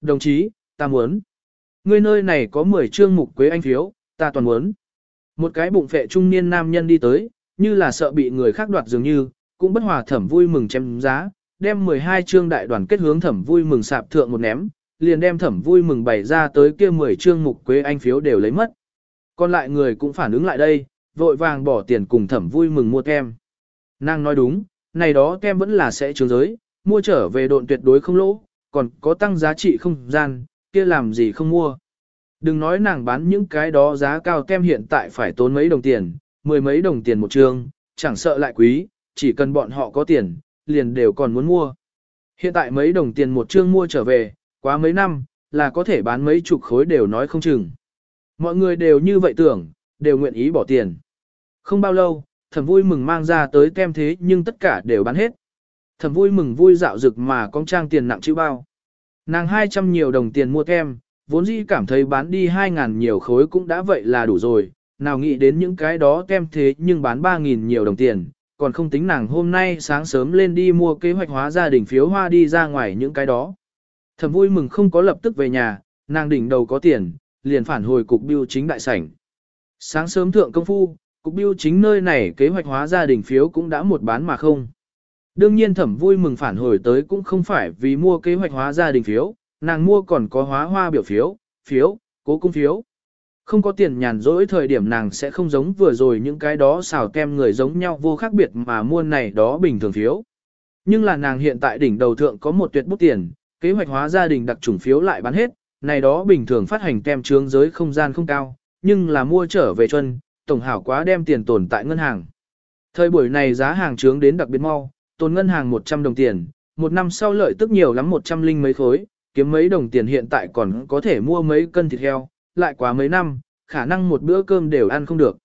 Đồng chí, ta muốn. Ngươi nơi này có 10 trương mục quế anh phiếu, ta toàn muốn. Một cái bụng phệ trung niên nam nhân đi tới, như là sợ bị người khác đoạt dường như, cũng bất hòa thẩm vui mừng chém giá, đem 12 trương đại đoàn kết hướng thẩm vui mừng sạp thượng một ném, liền đem thẩm vui mừng bày ra tới kia 10 trương mục quế anh phiếu đều lấy mất. Còn lại người cũng phản ứng lại đây, vội vàng bỏ tiền cùng thẩm vui mừng mua kem. Nàng nói đúng, này đó kem vẫn là sẽ trường giới, mua trở về độn tuyệt đối không lỗ, còn có tăng giá trị không gian, kia làm gì không mua. Đừng nói nàng bán những cái đó giá cao kem hiện tại phải tốn mấy đồng tiền, mười mấy đồng tiền một trường, chẳng sợ lại quý, chỉ cần bọn họ có tiền, liền đều còn muốn mua. Hiện tại mấy đồng tiền một chương mua trở về, quá mấy năm, là có thể bán mấy chục khối đều nói không chừng. Mọi người đều như vậy tưởng, đều nguyện ý bỏ tiền. Không bao lâu, thầm vui mừng mang ra tới kem thế nhưng tất cả đều bán hết. Thầm vui mừng vui dạo rực mà con trang tiền nặng chữ bao. Nàng 200 nhiều đồng tiền mua kem, vốn dĩ cảm thấy bán đi 2.000 nhiều khối cũng đã vậy là đủ rồi, nào nghĩ đến những cái đó kem thế nhưng bán 3.000 nhiều đồng tiền, còn không tính nàng hôm nay sáng sớm lên đi mua kế hoạch hóa gia đình phiếu hoa đi ra ngoài những cái đó. Thầm vui mừng không có lập tức về nhà, nàng đỉnh đầu có tiền, liền phản hồi cục biêu chính đại sảnh. Sáng sớm thượng công phu, cục biêu chính nơi này kế hoạch hóa gia đình phiếu cũng đã một bán mà không. Đương nhiên thẩm vui mừng phản hồi tới cũng không phải vì mua kế hoạch hóa gia đình phiếu, nàng mua còn có hóa hoa biểu phiếu, phiếu, cố cung phiếu. Không có tiền nhàn rỗi thời điểm nàng sẽ không giống vừa rồi những cái đó xào kem người giống nhau vô khác biệt mà mua này đó bình thường phiếu. Nhưng là nàng hiện tại đỉnh đầu thượng có một tuyệt bút tiền, kế hoạch hóa gia đình đặc trùng phiếu lại bán hết, này đó bình thường phát hành kem trướng giới không gian không cao, nhưng là mua trở về chân, tổng hảo quá đem tiền tồn tại ngân hàng. Thời buổi này giá hàng trướng đến đặc biệt mau, tồn ngân hàng 100 đồng tiền, một năm sau lợi tức nhiều lắm 100 linh mấy khối, kiếm mấy đồng tiền hiện tại còn có thể mua mấy cân thịt heo, lại quá mấy năm, khả năng một bữa cơm đều ăn không được.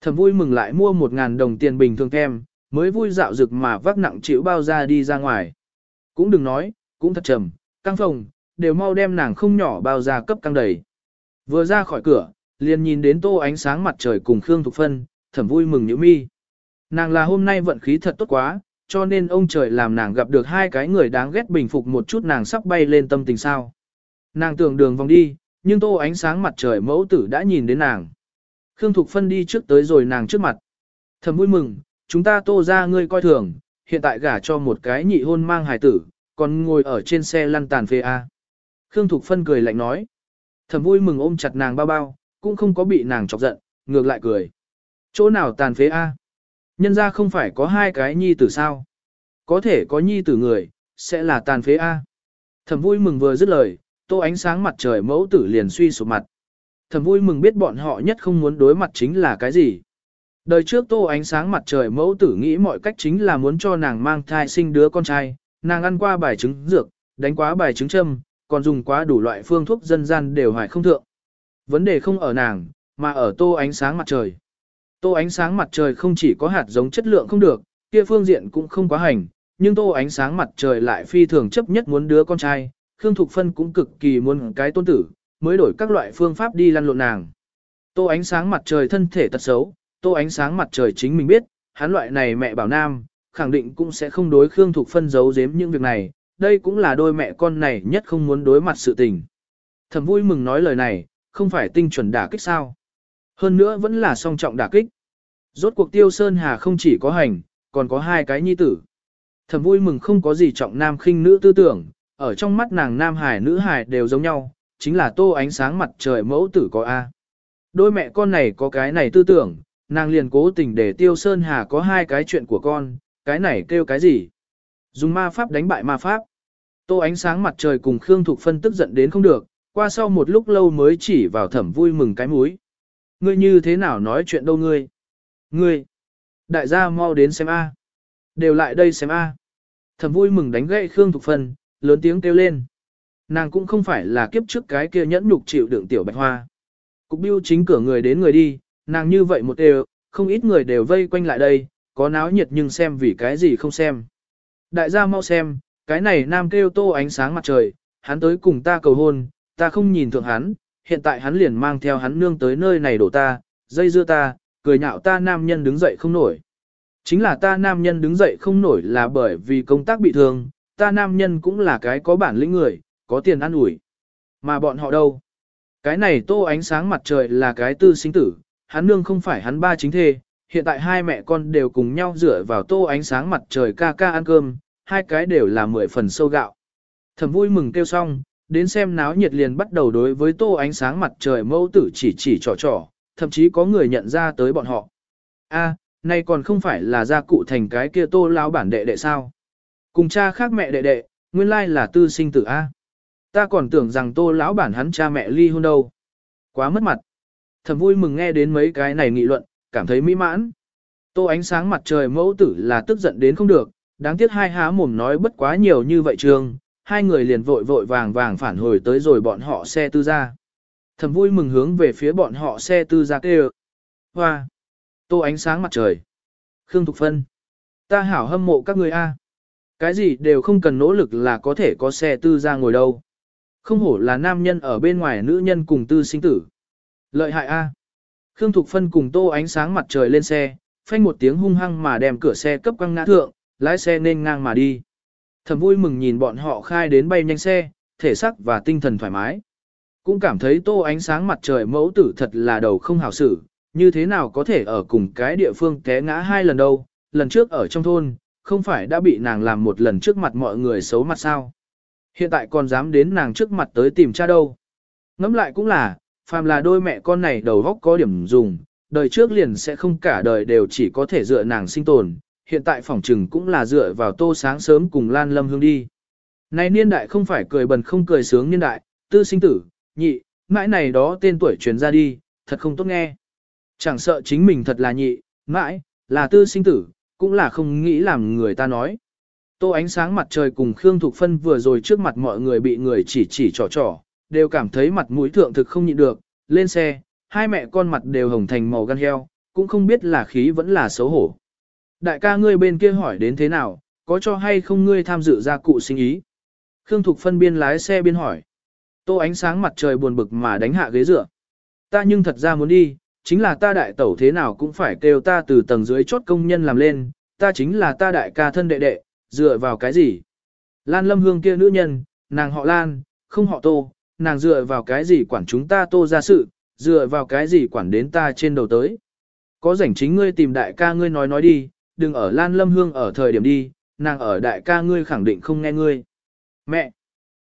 Thầm vui mừng lại mua 1.000 đồng tiền bình thường kem, mới vui dạo rực mà vác nặng chịu bao ra đi ra ngoài. Cũng đừng nói, cũng thật trầm, căng phồng, đều mau đem nàng không nhỏ bao ra cấp căng đầy. Vừa ra khỏi cửa, liền nhìn đến tô ánh sáng mặt trời cùng Khương Thục Phân, thầm vui mừng nhíu mi. Nàng là hôm nay vận khí thật tốt quá, cho nên ông trời làm nàng gặp được hai cái người đáng ghét bình phục một chút nàng sắp bay lên tâm tình sao. Nàng tưởng đường vòng đi, nhưng tô ánh sáng mặt trời mẫu tử đã nhìn đến nàng. Khương Thục Phân đi trước tới rồi nàng trước mặt. Thầm vui mừng, chúng ta tô ra ngươi coi thường, hiện tại gả cho một cái nhị hôn mang hài tử, còn ngồi ở trên xe lăn tàn phê A. Khương Thục Phân cười lạnh nói. Thầm vui mừng ôm chặt nàng bao bao, cũng không có bị nàng chọc giận, ngược lại cười. Chỗ nào tàn phế A? Nhân ra không phải có hai cái nhi tử sao? Có thể có nhi tử người, sẽ là tàn phế A. Thầm vui mừng vừa dứt lời, tô ánh sáng mặt trời mẫu tử liền suy sụp mặt. Thầm vui mừng biết bọn họ nhất không muốn đối mặt chính là cái gì. Đời trước tô ánh sáng mặt trời mẫu tử nghĩ mọi cách chính là muốn cho nàng mang thai sinh đứa con trai, nàng ăn qua bài trứng dược, đánh quá bài trứng châm, còn dùng quá đủ loại phương thuốc dân gian đều hoài không thượng. Vấn đề không ở nàng, mà ở tô ánh sáng mặt trời. Tô ánh sáng mặt trời không chỉ có hạt giống chất lượng không được, kia phương diện cũng không quá hành, nhưng tô ánh sáng mặt trời lại phi thường chấp nhất muốn đứa con trai, Khương Thục Phân cũng cực kỳ muốn cái tôn tử, mới đổi các loại phương pháp đi lăn lộn nàng. Tô ánh sáng mặt trời thân thể tật xấu, tô ánh sáng mặt trời chính mình biết, hắn loại này mẹ bảo nam, khẳng định cũng sẽ không đối Khương Thục Phân giấu giếm những việc này, đây cũng là đôi mẹ con này nhất không muốn đối mặt sự tình. Thầm vui mừng nói lời này, không phải tinh chuẩn đả kích sao. Hơn nữa vẫn là song trọng đả kích. Rốt cuộc tiêu Sơn Hà không chỉ có hành, còn có hai cái nhi tử. Thầm vui mừng không có gì trọng nam khinh nữ tư tưởng, ở trong mắt nàng nam hải nữ hải đều giống nhau, chính là tô ánh sáng mặt trời mẫu tử có A. Đôi mẹ con này có cái này tư tưởng, nàng liền cố tình để tiêu Sơn Hà có hai cái chuyện của con, cái này kêu cái gì? Dùng ma pháp đánh bại ma pháp. Tô ánh sáng mặt trời cùng Khương Thục Phân tức giận đến không được, qua sau một lúc lâu mới chỉ vào thẩm vui mừng cái múi. Ngươi như thế nào nói chuyện đâu ngươi? Ngươi! Đại gia mau đến xem A. Đều lại đây xem A. Thẩm vui mừng đánh gậy Khương Thục Phân, lớn tiếng kêu lên. Nàng cũng không phải là kiếp trước cái kia nhẫn nhục chịu đựng tiểu bạch hoa. Cục biêu chính cửa người đến người đi, nàng như vậy một đều, không ít người đều vây quanh lại đây, có náo nhiệt nhưng xem vì cái gì không xem. Đại gia mau xem, cái này nam kêu tô ánh sáng mặt trời, hắn tới cùng ta cầu hôn, ta không nhìn thượng hắn, hiện tại hắn liền mang theo hắn nương tới nơi này đổ ta, dây dưa ta, cười nhạo ta nam nhân đứng dậy không nổi. Chính là ta nam nhân đứng dậy không nổi là bởi vì công tác bị thương, ta nam nhân cũng là cái có bản lĩnh người, có tiền ăn ủi. mà bọn họ đâu? Cái này tô ánh sáng mặt trời là cái tư sinh tử, hắn nương không phải hắn ba chính thê, hiện tại hai mẹ con đều cùng nhau dựa vào tô ánh sáng mặt trời ca ca ăn cơm, hai cái đều là mười phần sâu gạo. Thầm vui mừng kêu xong, đến xem náo nhiệt liền bắt đầu đối với tô ánh sáng mặt trời mẫu tử chỉ chỉ trò trò, thậm chí có người nhận ra tới bọn họ. A, nay còn không phải là gia cụ thành cái kia tô lão bản đệ đệ sao? Cùng cha khác mẹ đệ đệ, nguyên lai là tư sinh tử A. Ta còn tưởng rằng tô lão bản hắn cha mẹ ly hôn đâu. Quá mất mặt. Thầm vui mừng nghe đến mấy cái này nghị luận, cảm thấy mỹ mãn. Tô ánh sáng mặt trời mẫu tử là tức giận đến không được, đáng tiếc hai há mồm nói bất quá nhiều như vậy trường, hai người liền vội vội vàng vàng phản hồi tới rồi bọn họ xe tư ra. Thầm vui mừng hướng về phía bọn họ xe tư ra kêu. Hoa! Tô ánh sáng mặt trời. Khương Thục Phân. Ta hảo hâm mộ các người A. Cái gì đều không cần nỗ lực là có thể có xe tư ra ngồi đâu. Không hổ là nam nhân ở bên ngoài nữ nhân cùng tư sinh tử. Lợi hại A. Khương Thục Phân cùng tô ánh sáng mặt trời lên xe, phanh một tiếng hung hăng mà đem cửa xe cấp quăng ngã thượng, lái xe nên ngang mà đi. Thầm vui mừng nhìn bọn họ khai đến bay nhanh xe, thể sắc và tinh thần thoải mái. Cũng cảm thấy tô ánh sáng mặt trời mẫu tử thật là đầu không hảo xử, như thế nào có thể ở cùng cái địa phương té ngã hai lần đâu, lần trước ở trong thôn, không phải đã bị nàng làm một lần trước mặt mọi người xấu mặt sao. Hiện tại còn dám đến nàng trước mặt tới tìm cha đâu. Ngẫm lại cũng là, phàm là đôi mẹ con này đầu góc có điểm dùng, đời trước liền sẽ không cả đời đều chỉ có thể dựa nàng sinh tồn, hiện tại phỏng trừng cũng là dựa vào tô sáng sớm cùng Lan Lâm Hương đi. Này niên đại không phải cười bần không cười sướng niên đại, tư sinh tử, nhị, mãi này đó tên tuổi truyền ra đi, thật không tốt nghe. Chẳng sợ chính mình thật là nhị, mãi, là tư sinh tử, cũng là không nghĩ làm người ta nói. Tô ánh sáng mặt trời cùng Khương Thục Phân vừa rồi trước mặt mọi người bị người chỉ chỉ trò trò, đều cảm thấy mặt mũi thượng thực không nhịn được, lên xe, hai mẹ con mặt đều hồng thành màu gan heo, cũng không biết là khí vẫn là xấu hổ. Đại ca ngươi bên kia hỏi đến thế nào, có cho hay không ngươi tham dự gia cụ sinh ý? Khương Thục phân biên lái xe biên hỏi. Tô ánh sáng mặt trời buồn bực mà đánh hạ ghế dựa. Ta nhưng thật ra muốn đi, chính là ta đại tẩu thế nào cũng phải kêu ta từ tầng dưới chốt công nhân làm lên, ta chính là ta đại ca thân đệ đệ, dựa vào cái gì? Lan Lâm Hương kia nữ nhân, nàng họ Lan, không họ Tô, nàng dựa vào cái gì quản chúng ta Tô ra sự, dựa vào cái gì quản đến ta trên đầu tới. Có rảnh chính ngươi tìm đại ca ngươi nói nói đi, đừng ở Lan Lâm Hương ở thời điểm đi, nàng ở đại ca ngươi khẳng định không nghe ngươi. Mẹ!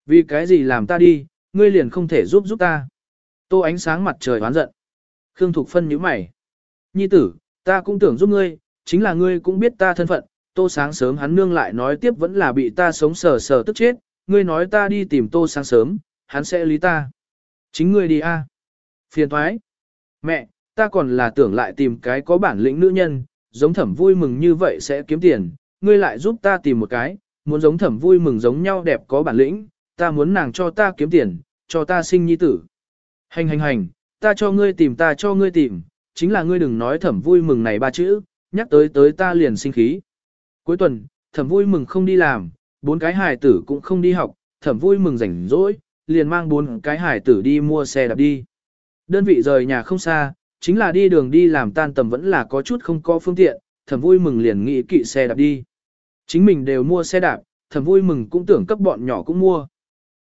Vì cái gì làm ta đi, ngươi liền không thể giúp giúp ta. Tô ánh sáng mặt trời oán giận. Khương Thục Phân nhíu mày. Nhi tử, ta cũng tưởng giúp ngươi, chính là ngươi cũng biết ta thân phận, tô sáng sớm hắn nương lại nói tiếp vẫn là bị ta sống sờ sờ tức chết, ngươi nói ta đi tìm tô sáng sớm, hắn sẽ lý ta. Chính ngươi đi a. Phiền thoái. Mẹ, ta còn là tưởng lại tìm cái có bản lĩnh nữ nhân, giống thẩm vui mừng như vậy sẽ kiếm tiền, ngươi lại giúp ta tìm một cái, muốn giống thẩm vui mừng giống nhau đẹp có bản lĩnh, ta muốn nàng cho ta kiếm tiền, cho ta sinh nhi tử. Hành hành hành, ta cho ngươi tìm ta cho ngươi tìm, chính là ngươi đừng nói thẩm vui mừng này ba chữ, nhắc tới tới ta liền sinh khí. Cuối tuần, thẩm vui mừng không đi làm, bốn cái hài tử cũng không đi học, thẩm vui mừng rảnh rỗi, liền mang bốn cái hài tử đi mua xe đạp đi. Đơn vị rời nhà không xa, chính là đi đường đi làm tan tầm vẫn là có chút không có phương tiện, thầm vui mừng liền nghĩ kỵ xe đạp đi. Chính mình đều mua xe đạp, thầm vui mừng cũng tưởng cấp bọn nhỏ cũng mua.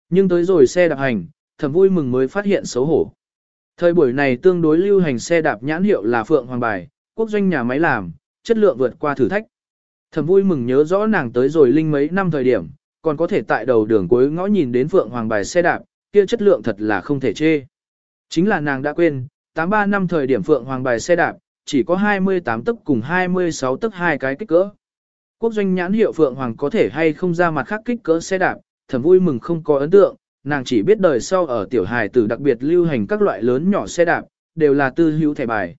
Nhưng tới rồi xe đạp hành, thầm vui mừng mới phát hiện xấu hổ. Thời buổi này tương đối lưu hành xe đạp nhãn hiệu là Phượng Hoàng Bài, quốc doanh nhà máy làm, chất lượng vượt qua thử thách. thầm vui mừng nhớ rõ nàng tới rồi linh mấy năm thời điểm, còn có thể tại đầu đường cuối ngõ nhìn đến Phượng Hoàng Bài xe đạp, kia chất lượng thật là không thể chê. Chính là nàng đã quên, 83 năm thời điểm Phượng Hoàng bài xe đạp, chỉ có 28 tấc cùng 26 tấc hai cái kích cỡ. Quốc doanh nhãn hiệu Phượng Hoàng có thể hay không ra mặt khác kích cỡ xe đạp, thầm vui mừng không có ấn tượng, nàng chỉ biết đời sau ở tiểu hài tử đặc biệt lưu hành các loại lớn nhỏ xe đạp, đều là tư hữu thẻ bài.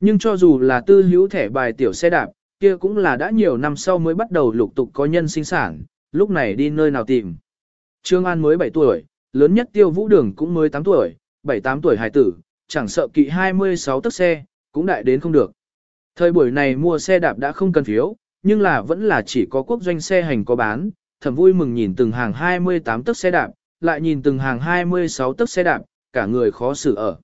Nhưng cho dù là tư hữu thẻ bài tiểu xe đạp, kia cũng là đã nhiều năm sau mới bắt đầu lục tục có nhân sinh sản, lúc này đi nơi nào tìm. Trương An mới 7 tuổi, lớn nhất tiêu vũ đường cũng mới 8 tuổi, 7-8 tuổi hài tử, chẳng sợ kỵ 26 tấc xe, cũng đại đến không được. Thời buổi này mua xe đạp đã không cần phiếu, nhưng là vẫn là chỉ có quốc doanh xe hành có bán, thầm vui mừng nhìn từng hàng 28 tấc xe đạp, lại nhìn từng hàng 26 tấc xe đạp, cả người khó xử ở.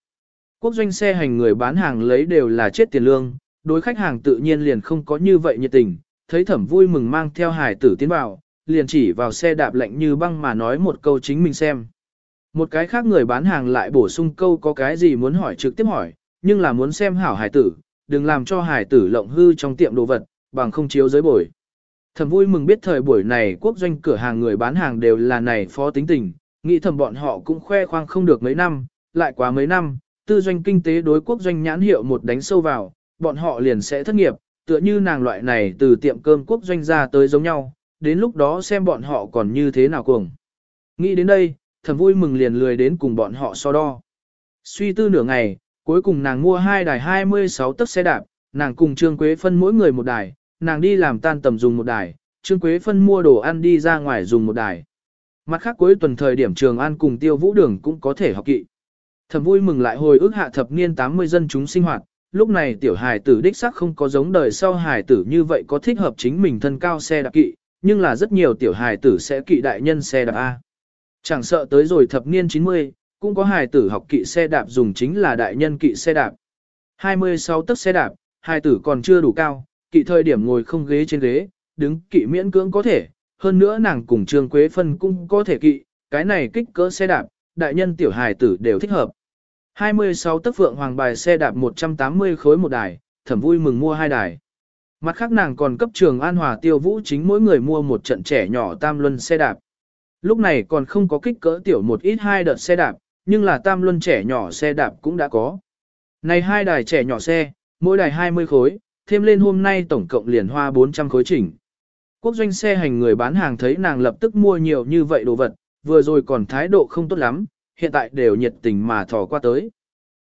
Quốc doanh xe hành người bán hàng lấy đều là chết tiền lương, đối khách hàng tự nhiên liền không có như vậy nhiệt tình, thấy thẩm vui mừng mang theo hải tử tiến vào, liền chỉ vào xe đạp lạnh như băng mà nói một câu chính mình xem. Một cái khác người bán hàng lại bổ sung câu có cái gì muốn hỏi trực tiếp hỏi, nhưng là muốn xem hảo hải tử, đừng làm cho hải tử lộng hư trong tiệm đồ vật, bằng không chiếu giới bồi. Thầm vui mừng biết thời buổi này quốc doanh cửa hàng người bán hàng đều là này phó tính tình, nghĩ thầm bọn họ cũng khoe khoang không được mấy năm, lại quá mấy năm, tư doanh kinh tế đối quốc doanh nhãn hiệu một đánh sâu vào, bọn họ liền sẽ thất nghiệp, tựa như nàng loại này từ tiệm cơm quốc doanh ra tới giống nhau, đến lúc đó xem bọn họ còn như thế nào cùng. Nghĩ đến đây, thầm vui mừng liền lười đến cùng bọn họ so đo. Suy tư nửa ngày, cuối cùng nàng mua hai đài 26 tấc xe đạp, nàng cùng Trương Quế phân mỗi người một đài, nàng đi làm tan tầm dùng một đài, Trương Quế phân mua đồ ăn đi ra ngoài dùng một đài. Mặt khác cuối tuần thời điểm trường ăn cùng tiêu vũ đường cũng có thể học kỵ. Thầm vui mừng lại hồi ức hạ thập niên 80 dân chúng sinh hoạt, lúc này tiểu hài tử đích sắc không có giống đời sau hài tử như vậy có thích hợp chính mình thân cao xe đạp kỵ, nhưng là rất nhiều tiểu hài tử sẽ kỵ đại nhân xe đạp A. Chẳng sợ tới rồi thập niên 90, cũng có hài tử học kỵ xe đạp dùng chính là đại nhân kỵ xe đạp. 26 tấc xe đạp, hài tử còn chưa đủ cao, kỵ thời điểm ngồi không ghế trên ghế, đứng kỵ miễn cưỡng có thể, hơn nữa nàng cùng Trương Quế Phân cũng có thể kỵ, cái này kích cỡ xe đạp, đại nhân tiểu hài tử đều thích hợp. 26 tấc phượng hoàng bài xe đạp 180 khối một đài, thẩm vui mừng mua hai đài. Mặt khác nàng còn cấp trường An Hòa tiêu vũ chính mỗi người mua một trận trẻ nhỏ tam luân xe đạp. Lúc này còn không có kích cỡ tiểu một ít hai đợt xe đạp, nhưng là tam luân trẻ nhỏ xe đạp cũng đã có. Này hai đài trẻ nhỏ xe, mỗi đài 20 khối, thêm lên hôm nay tổng cộng liền hoa 400 khối chỉnh. Quốc doanh xe hành người bán hàng thấy nàng lập tức mua nhiều như vậy đồ vật, vừa rồi còn thái độ không tốt lắm, hiện tại đều nhiệt tình mà thò qua tới.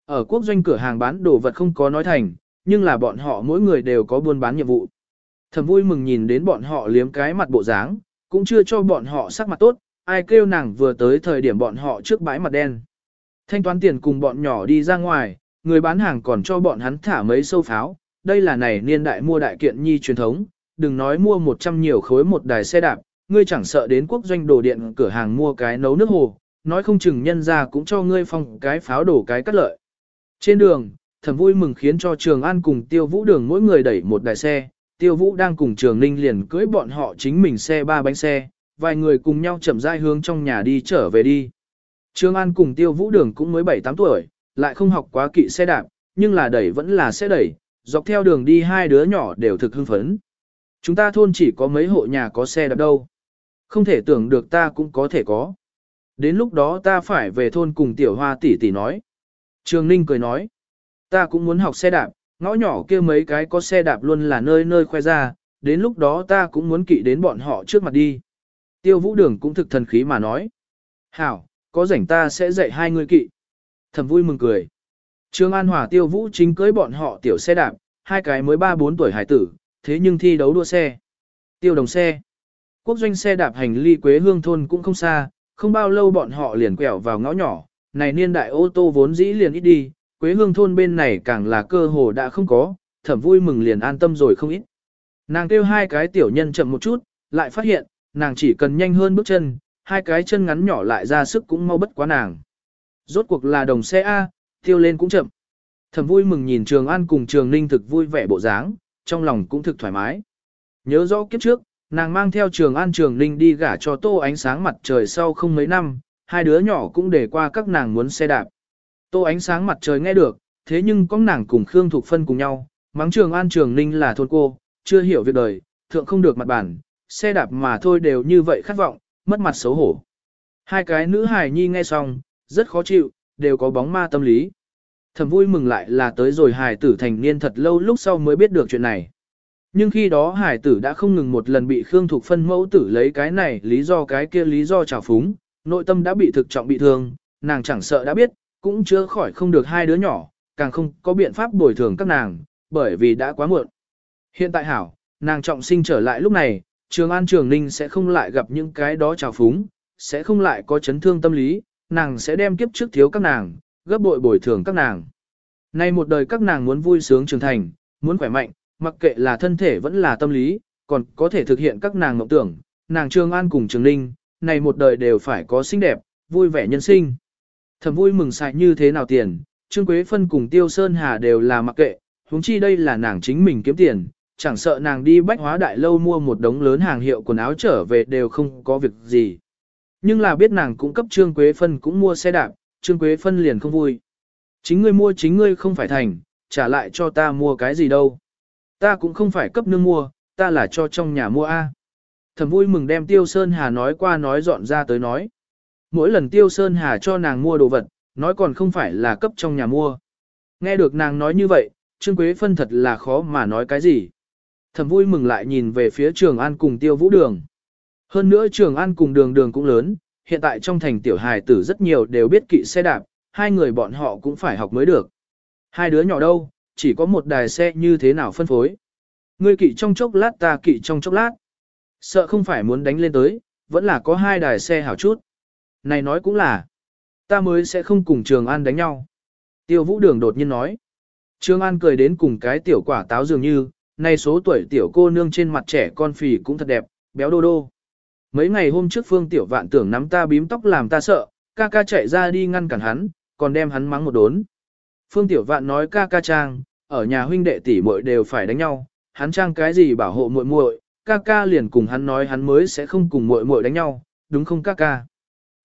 Ở quốc doanh cửa hàng bán đồ vật không có nói thành, nhưng là bọn họ mỗi người đều có buôn bán nhiệm vụ. Thầm vui mừng nhìn đến bọn họ liếm cái mặt bộ dáng, cũng chưa cho bọn họ sắc mặt tốt, ai kêu nàng vừa tới thời điểm bọn họ trước bãi mặt đen. Thanh toán tiền cùng bọn nhỏ đi ra ngoài, người bán hàng còn cho bọn hắn thả mấy sâu pháo, đây là này niên đại mua đại kiện nhi truyền thống, đừng nói mua 100 nhiều khối một đài xe đạp, ngươi chẳng sợ đến quốc doanh đồ điện cửa hàng mua cái nấu nước hồ, nói không chừng nhân ra cũng cho ngươi phong cái pháo đổ cái cắt lợi. Trên đường, thầm vui mừng khiến cho Trường An cùng Tiêu Vũ đường mỗi người đẩy một đài xe, Tiêu Vũ đang cùng Trường Ninh liền cưới bọn họ chính mình xe ba bánh xe, vài người cùng nhau chậm rãi hướng trong nhà đi trở về đi. Trường An cùng Tiêu Vũ đường cũng mới 7-8 tuổi, lại không học quá kỵ xe đạp, nhưng là đẩy vẫn là xe đẩy, dọc theo đường đi hai đứa nhỏ đều thực hưng phấn. Chúng ta thôn chỉ có mấy hộ nhà có xe đạp đâu. Không thể tưởng được ta cũng có thể có. Đến lúc đó ta phải về thôn cùng tiểu hoa tỷ tỷ nói. Trường Ninh cười nói. Ta cũng muốn học xe đạp, ngõ nhỏ kia mấy cái có xe đạp luôn là nơi nơi khoe ra, đến lúc đó ta cũng muốn kỵ đến bọn họ trước mặt đi. Tiêu vũ đường cũng thực thần khí mà nói. Hảo, có rảnh ta sẽ dạy hai người kỵ. Thầm vui mừng cười. Trương An Hòa tiêu vũ chính cưới bọn họ tiểu xe đạp, hai cái mới 3-4 tuổi hải tử, thế nhưng thi đấu đua xe. Tiêu đồng xe. Quốc doanh xe đạp hành ly quế hương thôn cũng không xa, không bao lâu bọn họ liền quẹo vào ngõ nhỏ, này niên đại ô tô vốn dĩ liền ít đi, quế hương thôn bên này càng là cơ hồ đã không có, thẩm vui mừng liền an tâm rồi không ít. Nàng kêu hai cái tiểu nhân chậm một chút, lại phát hiện, nàng chỉ cần nhanh hơn bước chân, hai cái chân ngắn nhỏ lại ra sức cũng mau bất quá nàng. Rốt cuộc là đồng xe A, tiêu lên cũng chậm. Thẩm vui mừng nhìn Trường An cùng Trường Ninh thực vui vẻ bộ dáng, trong lòng cũng thực thoải mái. Nhớ rõ kiếp trước, nàng mang theo Trường An Trường Ninh đi gả cho tô ánh sáng mặt trời sau không mấy năm, hai đứa nhỏ cũng để qua các nàng muốn xe đạp. Tô ánh sáng mặt trời nghe được, thế nhưng có nàng cùng Khương Thục Phân cùng nhau, mắng Trường An Trường Ninh là thôn cô, chưa hiểu việc đời, thượng không được mặt bản, xe đạp mà thôi đều như vậy khát vọng, mất mặt xấu hổ. Hai cái nữ hài nhi nghe xong, rất khó chịu, đều có bóng ma tâm lý. Thầm vui mừng lại là tới rồi hài tử thành niên thật lâu lúc sau mới biết được chuyện này. Nhưng khi đó hải tử đã không ngừng một lần bị Khương Thục Phân mẫu tử lấy cái này lý do cái kia lý do trào phúng, nội tâm đã bị thực trọng bị thương, nàng chẳng sợ đã biết, cũng chưa khỏi không được hai đứa nhỏ, càng không có biện pháp bồi thường các nàng, bởi vì đã quá muộn. Hiện tại hảo, nàng trọng sinh trở lại lúc này, Trường An Trường Ninh sẽ không lại gặp những cái đó trào phúng, sẽ không lại có chấn thương tâm lý, nàng sẽ đem kiếp trước thiếu các nàng, gấp bội bồi thường các nàng. Nay một đời các nàng muốn vui sướng trưởng thành, muốn khỏe mạnh, mặc kệ là thân thể vẫn là tâm lý, còn có thể thực hiện các nàng mộng tưởng, nàng Trường An cùng Trường Ninh, này một đời đều phải có xinh đẹp, vui vẻ nhân sinh. Thầm vui mừng xài như thế nào tiền, Trương Quế Phân cùng Tiêu Sơn Hà đều là mặc kệ, huống chi đây là nàng chính mình kiếm tiền, chẳng sợ nàng đi bách hóa đại lâu mua một đống lớn hàng hiệu quần áo trở về đều không có việc gì. Nhưng là biết nàng cũng cấp Trương Quế Phân cũng mua xe đạp, Trương Quế Phân liền không vui. Chính ngươi mua chính ngươi không phải thành, trả lại cho ta mua cái gì đâu. Ta cũng không phải cấp nương mua, ta là cho trong nhà mua A. Thầm vui mừng đem Tiêu Sơn Hà nói qua nói dọn ra tới nói. Mỗi lần Tiêu Sơn Hà cho nàng mua đồ vật, nói còn không phải là cấp trong nhà mua. Nghe được nàng nói như vậy, Trương Quế Phân thật là khó mà nói cái gì. Thầm vui mừng lại nhìn về phía Trường An cùng Tiêu Vũ Đường. Hơn nữa Trường An cùng đường đường cũng lớn, hiện tại trong thành tiểu hài tử rất nhiều đều biết kỵ xe đạp, hai người bọn họ cũng phải học mới được. Hai đứa nhỏ đâu, chỉ có một đài xe như thế nào phân phối. Ngươi kỵ trong chốc lát ta kỵ trong chốc lát. Sợ không phải muốn đánh lên tới, vẫn là có hai đài xe hảo chút. Này nói cũng là, ta mới sẽ không cùng Trường An đánh nhau. Tiêu Vũ Đường đột nhiên nói. Trường An cười đến cùng cái tiểu quả táo dường như, nay số tuổi tiểu cô nương trên mặt trẻ con phì cũng thật đẹp, béo đô đô. Mấy ngày hôm trước Phương Tiểu Vạn tưởng nắm ta bím tóc làm ta sợ, ca ca chạy ra đi ngăn cản hắn, còn đem hắn mắng một đốn. Phương Tiểu Vạn nói ca ca trang, ở nhà huynh đệ tỷ muội đều phải đánh nhau, hắn trang cái gì bảo hộ muội muội, ca ca liền cùng hắn nói hắn mới sẽ không cùng muội muội đánh nhau, đúng không ca ca.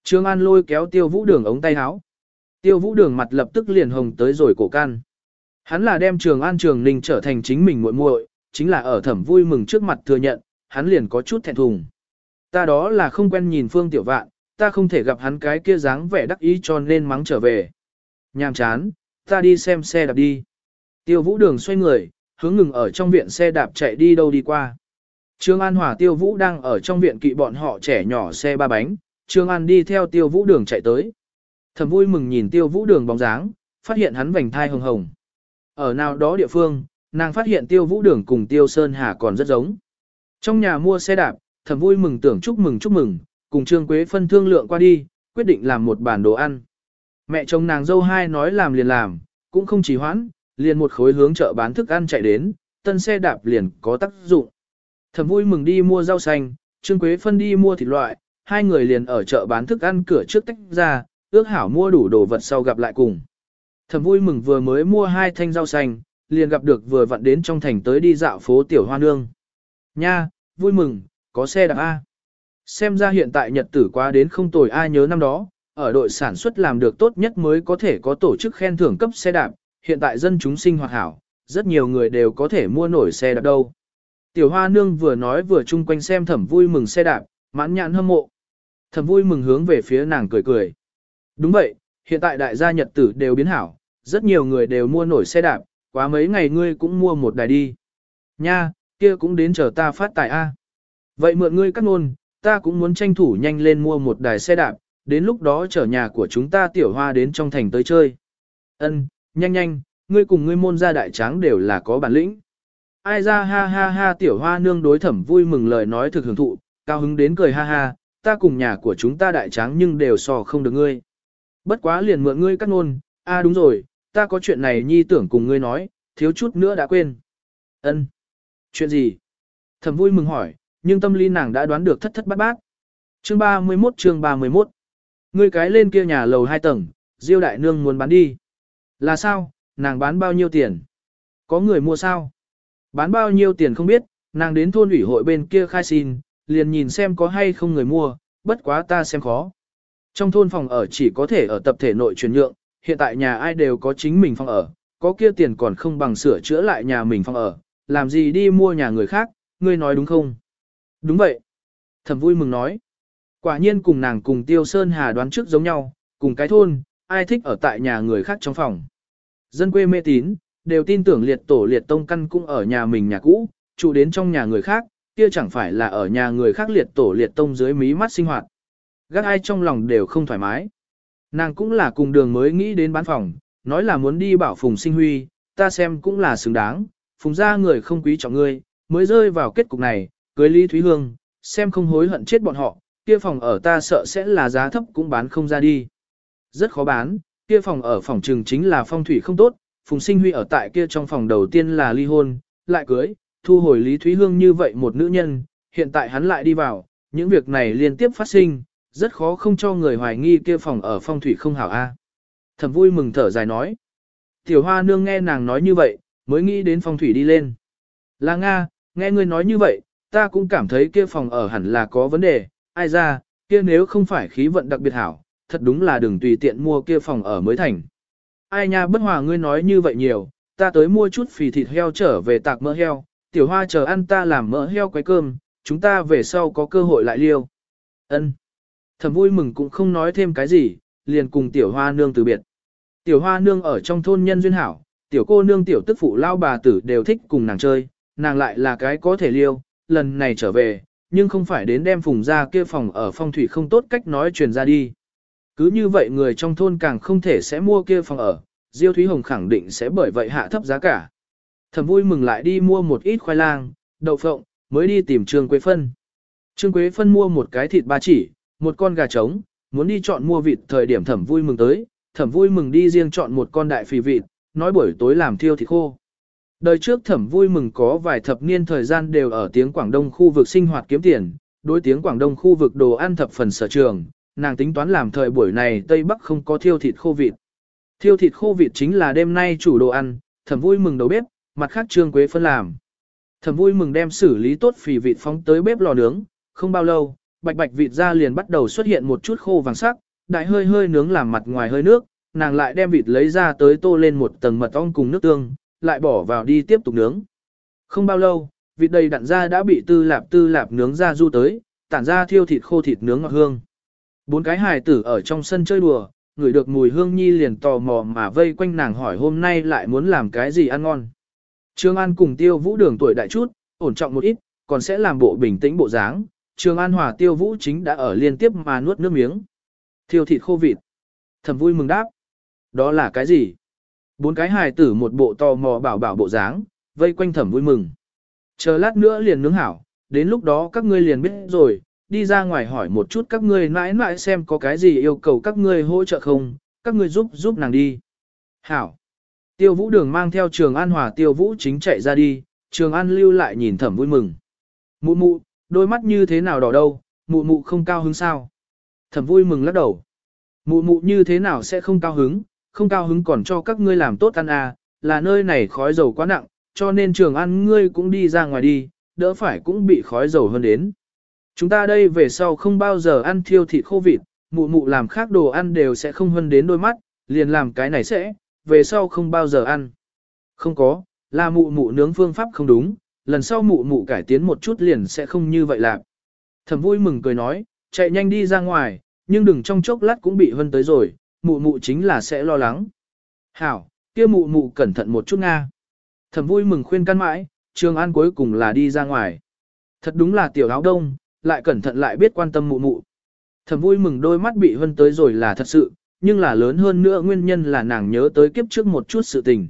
Trương An lôi kéo Tiêu Vũ Đường ống tay áo. Tiêu Vũ Đường mặt lập tức liền hồng tới rồi cổ can. Hắn là đem Trường An Trường Ninh trở thành chính mình muội muội, chính là ở thẩm vui mừng trước mặt thừa nhận, hắn liền có chút thẹn thùng. Ta đó là không quen nhìn Phương Tiểu Vạn, ta không thể gặp hắn cái kia dáng vẻ đắc ý cho nên mắng trở về. Nhàm chán, ta đi xem xe đạp đi. Tiêu Vũ Đường xoay người, hướng ngừng ở trong viện xe đạp chạy đi đâu đi qua. Trương An Hòa Tiêu Vũ đang ở trong viện kỵ bọn họ trẻ nhỏ xe ba bánh, Trương An đi theo Tiêu Vũ Đường chạy tới. Thầm vui mừng nhìn Tiêu Vũ Đường bóng dáng, phát hiện hắn vành thai hồng hồng. Ở nào đó địa phương, nàng phát hiện Tiêu Vũ Đường cùng Tiêu Sơn Hà còn rất giống. Trong nhà mua xe đạp, thầm vui mừng tưởng chúc mừng chúc mừng, cùng Trương Quế phân thương lượng qua đi, quyết định làm một bản đồ ăn. Mẹ chồng nàng dâu hai nói làm liền làm, cũng không chỉ hoãn, liền một khối hướng chợ bán thức ăn chạy đến, tân xe đạp liền có tác dụng. Thầm vui mừng đi mua rau xanh, Trương Quế phân đi mua thịt loại, hai người liền ở chợ bán thức ăn cửa trước tách ra, ước hảo mua đủ đồ vật sau gặp lại cùng. Thầm vui mừng vừa mới mua hai thanh rau xanh, liền gặp được vừa vặn đến trong thành tới đi dạo phố Tiểu Hoa Nương. Nha, vui mừng, có xe đạp A. Xem ra hiện tại nhật tử quá đến không tồi ai nhớ năm đó, ở đội sản xuất làm được tốt nhất mới có thể có tổ chức khen thưởng cấp xe đạp, hiện tại dân chúng sinh hoạt hảo, rất nhiều người đều có thể mua nổi xe đạp đâu. Tiểu Hoa Nương vừa nói vừa chung quanh xem thẩm vui mừng xe đạp, mãn nhãn hâm mộ. Thẩm vui mừng hướng về phía nàng cười cười. Đúng vậy, hiện tại đại gia nhật tử đều biến hảo, rất nhiều người đều mua nổi xe đạp, quá mấy ngày ngươi cũng mua một đài đi. Nha, kia cũng đến chờ ta phát tài A. Vậy mượn ngươi cắt ngôn, ta cũng muốn tranh thủ nhanh lên mua một đài xe đạp, đến lúc đó chở nhà của chúng ta tiểu hoa đến trong thành tới chơi. Ân, nhanh nhanh, ngươi cùng ngươi môn gia đại tráng đều là có bản lĩnh. Ai ra ha ha ha tiểu hoa nương đối thẩm vui mừng lời nói thực hưởng thụ, cao hứng đến cười ha ha, ta cùng nhà của chúng ta đại tráng nhưng đều so không được ngươi. Bất quá liền mượn ngươi cắt ngôn, a đúng rồi, ta có chuyện này nhi tưởng cùng ngươi nói, thiếu chút nữa đã quên. Ân, Chuyện gì? Thẩm vui mừng hỏi, nhưng tâm lý nàng đã đoán được thất thất bát bát. Chương 31 chương 31 Ngươi cái lên kia nhà lầu hai tầng, Diêu đại nương muốn bán đi. Là sao, nàng bán bao nhiêu tiền? Có người mua sao? Bán bao nhiêu tiền không biết, nàng đến thôn ủy hội bên kia khai xin, liền nhìn xem có hay không người mua, bất quá ta xem khó. Trong thôn phòng ở chỉ có thể ở tập thể nội chuyển nhượng, hiện tại nhà ai đều có chính mình phòng ở, có kia tiền còn không bằng sửa chữa lại nhà mình phòng ở, làm gì đi mua nhà người khác, ngươi nói đúng không? Đúng vậy. Thẩm vui mừng nói. Quả nhiên cùng nàng cùng Tiêu Sơn Hà đoán trước giống nhau, cùng cái thôn, ai thích ở tại nhà người khác trong phòng. Dân quê mê tín, đều tin tưởng liệt tổ liệt tông căn cũng ở nhà mình nhà cũ, trụ đến trong nhà người khác, kia chẳng phải là ở nhà người khác liệt tổ liệt tông dưới mí mắt sinh hoạt. Gác ai trong lòng đều không thoải mái. Nàng cũng là cùng đường mới nghĩ đến bán phòng, nói là muốn đi bảo Phùng Sinh Huy, ta xem cũng là xứng đáng, Phùng ra người không quý trọng ngươi, mới rơi vào kết cục này, cưới Lý Thúy Hương, xem không hối hận chết bọn họ, kia phòng ở ta sợ sẽ là giá thấp cũng bán không ra đi. Rất khó bán, kia phòng ở phòng trừng chính là phong thủy không tốt, Phùng Sinh Huy ở tại kia trong phòng đầu tiên là ly hôn, lại cưới, thu hồi Lý Thúy Hương như vậy một nữ nhân, hiện tại hắn lại đi vào, những việc này liên tiếp phát sinh, rất khó không cho người hoài nghi kia phòng ở phong thủy không hảo a. Thẩm vui mừng thở dài nói. Tiểu hoa nương nghe nàng nói như vậy, mới nghĩ đến phong thủy đi lên. Là Nga, nghe ngươi nói như vậy, ta cũng cảm thấy kia phòng ở hẳn là có vấn đề, ai ra, Kia nếu không phải khí vận đặc biệt hảo, thật đúng là đừng tùy tiện mua kia phòng ở mới thành. Ai nha bất hòa ngươi nói như vậy nhiều, ta tới mua chút phì thịt heo trở về tạc mỡ heo, tiểu hoa chờ ăn ta làm mỡ heo quấy cơm, chúng ta về sau có cơ hội lại liêu. Ân. Thầm vui mừng cũng không nói thêm cái gì, liền cùng tiểu hoa nương từ biệt. Tiểu hoa nương ở trong thôn nhân duyên hảo, tiểu cô nương tiểu tức phụ lao bà tử đều thích cùng nàng chơi, nàng lại là cái có thể liêu, lần này trở về, nhưng không phải đến đem phùng ra kia phòng ở phong thủy không tốt cách nói truyền ra đi. Cứ như vậy người trong thôn càng không thể sẽ mua kia phòng ở, Diêu Thúy Hồng khẳng định sẽ bởi vậy hạ thấp giá cả. Thẩm vui mừng lại đi mua một ít khoai lang, đậu phộng, mới đi tìm Trương Quế Phân. Trương Quế Phân mua một cái thịt ba chỉ, một con gà trống, muốn đi chọn mua vịt thời điểm thẩm vui mừng tới, thẩm vui mừng đi riêng chọn một con đại phì vịt, nói buổi tối làm thiêu thịt khô. Đời trước thẩm vui mừng có vài thập niên thời gian đều ở tiếng Quảng Đông khu vực sinh hoạt kiếm tiền, đối tiếng Quảng Đông khu vực đồ ăn thập phần sở trường, nàng tính toán làm thời buổi này Tây Bắc không có thiêu thịt khô vịt. Thiêu thịt khô vịt chính là đêm nay chủ đồ ăn, thẩm vui mừng đầu bếp, mặt khác trương quế phân làm. Thẩm vui mừng đem xử lý tốt phì vịt phóng tới bếp lò nướng, không bao lâu, bạch bạch vịt ra liền bắt đầu xuất hiện một chút khô vàng sắc, đại hơi hơi nướng làm mặt ngoài hơi nước, nàng lại đem vịt lấy ra tới tô lên một tầng mật ong cùng nước tương, lại bỏ vào đi tiếp tục nướng. Không bao lâu, vịt đầy đặn ra đã bị tư lạp tư lạp nướng ra du tới, tản ra thiêu thịt khô thịt nướng ngọt hương. Bốn cái hài tử ở trong sân chơi đùa, ngửi được mùi hương nhi liền tò mò mà vây quanh nàng hỏi hôm nay lại muốn làm cái gì ăn ngon. Trương An cùng tiêu vũ đường tuổi đại chút, ổn trọng một ít, còn sẽ làm bộ bình tĩnh bộ dáng. Trương An hòa tiêu vũ chính đã ở liên tiếp mà nuốt nước miếng. Thiêu thịt khô vịt. Thầm vui mừng đáp. Đó là cái gì? Bốn cái hài tử một bộ tò mò bảo bảo bộ dáng, vây quanh thẩm vui mừng. Chờ lát nữa liền nướng hảo, đến lúc đó các ngươi liền biết rồi, đi ra ngoài hỏi một chút các ngươi mãi mãi xem có cái gì yêu cầu các ngươi hỗ trợ không, các ngươi giúp giúp nàng đi. Hảo. Tiêu vũ đường mang theo trường an hòa tiêu vũ chính chạy ra đi, trường an lưu lại nhìn thẩm vui mừng. Mụ mụ, đôi mắt như thế nào đỏ đâu, mụ mụ không cao hứng sao. Thẩm vui mừng lắc đầu. Mụ mụ như thế nào sẽ không cao hứng, không cao hứng còn cho các ngươi làm tốt ăn à, là nơi này khói dầu quá nặng, cho nên trường ăn ngươi cũng đi ra ngoài đi, đỡ phải cũng bị khói dầu hơn đến. Chúng ta đây về sau không bao giờ ăn thiêu thịt khô vịt, mụ mụ làm khác đồ ăn đều sẽ không hơn đến đôi mắt, liền làm cái này sẽ, về sau không bao giờ ăn. Không có, là mụ mụ nướng phương pháp không đúng, lần sau mụ mụ cải tiến một chút liền sẽ không như vậy làm. Thầm vui mừng cười nói, chạy nhanh đi ra ngoài, nhưng đừng trong chốc lát cũng bị hân tới rồi, mụ mụ chính là sẽ lo lắng. Hảo, kia mụ mụ cẩn thận một chút Nga. Thầm vui mừng khuyên can mãi, Trường An cuối cùng là đi ra ngoài. Thật đúng là tiểu áo đông, lại cẩn thận lại biết quan tâm mụ mụ. Thầm vui mừng đôi mắt bị hân tới rồi là thật sự, nhưng là lớn hơn nữa nguyên nhân là nàng nhớ tới kiếp trước một chút sự tình.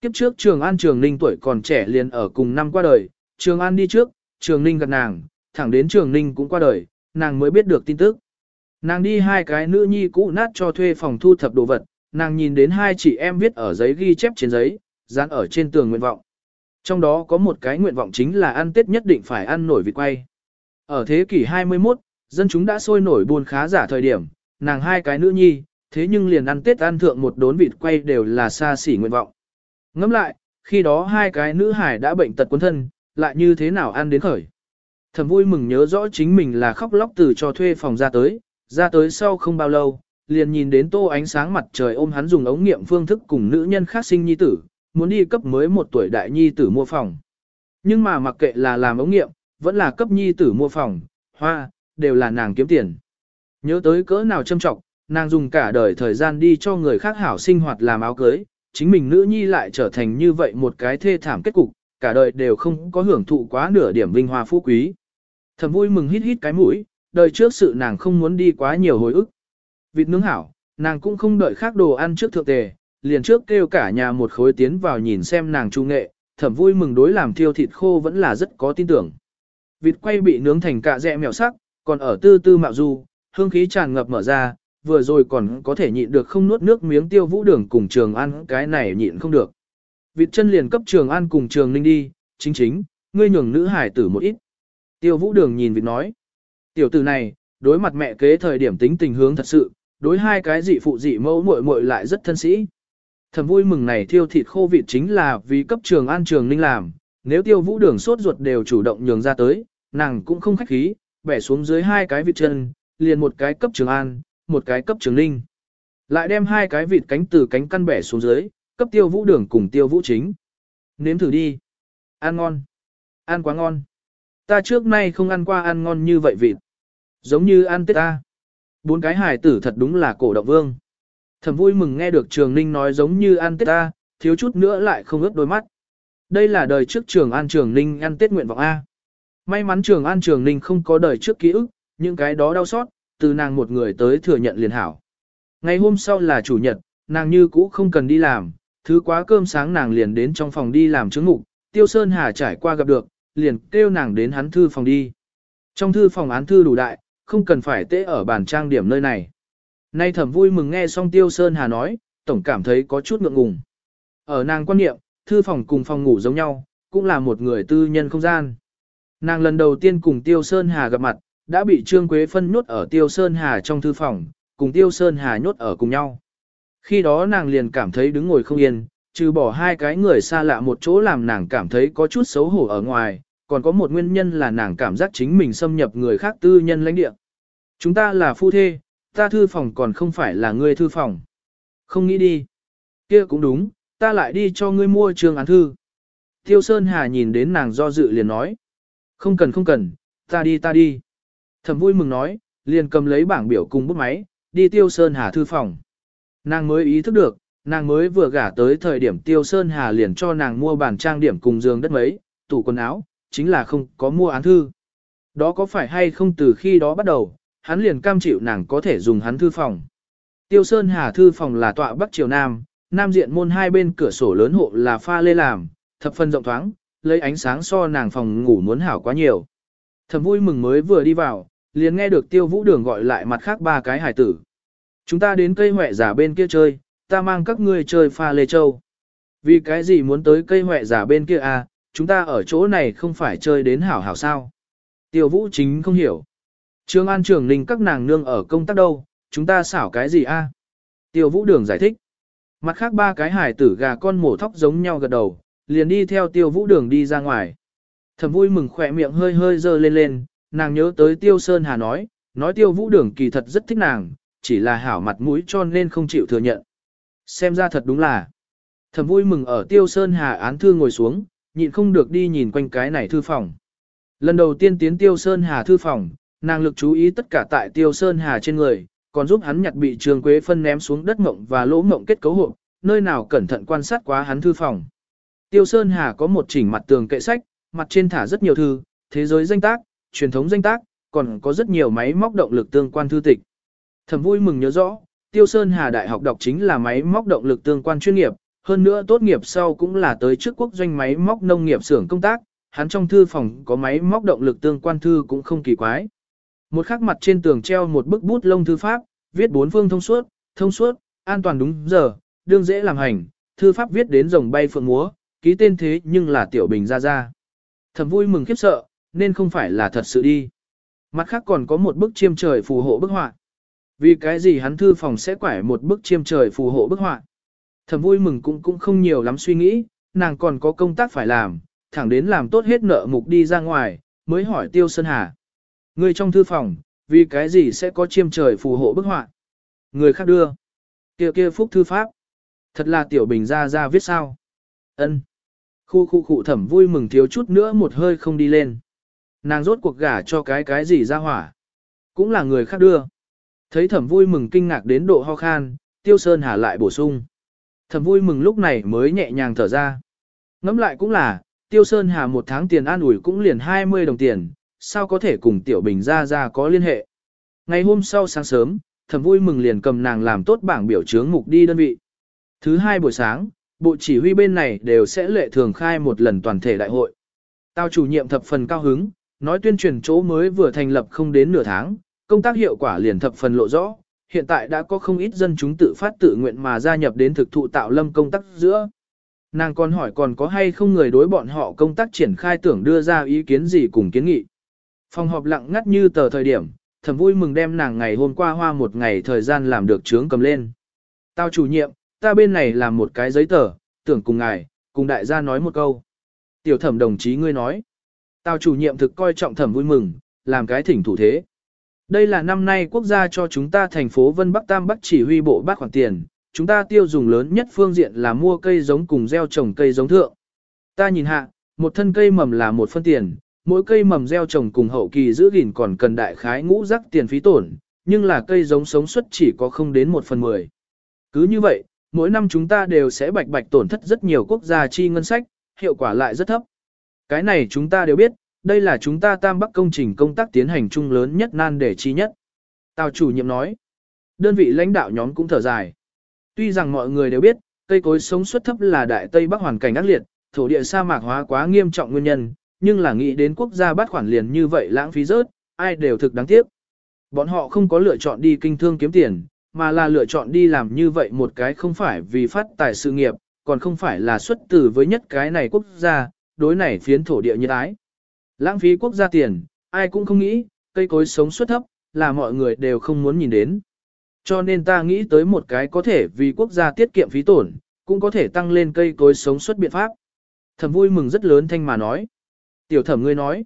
Kiếp trước Trường An Trường Ninh tuổi còn trẻ liền ở cùng năm qua đời, Trường An đi trước, Trường Ninh gặp nàng, thẳng đến Trường Ninh cũng qua đời, nàng mới biết được tin tức. Nàng đi hai cái nữ nhi cũ nát cho thuê phòng thu thập đồ vật, nàng nhìn đến hai chị em viết ở giấy ghi chép trên giấy, dán ở trên tường nguyện vọng. Trong đó có một cái nguyện vọng chính là ăn Tết nhất định phải ăn nổi vịt quay. Ở thế kỷ 21, dân chúng đã sôi nổi buôn khá giả thời điểm, nàng hai cái nữ nhi, thế nhưng liền ăn Tết ăn thượng một đốn vịt quay đều là xa xỉ nguyện vọng. Ngẫm lại, khi đó hai cái nữ hải đã bệnh tật quân thân, lại như thế nào ăn đến khởi. Thầm vui mừng nhớ rõ chính mình là khóc lóc từ cho thuê phòng ra tới, ra tới sau không bao lâu, liền nhìn đến tô ánh sáng mặt trời ôm hắn dùng ống nghiệm phương thức cùng nữ nhân khác sinh nhi tử, muốn đi cấp mới một tuổi đại nhi tử mua phòng. Nhưng mà mặc kệ là làm ống nghiệm, vẫn là cấp nhi tử mua phòng, hoa, đều là nàng kiếm tiền. Nhớ tới cỡ nào châm trọng, nàng dùng cả đời thời gian đi cho người khác hảo sinh hoạt làm áo cưới, chính mình nữ nhi lại trở thành như vậy một cái thê thảm kết cục, cả đời đều không có hưởng thụ quá nửa điểm vinh hoa phú quý. Thầm vui mừng hít hít cái mũi, đời trước sự nàng không muốn đi quá nhiều hồi ức. Vịt nướng hảo, nàng cũng không đợi khác đồ ăn trước thượng tề, liền trước kêu cả nhà một khối tiến vào nhìn xem nàng trung nghệ, thẩm vui mừng đối làm thiêu thịt khô vẫn là rất có tin tưởng. Vịt quay bị nướng thành cạ dẹ mèo sắc, còn ở tư tư mạo du, hương khí tràn ngập mở ra, vừa rồi còn có thể nhịn được không nuốt nước miếng tiêu vũ đường cùng trường ăn cái này nhịn không được. Vịt chân liền cấp trường ăn cùng trường ninh đi, chính chính, ngươi nhường nữ hải tử một ít. Tiêu vũ đường nhìn vịt nói. Tiểu tử này, đối mặt mẹ kế thời điểm tính tình hướng thật sự, đối hai cái dị phụ dị mẫu muội muội lại rất thân sĩ. Thầm vui mừng này thiêu thịt khô vịt chính là vì cấp trường an trường ninh làm, nếu tiêu vũ đường sốt ruột đều chủ động nhường ra tới, nàng cũng không khách khí, bẻ xuống dưới hai cái vịt chân, liền một cái cấp trường an, một cái cấp trường linh Lại đem hai cái vịt cánh từ cánh căn bẻ xuống dưới, cấp tiêu vũ đường cùng tiêu vũ chính. Nếm thử đi. Ăn ngon. Ăn quá ngon. Ta trước nay không ăn qua ăn ngon như vậy vịt. Giống như ăn tết ta. Bốn cái hải tử thật đúng là cổ động vương. Thầm vui mừng nghe được Trường Ninh nói giống như ăn tết ta, thiếu chút nữa lại không ướt đôi mắt. Đây là đời trước Trường An Trường Ninh ăn tết nguyện vọng A. May mắn Trường An Trường Ninh không có đời trước ký ức, những cái đó đau xót, từ nàng một người tới thừa nhận liền hảo. Ngày hôm sau là chủ nhật, nàng như cũ không cần đi làm, thứ quá cơm sáng nàng liền đến trong phòng đi làm chứng ngục, Tiêu Sơn Hà trải qua gặp được, liền kêu nàng đến hắn thư phòng đi. Trong thư phòng án thư đủ đại, không cần phải tễ ở bàn trang điểm nơi này. Nay thẩm vui mừng nghe xong Tiêu Sơn Hà nói, tổng cảm thấy có chút ngượng ngùng. Ở nàng quan niệm, thư phòng cùng phòng ngủ giống nhau, cũng là một người tư nhân không gian. Nàng lần đầu tiên cùng Tiêu Sơn Hà gặp mặt, đã bị Trương Quế Phân nhốt ở Tiêu Sơn Hà trong thư phòng, cùng Tiêu Sơn Hà nhốt ở cùng nhau. Khi đó nàng liền cảm thấy đứng ngồi không yên, trừ bỏ hai cái người xa lạ một chỗ làm nàng cảm thấy có chút xấu hổ ở ngoài, còn có một nguyên nhân là nàng cảm giác chính mình xâm nhập người khác tư nhân lãnh địa. Chúng ta là phu thê, ta thư phòng còn không phải là ngươi thư phòng. Không nghĩ đi. kia cũng đúng, ta lại đi cho ngươi mua trường án thư. Tiêu Sơn Hà nhìn đến nàng do dự liền nói. Không cần không cần, ta đi ta đi. Thẩm vui mừng nói, liền cầm lấy bảng biểu cùng bút máy, đi Tiêu Sơn Hà thư phòng. Nàng mới ý thức được, nàng mới vừa gả tới thời điểm Tiêu Sơn Hà liền cho nàng mua bản trang điểm cùng giường đất mấy, tủ quần áo, chính là không có mua án thư. Đó có phải hay không từ khi đó bắt đầu, hắn liền cam chịu nàng có thể dùng hắn thư phòng. Tiêu Sơn Hà thư phòng là tọa bắc triều nam, nam diện môn hai bên cửa sổ lớn hộ là pha lê làm, thập phần rộng thoáng, lấy ánh sáng so nàng phòng ngủ muốn hảo quá nhiều. Thầm vui mừng mới vừa đi vào, liền nghe được tiêu vũ đường gọi lại mặt khác ba cái hải tử. Chúng ta đến cây hỏe giả bên kia chơi, ta mang các ngươi chơi pha lê châu. Vì cái gì muốn tới cây hỏe giả bên kia à, chúng ta ở chỗ này không phải chơi đến hảo hảo sao. Tiêu vũ chính không hiểu. Trương An Trường Ninh các nàng nương ở công tác đâu, chúng ta xảo cái gì a? Tiêu Vũ Đường giải thích. Mặt khác ba cái hải tử gà con mổ thóc giống nhau gật đầu, liền đi theo Tiêu Vũ Đường đi ra ngoài. Thầm vui mừng khỏe miệng hơi hơi dơ lên lên, nàng nhớ tới Tiêu Sơn Hà nói, nói Tiêu Vũ Đường kỳ thật rất thích nàng, chỉ là hảo mặt mũi cho nên không chịu thừa nhận. Xem ra thật đúng là. Thầm vui mừng ở Tiêu Sơn Hà án thư ngồi xuống, nhịn không được đi nhìn quanh cái này thư phòng. Lần đầu tiên tiến Tiêu Sơn Hà thư phòng, Nàng lực chú ý tất cả tại Tiêu Sơn Hà trên người, còn giúp hắn nhặt bị Trường Quế phân ném xuống đất mộng và lỗ mộng kết cấu hộp, nơi nào cẩn thận quan sát quá hắn thư phòng. Tiêu Sơn Hà có một chỉnh mặt tường kệ sách, mặt trên thả rất nhiều thư, thế giới danh tác, truyền thống danh tác, còn có rất nhiều máy móc động lực tương quan thư tịch. thẩm vui mừng nhớ rõ, Tiêu Sơn Hà Đại học đọc chính là máy móc động lực tương quan chuyên nghiệp, hơn nữa tốt nghiệp sau cũng là tới trước quốc doanh máy móc nông nghiệp xưởng công tác, hắn trong thư phòng có máy móc động lực tương quan thư cũng không kỳ quái. Một khắc mặt trên tường treo một bức bút lông thư pháp, viết bốn phương thông suốt, thông suốt, an toàn đúng giờ, đương dễ làm hành, thư pháp viết đến rồng bay phượng múa, ký tên thế nhưng là tiểu bình ra ra. Thầm vui mừng khiếp sợ, nên không phải là thật sự đi. Mặt khác còn có một bức chiêm trời phù hộ bức họa. Vì cái gì hắn thư phòng sẽ quải một bức chiêm trời phù hộ bức họa. Thầm vui mừng cũng cũng không nhiều lắm suy nghĩ, nàng còn có công tác phải làm, thẳng đến làm tốt hết nợ mục đi ra ngoài, mới hỏi Tiêu Sơn Hà. Người trong thư phòng, vì cái gì sẽ có chiêm trời phù hộ bức họa? Người khác đưa. kia kia phúc thư pháp. Thật là tiểu bình ra ra viết sao? ân Khu khu khu thẩm vui mừng thiếu chút nữa một hơi không đi lên. Nàng rốt cuộc gả cho cái cái gì ra hỏa. Cũng là người khác đưa. Thấy thẩm vui mừng kinh ngạc đến độ ho khan, tiêu sơn hà lại bổ sung. Thẩm vui mừng lúc này mới nhẹ nhàng thở ra. Ngắm lại cũng là, tiêu sơn hà một tháng tiền an ủi cũng liền 20 đồng tiền, sao có thể cùng Tiểu Bình ra ra có liên hệ. Ngày hôm sau sáng sớm, thầm vui mừng liền cầm nàng làm tốt bảng biểu chướng mục đi đơn vị. Thứ hai buổi sáng, bộ chỉ huy bên này đều sẽ lệ thường khai một lần toàn thể đại hội. Tao chủ nhiệm thập phần cao hứng, nói tuyên truyền chỗ mới vừa thành lập không đến nửa tháng, công tác hiệu quả liền thập phần lộ rõ, hiện tại đã có không ít dân chúng tự phát tự nguyện mà gia nhập đến thực thụ tạo lâm công tác giữa. Nàng còn hỏi còn có hay không người đối bọn họ công tác triển khai tưởng đưa ra ý kiến gì cùng kiến nghị. Phòng họp lặng ngắt như tờ thời điểm, thầm vui mừng đem nàng ngày hôm qua hoa một ngày thời gian làm được trướng cầm lên. Tao chủ nhiệm, ta bên này làm một cái giấy tờ, tưởng cùng ngài, cùng đại gia nói một câu. Tiểu thẩm đồng chí ngươi nói. Tào chủ nhiệm thực coi trọng thẩm vui mừng, làm cái thỉnh thủ thế. Đây là năm nay quốc gia cho chúng ta thành phố Vân Bắc Tam Bắc chỉ huy bộ bác khoản tiền, chúng ta tiêu dùng lớn nhất phương diện là mua cây giống cùng gieo trồng cây giống thượng. Ta nhìn hạ, một thân cây mầm là một phân tiền, mỗi cây mầm gieo trồng cùng hậu kỳ giữ gìn còn cần đại khái ngũ rắc tiền phí tổn, nhưng là cây giống sống suất chỉ có không đến một phần mười. Cứ như vậy, mỗi năm chúng ta đều sẽ bạch bạch tổn thất rất nhiều quốc gia chi ngân sách, hiệu quả lại rất thấp. Cái này chúng ta đều biết, đây là chúng ta tam bắc công trình công tác tiến hành chung lớn nhất nan để chi nhất. Tào chủ nhiệm nói, đơn vị lãnh đạo nhóm cũng thở dài. Tuy rằng mọi người đều biết, cây cối sống suất thấp là đại Tây Bắc hoàn cảnh ác liệt, thổ địa sa mạc hóa quá nghiêm trọng nguyên nhân, nhưng là nghĩ đến quốc gia bắt khoản liền như vậy lãng phí rớt, ai đều thực đáng tiếc. Bọn họ không có lựa chọn đi kinh thương kiếm tiền, mà là lựa chọn đi làm như vậy một cái không phải vì phát tài sự nghiệp, còn không phải là xuất tử với nhất cái này quốc gia, đối này phiến thổ địa như ái. Lãng phí quốc gia tiền, ai cũng không nghĩ, cây cối sống suất thấp, là mọi người đều không muốn nhìn đến. Cho nên ta nghĩ tới một cái có thể vì quốc gia tiết kiệm phí tổn, cũng có thể tăng lên cây cối sống suất biện pháp. Thẩm vui mừng rất lớn thanh mà nói. Tiểu thẩm ngươi nói.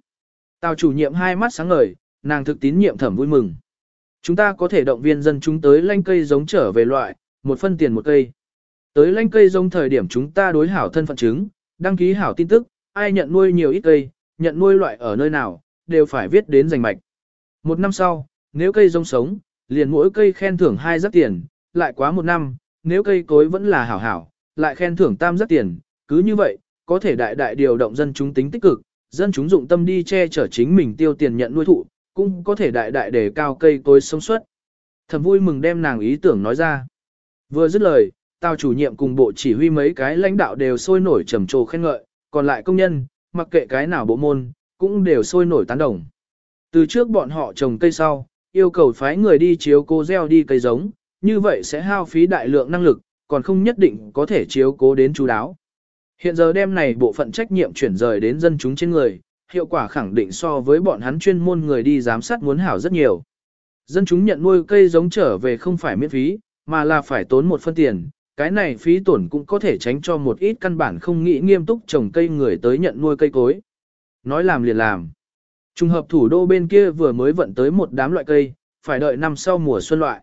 Tào chủ nhiệm hai mắt sáng ngời, nàng thực tín nhiệm thẩm vui mừng. Chúng ta có thể động viên dân chúng tới lanh cây giống trở về loại, một phân tiền một cây. Tới lanh cây giống thời điểm chúng ta đối hảo thân phận chứng, đăng ký hảo tin tức, ai nhận nuôi nhiều ít cây, nhận nuôi loại ở nơi nào, đều phải viết đến danh mạch. Một năm sau, nếu cây rông sống, liền mỗi cây khen thưởng hai rất tiền, lại quá một năm, nếu cây cối vẫn là hảo hảo, lại khen thưởng tam rất tiền, cứ như vậy, có thể đại đại điều động dân chúng tính tích cực, dân chúng dụng tâm đi che chở chính mình tiêu tiền nhận nuôi thụ, cũng có thể đại đại để cao cây cối sống suất. Thầm vui mừng đem nàng ý tưởng nói ra. Vừa dứt lời, tao chủ nhiệm cùng bộ chỉ huy mấy cái lãnh đạo đều sôi nổi trầm trồ khen ngợi, còn lại công nhân, mặc kệ cái nào bộ môn, cũng đều sôi nổi tán đồng. Từ trước bọn họ trồng cây sau, yêu cầu phái người đi chiếu cố gieo đi cây giống, như vậy sẽ hao phí đại lượng năng lực, còn không nhất định có thể chiếu cố đến chú đáo. Hiện giờ đem này bộ phận trách nhiệm chuyển rời đến dân chúng trên người, hiệu quả khẳng định so với bọn hắn chuyên môn người đi giám sát muốn hảo rất nhiều. Dân chúng nhận nuôi cây giống trở về không phải miễn phí, mà là phải tốn một phân tiền, cái này phí tổn cũng có thể tránh cho một ít căn bản không nghĩ nghiêm túc trồng cây người tới nhận nuôi cây cối. Nói làm liền làm. Trùng hợp thủ đô bên kia vừa mới vận tới một đám loại cây, phải đợi năm sau mùa xuân loại.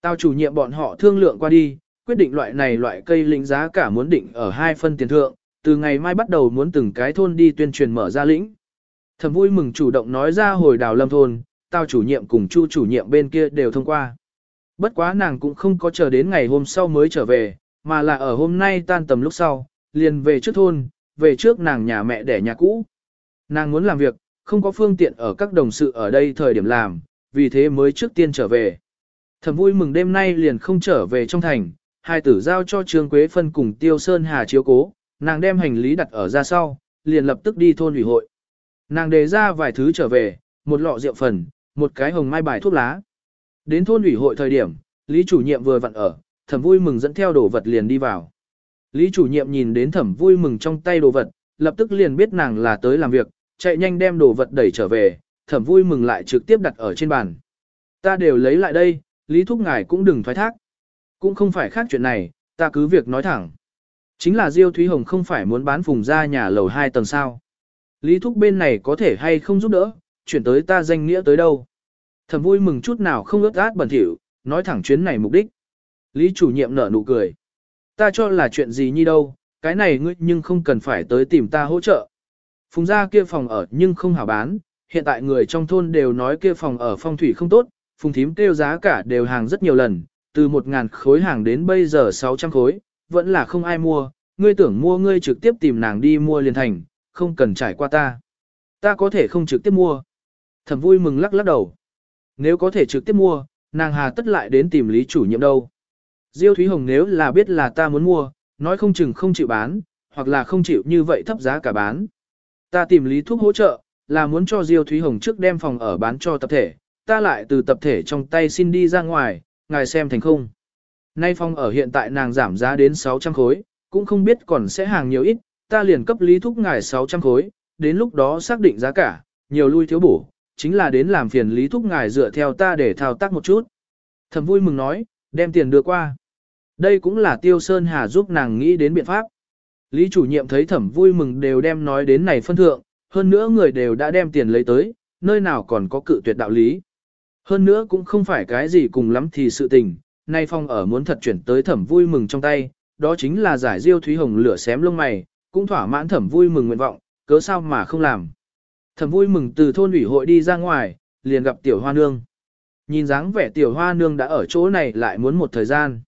Tao chủ nhiệm bọn họ thương lượng qua đi, quyết định loại này loại cây lĩnh giá cả muốn định ở hai phân tiền thượng, từ ngày mai bắt đầu muốn từng cái thôn đi tuyên truyền mở ra lĩnh. Thầm vui mừng chủ động nói ra hồi đào lâm thôn, tao chủ nhiệm cùng chu chủ nhiệm bên kia đều thông qua. Bất quá nàng cũng không có chờ đến ngày hôm sau mới trở về, mà là ở hôm nay tan tầm lúc sau, liền về trước thôn, về trước nàng nhà mẹ đẻ nhà cũ. Nàng muốn làm việc, không có phương tiện ở các đồng sự ở đây thời điểm làm, vì thế mới trước tiên trở về. Thầm vui mừng đêm nay liền không trở về trong thành, hai tử giao cho Trương Quế Phân cùng Tiêu Sơn Hà chiếu cố, nàng đem hành lý đặt ở ra sau, liền lập tức đi thôn ủy hội. Nàng đề ra vài thứ trở về, một lọ rượu phần, một cái hồng mai bài thuốc lá. Đến thôn ủy hội thời điểm, Lý chủ nhiệm vừa vặn ở, thẩm vui mừng dẫn theo đồ vật liền đi vào. Lý chủ nhiệm nhìn đến thẩm vui mừng trong tay đồ vật, lập tức liền biết nàng là tới làm việc, chạy nhanh đem đồ vật đẩy trở về, thẩm vui mừng lại trực tiếp đặt ở trên bàn. Ta đều lấy lại đây, Lý thúc ngài cũng đừng thoái thác. Cũng không phải khác chuyện này, ta cứ việc nói thẳng. Chính là Diêu Thúy Hồng không phải muốn bán phùng ra nhà lầu 2 tầng sao. Lý thúc bên này có thể hay không giúp đỡ, chuyển tới ta danh nghĩa tới đâu. Thầm vui mừng chút nào không ướt át bẩn thỉu, nói thẳng chuyến này mục đích. Lý chủ nhiệm nở nụ cười. Ta cho là chuyện gì như đâu, cái này ngươi nhưng không cần phải tới tìm ta hỗ trợ. Phùng ra kia phòng ở nhưng không hảo bán, hiện tại người trong thôn đều nói kia phòng ở phong thủy không tốt, phùng thím kêu giá cả đều hàng rất nhiều lần, từ 1.000 khối hàng đến bây giờ 600 khối, vẫn là không ai mua, ngươi tưởng mua ngươi trực tiếp tìm nàng đi mua liền thành, không cần trải qua ta. Ta có thể không trực tiếp mua. Thẩm vui mừng lắc lắc đầu. Nếu có thể trực tiếp mua, nàng hà tất lại đến tìm lý chủ nhiệm đâu. Diêu Thúy Hồng nếu là biết là ta muốn mua, nói không chừng không chịu bán, hoặc là không chịu như vậy thấp giá cả bán. Ta tìm lý thuốc hỗ trợ, là muốn cho Diêu Thúy Hồng trước đem phòng ở bán cho tập thể, ta lại từ tập thể trong tay xin đi ra ngoài, ngài xem thành không. Nay phòng ở hiện tại nàng giảm giá đến 600 khối, cũng không biết còn sẽ hàng nhiều ít, ta liền cấp lý thúc ngài 600 khối, đến lúc đó xác định giá cả, nhiều lui thiếu bổ, chính là đến làm phiền lý thúc ngài dựa theo ta để thao tác một chút. Thầm vui mừng nói, đem tiền đưa qua. Đây cũng là Tiêu Sơn Hà giúp nàng nghĩ đến biện pháp. Lý chủ nhiệm thấy thẩm vui mừng đều đem nói đến này phân thượng, hơn nữa người đều đã đem tiền lấy tới, nơi nào còn có cự tuyệt đạo lý. Hơn nữa cũng không phải cái gì cùng lắm thì sự tình, nay phong ở muốn thật chuyển tới thẩm vui mừng trong tay, đó chính là giải diêu Thúy Hồng lửa xém lông mày, cũng thỏa mãn thẩm vui mừng nguyện vọng, cớ sao mà không làm. Thẩm vui mừng từ thôn ủy hội đi ra ngoài, liền gặp tiểu hoa nương. Nhìn dáng vẻ tiểu hoa nương đã ở chỗ này lại muốn một thời gian.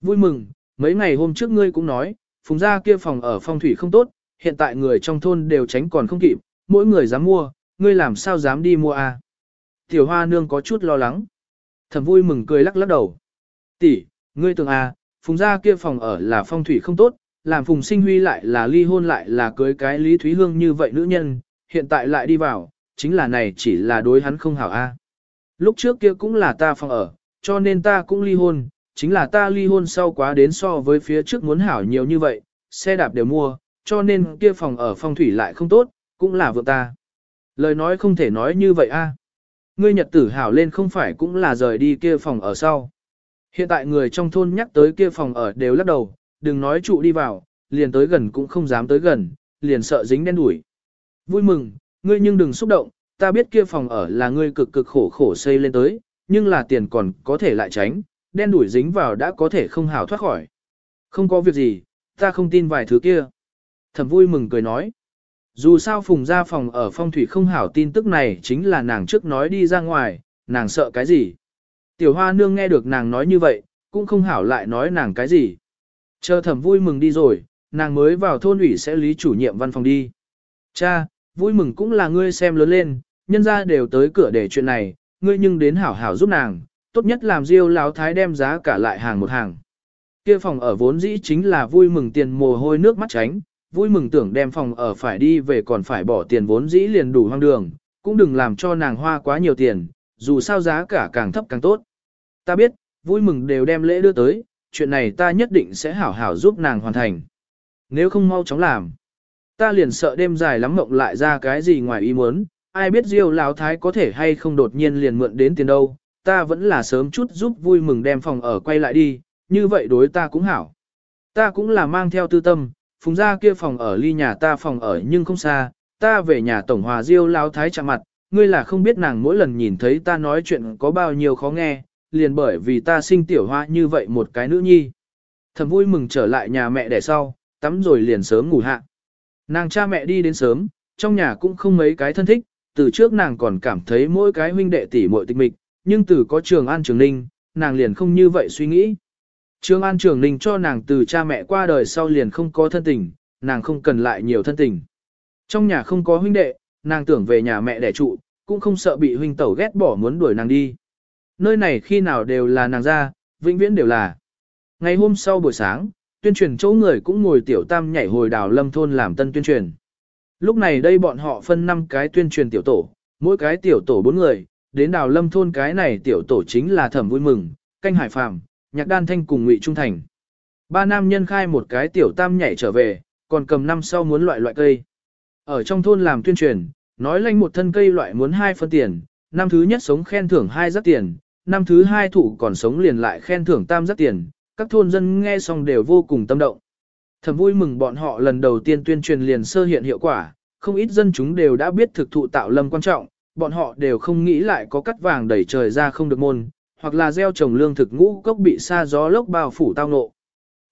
Vui mừng, mấy ngày hôm trước ngươi cũng nói, phùng gia kia phòng ở phong thủy không tốt, hiện tại người trong thôn đều tránh còn không kịp, mỗi người dám mua, ngươi làm sao dám đi mua à? Tiểu hoa nương có chút lo lắng. Thẩm vui mừng cười lắc lắc đầu. Tỷ, ngươi tưởng à, phùng gia kia phòng ở là phong thủy không tốt, làm phùng sinh huy lại là ly hôn lại là cưới cái Lý Thúy Hương như vậy nữ nhân, hiện tại lại đi vào, chính là này chỉ là đối hắn không hảo a. Lúc trước kia cũng là ta phòng ở, cho nên ta cũng ly hôn, chính là ta ly hôn sau quá đến so với phía trước muốn hảo nhiều như vậy, xe đạp đều mua, cho nên kia phòng ở phong thủy lại không tốt, cũng là vợ ta. Lời nói không thể nói như vậy a. Ngươi nhật tử hảo lên không phải cũng là rời đi kia phòng ở sau. Hiện tại người trong thôn nhắc tới kia phòng ở đều lắc đầu, đừng nói trụ đi vào, liền tới gần cũng không dám tới gần, liền sợ dính đen đuổi. Vui mừng, ngươi nhưng đừng xúc động, ta biết kia phòng ở là ngươi cực cực khổ khổ xây lên tới, nhưng là tiền còn có thể lại tránh, đen đuổi dính vào đã có thể không hảo thoát khỏi. Không có việc gì, ta không tin vài thứ kia. Thẩm vui mừng cười nói. Dù sao phùng ra phòng ở phong thủy không hảo tin tức này chính là nàng trước nói đi ra ngoài, nàng sợ cái gì. Tiểu hoa nương nghe được nàng nói như vậy, cũng không hảo lại nói nàng cái gì. Chờ thẩm vui mừng đi rồi, nàng mới vào thôn ủy sẽ lý chủ nhiệm văn phòng đi. Cha, vui mừng cũng là ngươi xem lớn lên, nhân ra đều tới cửa để chuyện này, ngươi nhưng đến hảo hảo giúp nàng, tốt nhất làm diêu láo thái đem giá cả lại hàng một hàng. Kia phòng ở vốn dĩ chính là vui mừng tiền mồ hôi nước mắt tránh, vui mừng tưởng đem phòng ở phải đi về còn phải bỏ tiền vốn dĩ liền đủ hoang đường, cũng đừng làm cho nàng hoa quá nhiều tiền, dù sao giá cả càng thấp càng tốt. Ta biết, vui mừng đều đem lễ đưa tới, chuyện này ta nhất định sẽ hảo hảo giúp nàng hoàn thành. Nếu không mau chóng làm, ta liền sợ đêm dài lắm mộng lại ra cái gì ngoài ý muốn, ai biết Diêu Lão Thái có thể hay không đột nhiên liền mượn đến tiền đâu, ta vẫn là sớm chút giúp vui mừng đem phòng ở quay lại đi, như vậy đối ta cũng hảo. Ta cũng là mang theo tư tâm, phùng ra kia phòng ở ly nhà ta phòng ở nhưng không xa, ta về nhà tổng hòa Diêu Lão Thái chạm mặt, ngươi là không biết nàng mỗi lần nhìn thấy ta nói chuyện có bao nhiêu khó nghe, liền bởi vì ta sinh tiểu hoa như vậy một cái nữ nhi. Thầm vui mừng trở lại nhà mẹ đẻ sau, tắm rồi liền sớm ngủ hạ. Nàng cha mẹ đi đến sớm, trong nhà cũng không mấy cái thân thích, từ trước nàng còn cảm thấy mỗi cái huynh đệ tỷ muội tịch mịch, nhưng từ có trường an trường ninh, nàng liền không như vậy suy nghĩ. Trường an trường ninh cho nàng từ cha mẹ qua đời sau liền không có thân tình, nàng không cần lại nhiều thân tình. Trong nhà không có huynh đệ, nàng tưởng về nhà mẹ đẻ trụ, cũng không sợ bị huynh tẩu ghét bỏ muốn đuổi nàng đi. Nơi này khi nào đều là nàng ra, vĩnh viễn đều là. Ngày hôm sau buổi sáng, tuyên truyền chỗ người cũng ngồi tiểu tam nhảy hồi đào lâm thôn làm tân tuyên truyền. Lúc này đây bọn họ phân 5 cái tuyên truyền tiểu tổ, mỗi cái tiểu tổ 4 người, đến đào lâm thôn cái này tiểu tổ chính là thẩm vui mừng, canh hải phàm, nhạc đan thanh cùng ngụy trung thành. Ba nam nhân khai một cái tiểu tam nhảy trở về, còn cầm năm sau muốn loại loại cây. Ở trong thôn làm tuyên truyền, nói lanh một thân cây loại muốn hai phân tiền, năm thứ nhất sống khen thưởng hai rất tiền, năm thứ hai thủ còn sống liền lại khen thưởng tam rất tiền, các thôn dân nghe xong đều vô cùng tâm động. Thầm vui mừng bọn họ lần đầu tiên tuyên truyền liền sơ hiện hiệu quả, không ít dân chúng đều đã biết thực thụ tạo lâm quan trọng, bọn họ đều không nghĩ lại có cắt vàng đẩy trời ra không được môn, hoặc là gieo trồng lương thực ngũ cốc bị sa gió lốc bao phủ tao nộ.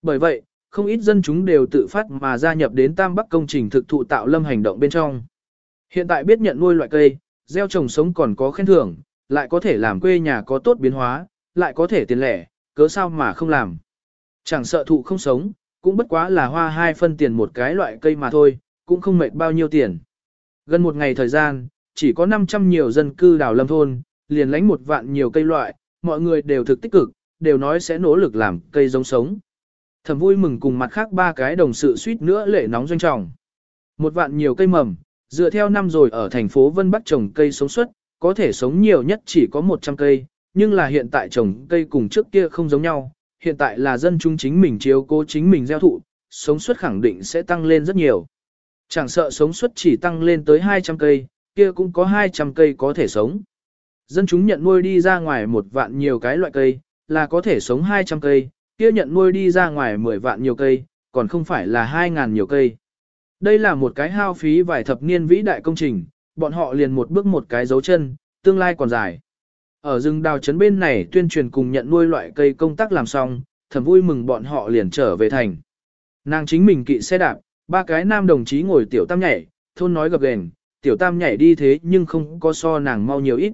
Bởi vậy, không ít dân chúng đều tự phát mà gia nhập đến Tam Bắc công trình thực thụ tạo lâm hành động bên trong. Hiện tại biết nhận nuôi loại cây, gieo trồng sống còn có khen thưởng, lại có thể làm quê nhà có tốt biến hóa, lại có thể tiền lẻ, cớ sao mà không làm. Chẳng sợ thụ không sống, cũng bất quá là hoa hai phân tiền một cái loại cây mà thôi, cũng không mệt bao nhiêu tiền. Gần một ngày thời gian, chỉ có 500 nhiều dân cư đảo lâm thôn, liền lánh một vạn nhiều cây loại, mọi người đều thực tích cực, đều nói sẽ nỗ lực làm cây giống sống. Thầm vui mừng cùng mặt khác ba cái đồng sự suýt nữa lệ nóng doanh trọng. Một vạn nhiều cây mầm, dựa theo năm rồi ở thành phố Vân Bắc trồng cây sống suất, có thể sống nhiều nhất chỉ có 100 cây, nhưng là hiện tại trồng cây cùng trước kia không giống nhau, hiện tại là dân chúng chính mình chiếu cố chính mình gieo thụ, sống suất khẳng định sẽ tăng lên rất nhiều. Chẳng sợ sống suất chỉ tăng lên tới 200 cây, kia cũng có 200 cây có thể sống. Dân chúng nhận nuôi đi ra ngoài một vạn nhiều cái loại cây, là có thể sống 200 cây, kia nhận nuôi đi ra ngoài 10 vạn nhiều cây, còn không phải là 2.000 nhiều cây. Đây là một cái hao phí vài thập niên vĩ đại công trình, bọn họ liền một bước một cái dấu chân, tương lai còn dài. Ở rừng đào trấn bên này tuyên truyền cùng nhận nuôi loại cây công tác làm xong, thầm vui mừng bọn họ liền trở về thành. Nàng chính mình kỵ xe đạp, ba cái nam đồng chí ngồi tiểu tam nhảy, thôn nói gặp gền, tiểu tam nhảy đi thế nhưng không có so nàng mau nhiều ít.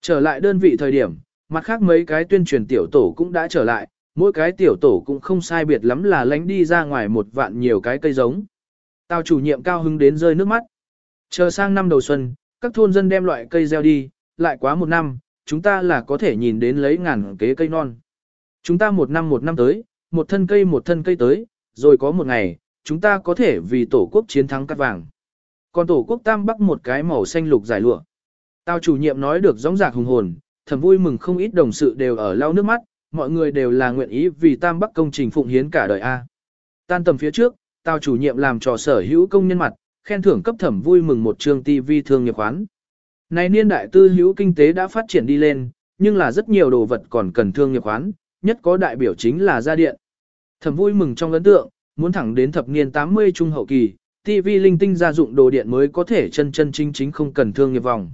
Trở lại đơn vị thời điểm, mặt khác mấy cái tuyên truyền tiểu tổ cũng đã trở lại, mỗi cái tiểu tổ cũng không sai biệt lắm là lánh đi ra ngoài một vạn nhiều cái cây giống. Tào chủ nhiệm cao hứng đến rơi nước mắt. Chờ sang năm đầu xuân, các thôn dân đem loại cây gieo đi, lại quá một năm, chúng ta là có thể nhìn đến lấy ngàn kế cây non. Chúng ta một năm một năm tới, một thân cây một thân cây tới, rồi có một ngày, chúng ta có thể vì tổ quốc chiến thắng cắt vàng. Còn tổ quốc tam bắc một cái màu xanh lục giải lụa. Tao chủ nhiệm nói được rõ rạc hùng hồn, thầm vui mừng không ít đồng sự đều ở lau nước mắt, mọi người đều là nguyện ý vì tam bắc công trình phụng hiến cả đời A. Tan tầm phía trước, tao chủ nhiệm làm trò sở hữu công nhân mặt, khen thưởng cấp thẩm vui mừng một trường TV thương nghiệp khoán. Này niên đại tư hữu kinh tế đã phát triển đi lên, nhưng là rất nhiều đồ vật còn cần thương nghiệp khoán, nhất có đại biểu chính là gia điện. Thẩm vui mừng trong ấn tượng, muốn thẳng đến thập niên 80 trung hậu kỳ, TV linh tinh gia dụng đồ điện mới có thể chân chân chính chính không cần thương nghiệp vòng.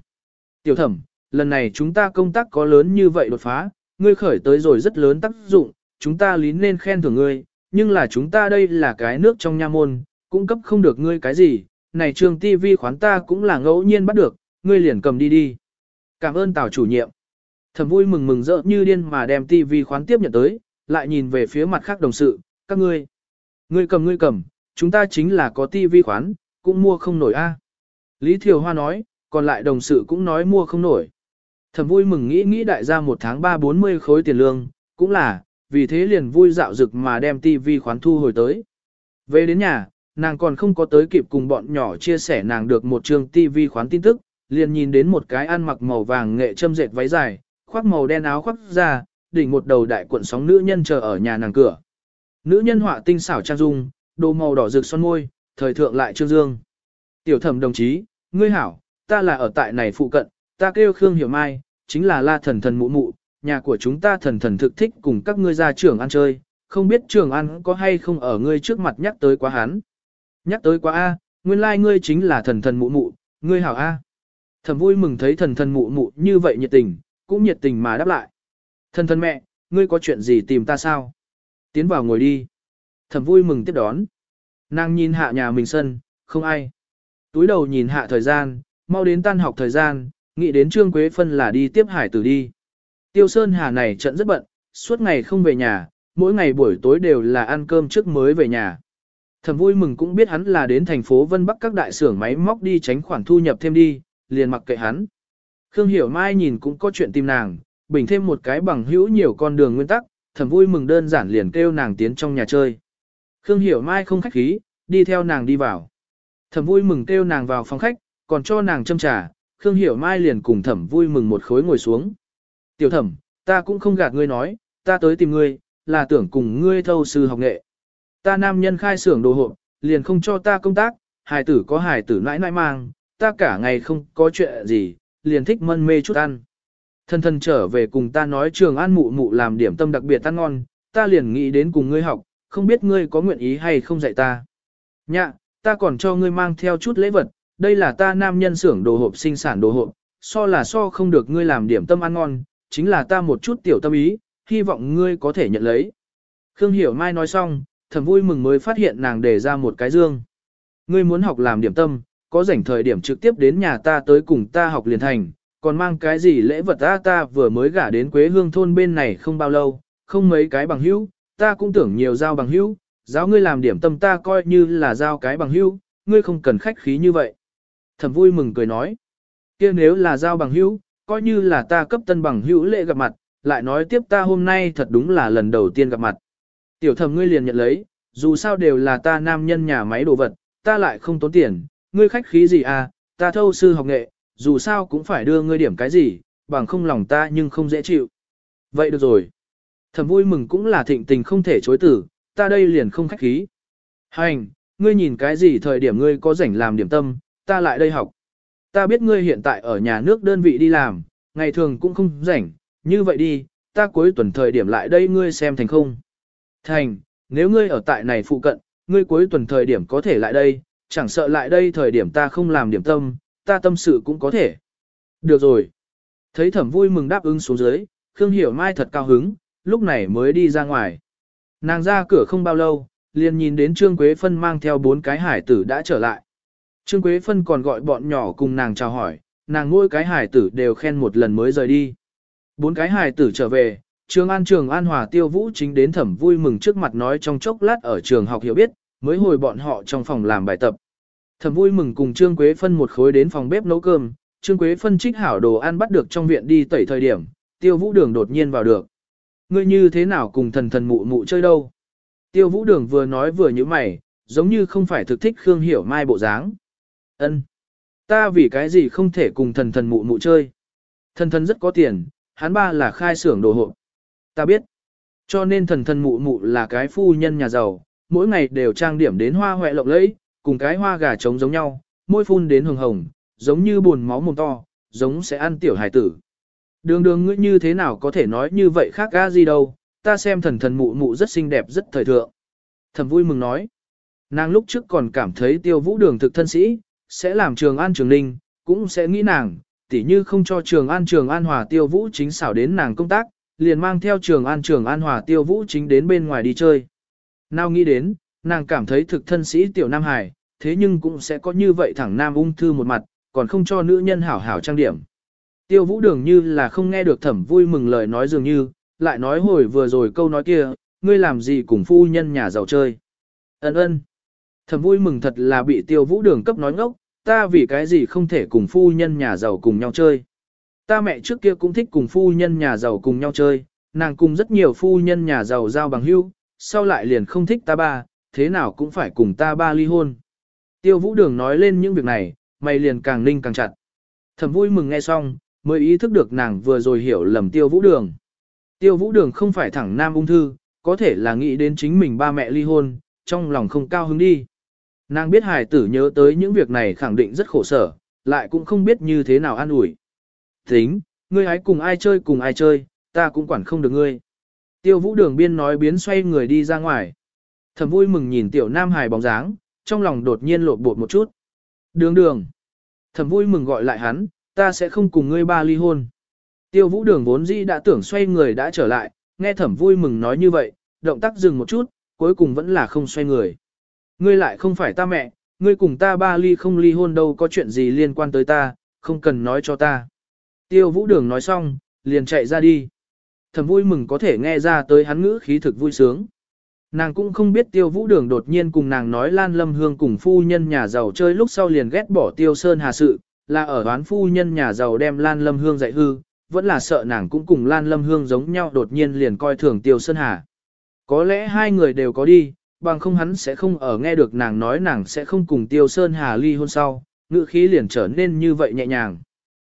Tiểu thẩm, lần này chúng ta công tác có lớn như vậy đột phá, ngươi khởi tới rồi rất lớn tác dụng, chúng ta lý nên khen thưởng ngươi, nhưng là chúng ta đây là cái nước trong nha môn, cung cấp không được ngươi cái gì, này trường TV khoán ta cũng là ngẫu nhiên bắt được, ngươi liền cầm đi đi. Cảm ơn Tào chủ nhiệm. Thẩm vui mừng mừng rỡ như điên mà đem TV khoán tiếp nhận tới, lại nhìn về phía mặt khác đồng sự, các ngươi. Ngươi cầm ngươi cầm, chúng ta chính là có TV khoán, cũng mua không nổi a. Lý Thiều Hoa nói, còn lại đồng sự cũng nói mua không nổi. Thẩm vui mừng nghĩ nghĩ đại gia một tháng 3-40 khối tiền lương, cũng là, vì thế liền vui dạo dực mà đem TV khoán thu hồi tới. Về đến nhà, nàng còn không có tới kịp cùng bọn nhỏ chia sẻ nàng được một trường TV khoán tin tức, liền nhìn đến một cái ăn mặc màu vàng nghệ châm dệt váy dài, khoác màu đen áo khoác ra, đỉnh một đầu đại cuộn sóng nữ nhân chờ ở nhà nàng cửa. Nữ nhân họa tinh xảo trang dung, đồ màu đỏ rực son môi, thời thượng lại trương dương. Tiểu thẩm đồng chí, ngươi hảo, ta là ở tại này phụ cận, ta kêu Khương Hiểu Mai, chính là la thần thần mụ mụ, nhà của chúng ta thần thần thực thích cùng các ngươi ra trường ăn chơi, không biết trường ăn có hay không ở ngươi trước mặt nhắc tới quá hắn. Nhắc tới quá A, nguyên lai like ngươi chính là thần thần mụ mụ, ngươi hảo A. Thẩm vui mừng thấy thần thần mụ mụ như vậy nhiệt tình, cũng nhiệt tình mà đáp lại. Thần thần mẹ, ngươi có chuyện gì tìm ta sao? Tiến vào ngồi đi. Thẩm vui mừng tiếp đón. Nàng nhìn hạ nhà mình sân, không ai. Túi đầu nhìn hạ thời gian, mau đến tan học thời gian, nghĩ đến Trương Quế Phân là đi tiếp hải tử đi. Tiêu Sơn Hà này trận rất bận, suốt ngày không về nhà, mỗi ngày buổi tối đều là ăn cơm trước mới về nhà. Thẩm vui mừng cũng biết hắn là đến thành phố Vân Bắc các đại xưởng máy móc đi tránh khoản thu nhập thêm đi, liền mặc kệ hắn. Khương Hiểu Mai nhìn cũng có chuyện tìm nàng, bình thêm một cái bằng hữu nhiều con đường nguyên tắc, thầm vui mừng đơn giản liền kêu nàng tiến trong nhà chơi. Khương Hiểu Mai không khách khí, đi theo nàng đi vào. Thẩm vui mừng kêu nàng vào phòng khách, còn cho nàng châm trà, Khương Hiểu Mai liền cùng thẩm vui mừng một khối ngồi xuống. Tiểu thẩm, ta cũng không gạt ngươi nói, ta tới tìm ngươi, là tưởng cùng ngươi thâu sư học nghệ. Ta nam nhân khai xưởng đồ hộp, liền không cho ta công tác, hài tử có hài tử nãi nãi mang, ta cả ngày không có chuyện gì, liền thích mân mê chút ăn. Thân thân trở về cùng ta nói trường an mụ mụ làm điểm tâm đặc biệt ăn ngon, ta liền nghĩ đến cùng ngươi học, không biết ngươi có nguyện ý hay không dạy ta. Nhạ, ta còn cho ngươi mang theo chút lễ vật, đây là ta nam nhân xưởng đồ hộp sinh sản đồ hộp, so là so không được ngươi làm điểm tâm ăn ngon, chính là ta một chút tiểu tâm ý, hy vọng ngươi có thể nhận lấy. Khương Hiểu Mai nói xong, thầm vui mừng mới phát hiện nàng để ra một cái dương. Ngươi muốn học làm điểm tâm, có rảnh thời điểm trực tiếp đến nhà ta tới cùng ta học liền thành, còn mang cái gì lễ vật ta ta vừa mới gả đến Quế Hương thôn bên này không bao lâu, không mấy cái bằng hữu, ta cũng tưởng nhiều giao bằng hữu, giáo ngươi làm điểm tâm ta coi như là giao cái bằng hữu, ngươi không cần khách khí như vậy. Thẩm vui mừng cười nói, kia nếu là giao bằng hữu, coi như là ta cấp tân bằng hữu lễ gặp mặt, lại nói tiếp ta hôm nay thật đúng là lần đầu tiên gặp mặt. Tiểu thẩm ngươi liền nhận lấy, dù sao đều là ta nam nhân nhà máy đồ vật, ta lại không tốn tiền, ngươi khách khí gì à, ta thâu sư học nghệ, dù sao cũng phải đưa ngươi điểm cái gì, bằng không lòng ta nhưng không dễ chịu. Vậy được rồi. Thẩm vui mừng cũng là thịnh tình không thể chối tử, ta đây liền không khách khí. Hành, ngươi nhìn cái gì thời điểm ngươi có rảnh làm điểm tâm, ta lại đây học. Ta biết ngươi hiện tại ở nhà nước đơn vị đi làm, ngày thường cũng không rảnh, như vậy đi, ta cuối tuần thời điểm lại đây ngươi xem thành không. Thành, nếu ngươi ở tại này phụ cận, ngươi cuối tuần thời điểm có thể lại đây, chẳng sợ lại đây thời điểm ta không làm điểm tâm, ta tâm sự cũng có thể. Được rồi. Thấy thẩm vui mừng đáp ứng xuống dưới, Khương Hiểu Mai thật cao hứng, lúc này mới đi ra ngoài. Nàng ra cửa không bao lâu, liền nhìn đến Trương Quế Phân mang theo bốn cái hải tử đã trở lại. Trương Quế Phân còn gọi bọn nhỏ cùng nàng chào hỏi, nàng mỗi cái hải tử đều khen một lần mới rời đi. Bốn cái hải tử trở về, Trường An Trường An Hòa Tiêu Vũ chính đến thẩm vui mừng trước mặt nói trong chốc lát ở trường học hiểu biết, mới hồi bọn họ trong phòng làm bài tập. Thẩm vui mừng cùng Trương Quế Phân một khối đến phòng bếp nấu cơm, Trương Quế Phân trích hảo đồ ăn bắt được trong viện đi tẩy thời điểm, Tiêu Vũ Đường đột nhiên vào được. Ngươi như thế nào cùng thần thần mụ mụ chơi đâu? Tiêu Vũ Đường vừa nói vừa như mày, giống như không phải thực thích Khương Hiểu Mai bộ dáng. Ân, Ta vì cái gì không thể cùng thần thần mụ mụ chơi? Thần thần rất có tiền, hắn ba là khai xưởng đồ hộp. Ta biết. Cho nên thần thần mụ mụ là cái phu nhân nhà giàu, mỗi ngày đều trang điểm đến hoa hoẹ lộng lẫy, cùng cái hoa gà trống giống nhau, môi phun đến hồng hồng, giống như buồn máu mồm to, giống sẽ ăn tiểu hải tử. Đường đường ngươi như thế nào có thể nói như vậy khác ga gì đâu, ta xem thần thần mụ mụ rất xinh đẹp rất thời thượng. Thầm vui mừng nói. Nàng lúc trước còn cảm thấy tiêu vũ đường thực thân sĩ, sẽ làm trường an trường ninh, cũng sẽ nghĩ nàng, tỉ như không cho trường an trường an hòa tiêu vũ chính xảo đến nàng công tác, liền mang theo trường an trường an hòa tiêu vũ chính đến bên ngoài đi chơi. Nào nghĩ đến, nàng cảm thấy thực thân sĩ tiểu Nam Hải, thế nhưng cũng sẽ có như vậy thẳng nam ung thư một mặt, còn không cho nữ nhân hảo hảo trang điểm. Tiêu vũ đường như là không nghe được thẩm vui mừng lời nói dường như, lại nói hồi vừa rồi câu nói kia, ngươi làm gì cùng phu nhân nhà giàu chơi. Ấn ơn. Thẩm vui mừng thật là bị tiêu vũ đường cấp nói ngốc, ta vì cái gì không thể cùng phu nhân nhà giàu cùng nhau chơi. Ta mẹ trước kia cũng thích cùng phu nhân nhà giàu cùng nhau chơi, nàng cùng rất nhiều phu nhân nhà giàu giao bằng hữu, sau lại liền không thích ta ba, thế nào cũng phải cùng ta ba ly hôn. Tiêu vũ đường nói lên những việc này, mày liền càng ninh càng chặt. Thẩm vui mừng nghe xong, mới ý thức được nàng vừa rồi hiểu lầm tiêu vũ đường. Tiêu vũ đường không phải thẳng nam ung thư, có thể là nghĩ đến chính mình ba mẹ ly hôn, trong lòng không cao hứng đi. Nàng biết hài tử nhớ tới những việc này khẳng định rất khổ sở, lại cũng không biết như thế nào an ủi. Tính, ngươi hãy cùng ai chơi cùng ai chơi, ta cũng quản không được ngươi. Tiêu vũ đường biên nói biến xoay người đi ra ngoài. Thầm vui mừng nhìn tiểu nam hài bóng dáng, trong lòng đột nhiên lộn bột một chút. Đường đường. Thầm vui mừng gọi lại hắn, ta sẽ không cùng ngươi ba ly hôn. Tiêu vũ đường vốn dĩ đã tưởng xoay người đã trở lại, nghe thẩm vui mừng nói như vậy, động tác dừng một chút, cuối cùng vẫn là không xoay người. Ngươi lại không phải ta mẹ, ngươi cùng ta ba ly không ly hôn đâu có chuyện gì liên quan tới ta, không cần nói cho ta. Tiêu vũ đường nói xong, liền chạy ra đi thầm vui mừng có thể nghe ra tới hắn ngữ khí thực vui sướng. Nàng cũng không biết tiêu vũ đường đột nhiên cùng nàng nói Lan Lâm Hương cùng phu nhân nhà giàu chơi lúc sau liền ghét bỏ tiêu sơn hà sự, là ở đoán phu nhân nhà giàu đem Lan Lâm Hương dạy hư, vẫn là sợ nàng cũng cùng Lan Lâm Hương giống nhau đột nhiên liền coi thường tiêu sơn hà. Có lẽ hai người đều có đi, bằng không hắn sẽ không ở nghe được nàng nói nàng sẽ không cùng tiêu sơn hà ly hôn sau, ngữ khí liền trở nên như vậy nhẹ nhàng.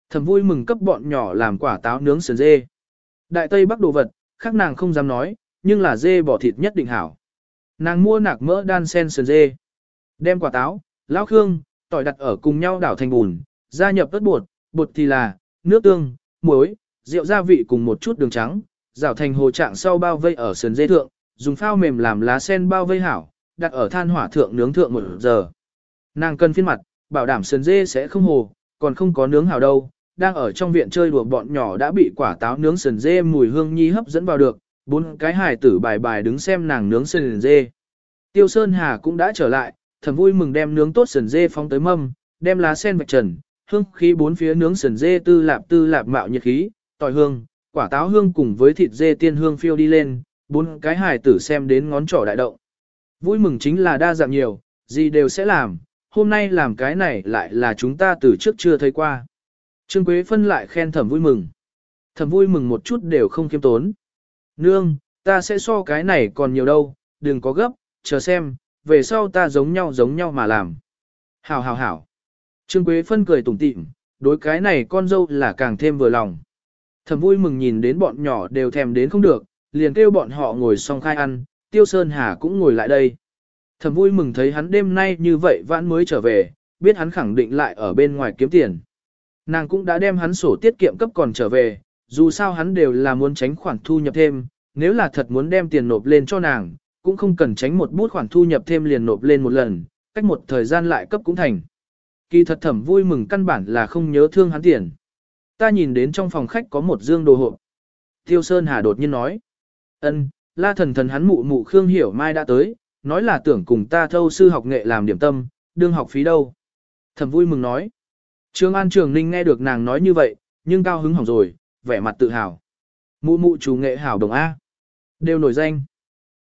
Thầm vui mừng cấp bọn nhỏ làm quả táo nướng sườn dê. Đại Tây Bắc đồ vật, khác nàng không dám nói, nhưng là dê bỏ thịt nhất định hảo. Nàng mua nạc mỡ đan sen sườn dê. Đem quả táo, lão khương, tỏi đặt ở cùng nhau đảo thành bùn, gia nhập ớt bột, bột thì là, nước tương, muối, rượu gia vị cùng một chút đường trắng, rảo thành hồ trạng sau bao vây ở sườn dê thượng, dùng phao mềm làm lá sen bao vây hảo, đặt ở than hỏa thượng nướng thượng một giờ. Nàng cần phiên mặt, bảo đảm sườn dê sẽ không hồ, còn không có nướng hảo đâu, đang ở trong viện chơi đùa bọn nhỏ đã bị quả táo nướng sườn dê mùi hương nhi hấp dẫn vào được, bốn cái hài tử bài bài đứng xem nàng nướng sườn dê. Tiêu Sơn Hà cũng đã trở lại, thầm vui mừng đem nướng tốt sườn dê phóng tới mâm, đem lá sen vạch trần, hương khí bốn phía nướng sườn dê tư lạp tư lạp mạo nhiệt khí, tỏi hương, quả táo hương cùng với thịt dê tiên hương phiêu đi lên, bốn cái hài tử xem đến ngón trỏ đại động. Vui mừng chính là đa dạng nhiều, gì đều sẽ làm, hôm nay làm cái này lại là chúng ta từ trước chưa thấy qua. Trương Quế Phân lại khen thẩm vui mừng. Thẩm vui mừng một chút đều không kiêm tốn. Nương, ta sẽ so cái này còn nhiều đâu, đừng có gấp, chờ xem, về sau ta giống nhau giống nhau mà làm. Hảo hảo hảo. Trương Quế Phân cười tủm tỉm, đối cái này con dâu là càng thêm vừa lòng. Thẩm vui mừng nhìn đến bọn nhỏ đều thèm đến không được, liền kêu bọn họ ngồi xong khai ăn, Tiêu Sơn Hà cũng ngồi lại đây. Thẩm vui mừng thấy hắn đêm nay như vậy vãn mới trở về, biết hắn khẳng định lại ở bên ngoài kiếm tiền. Nàng cũng đã đem hắn sổ tiết kiệm cấp còn trở về, dù sao hắn đều là muốn tránh khoản thu nhập thêm, nếu là thật muốn đem tiền nộp lên cho nàng, cũng không cần tránh một bút khoản thu nhập thêm liền nộp lên một lần, cách một thời gian lại cấp cũng thành. Kỳ thật thẩm vui mừng căn bản là không nhớ thương hắn tiền. Ta nhìn đến trong phòng khách có một dương đồ hộp. Tiêu Sơn Hà đột nhiên nói. ân, la thần thần hắn mụ mụ Khương Hiểu Mai đã tới, nói là tưởng cùng ta thâu sư học nghệ làm điểm tâm, đương học phí đâu. Thẩm vui mừng nói. Trương An Trường Ninh nghe được nàng nói như vậy, nhưng cao hứng hỏng rồi, vẻ mặt tự hào. Mụ mụ chủ nghệ hảo đồng A. Đều nổi danh.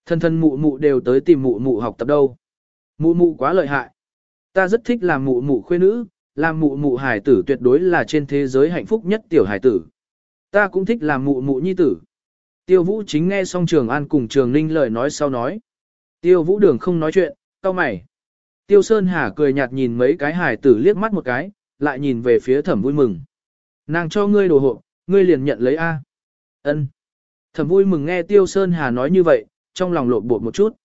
Thân thân mụ mụ đều tới tìm mụ mụ học tập đâu. Mụ mụ quá lợi hại. Ta rất thích làm mụ mụ khuê nữ, làm mụ mụ hải tử tuyệt đối là trên thế giới hạnh phúc nhất tiểu hải tử. Ta cũng thích làm mụ mụ nhi tử. Tiêu vũ chính nghe xong trường an cùng trường ninh lời nói sau nói. Tiêu vũ đường không nói chuyện, tao mày. Tiêu Sơn Hà cười nhạt nhìn mấy cái hải tử liếc mắt một cái, lại nhìn về phía thẩm vui mừng. Nàng cho ngươi đồ hộp ngươi liền nhận lấy A. Ân. Thẩm vui mừng nghe Tiêu Sơn Hà nói như vậy, trong lòng lộn bột một chút.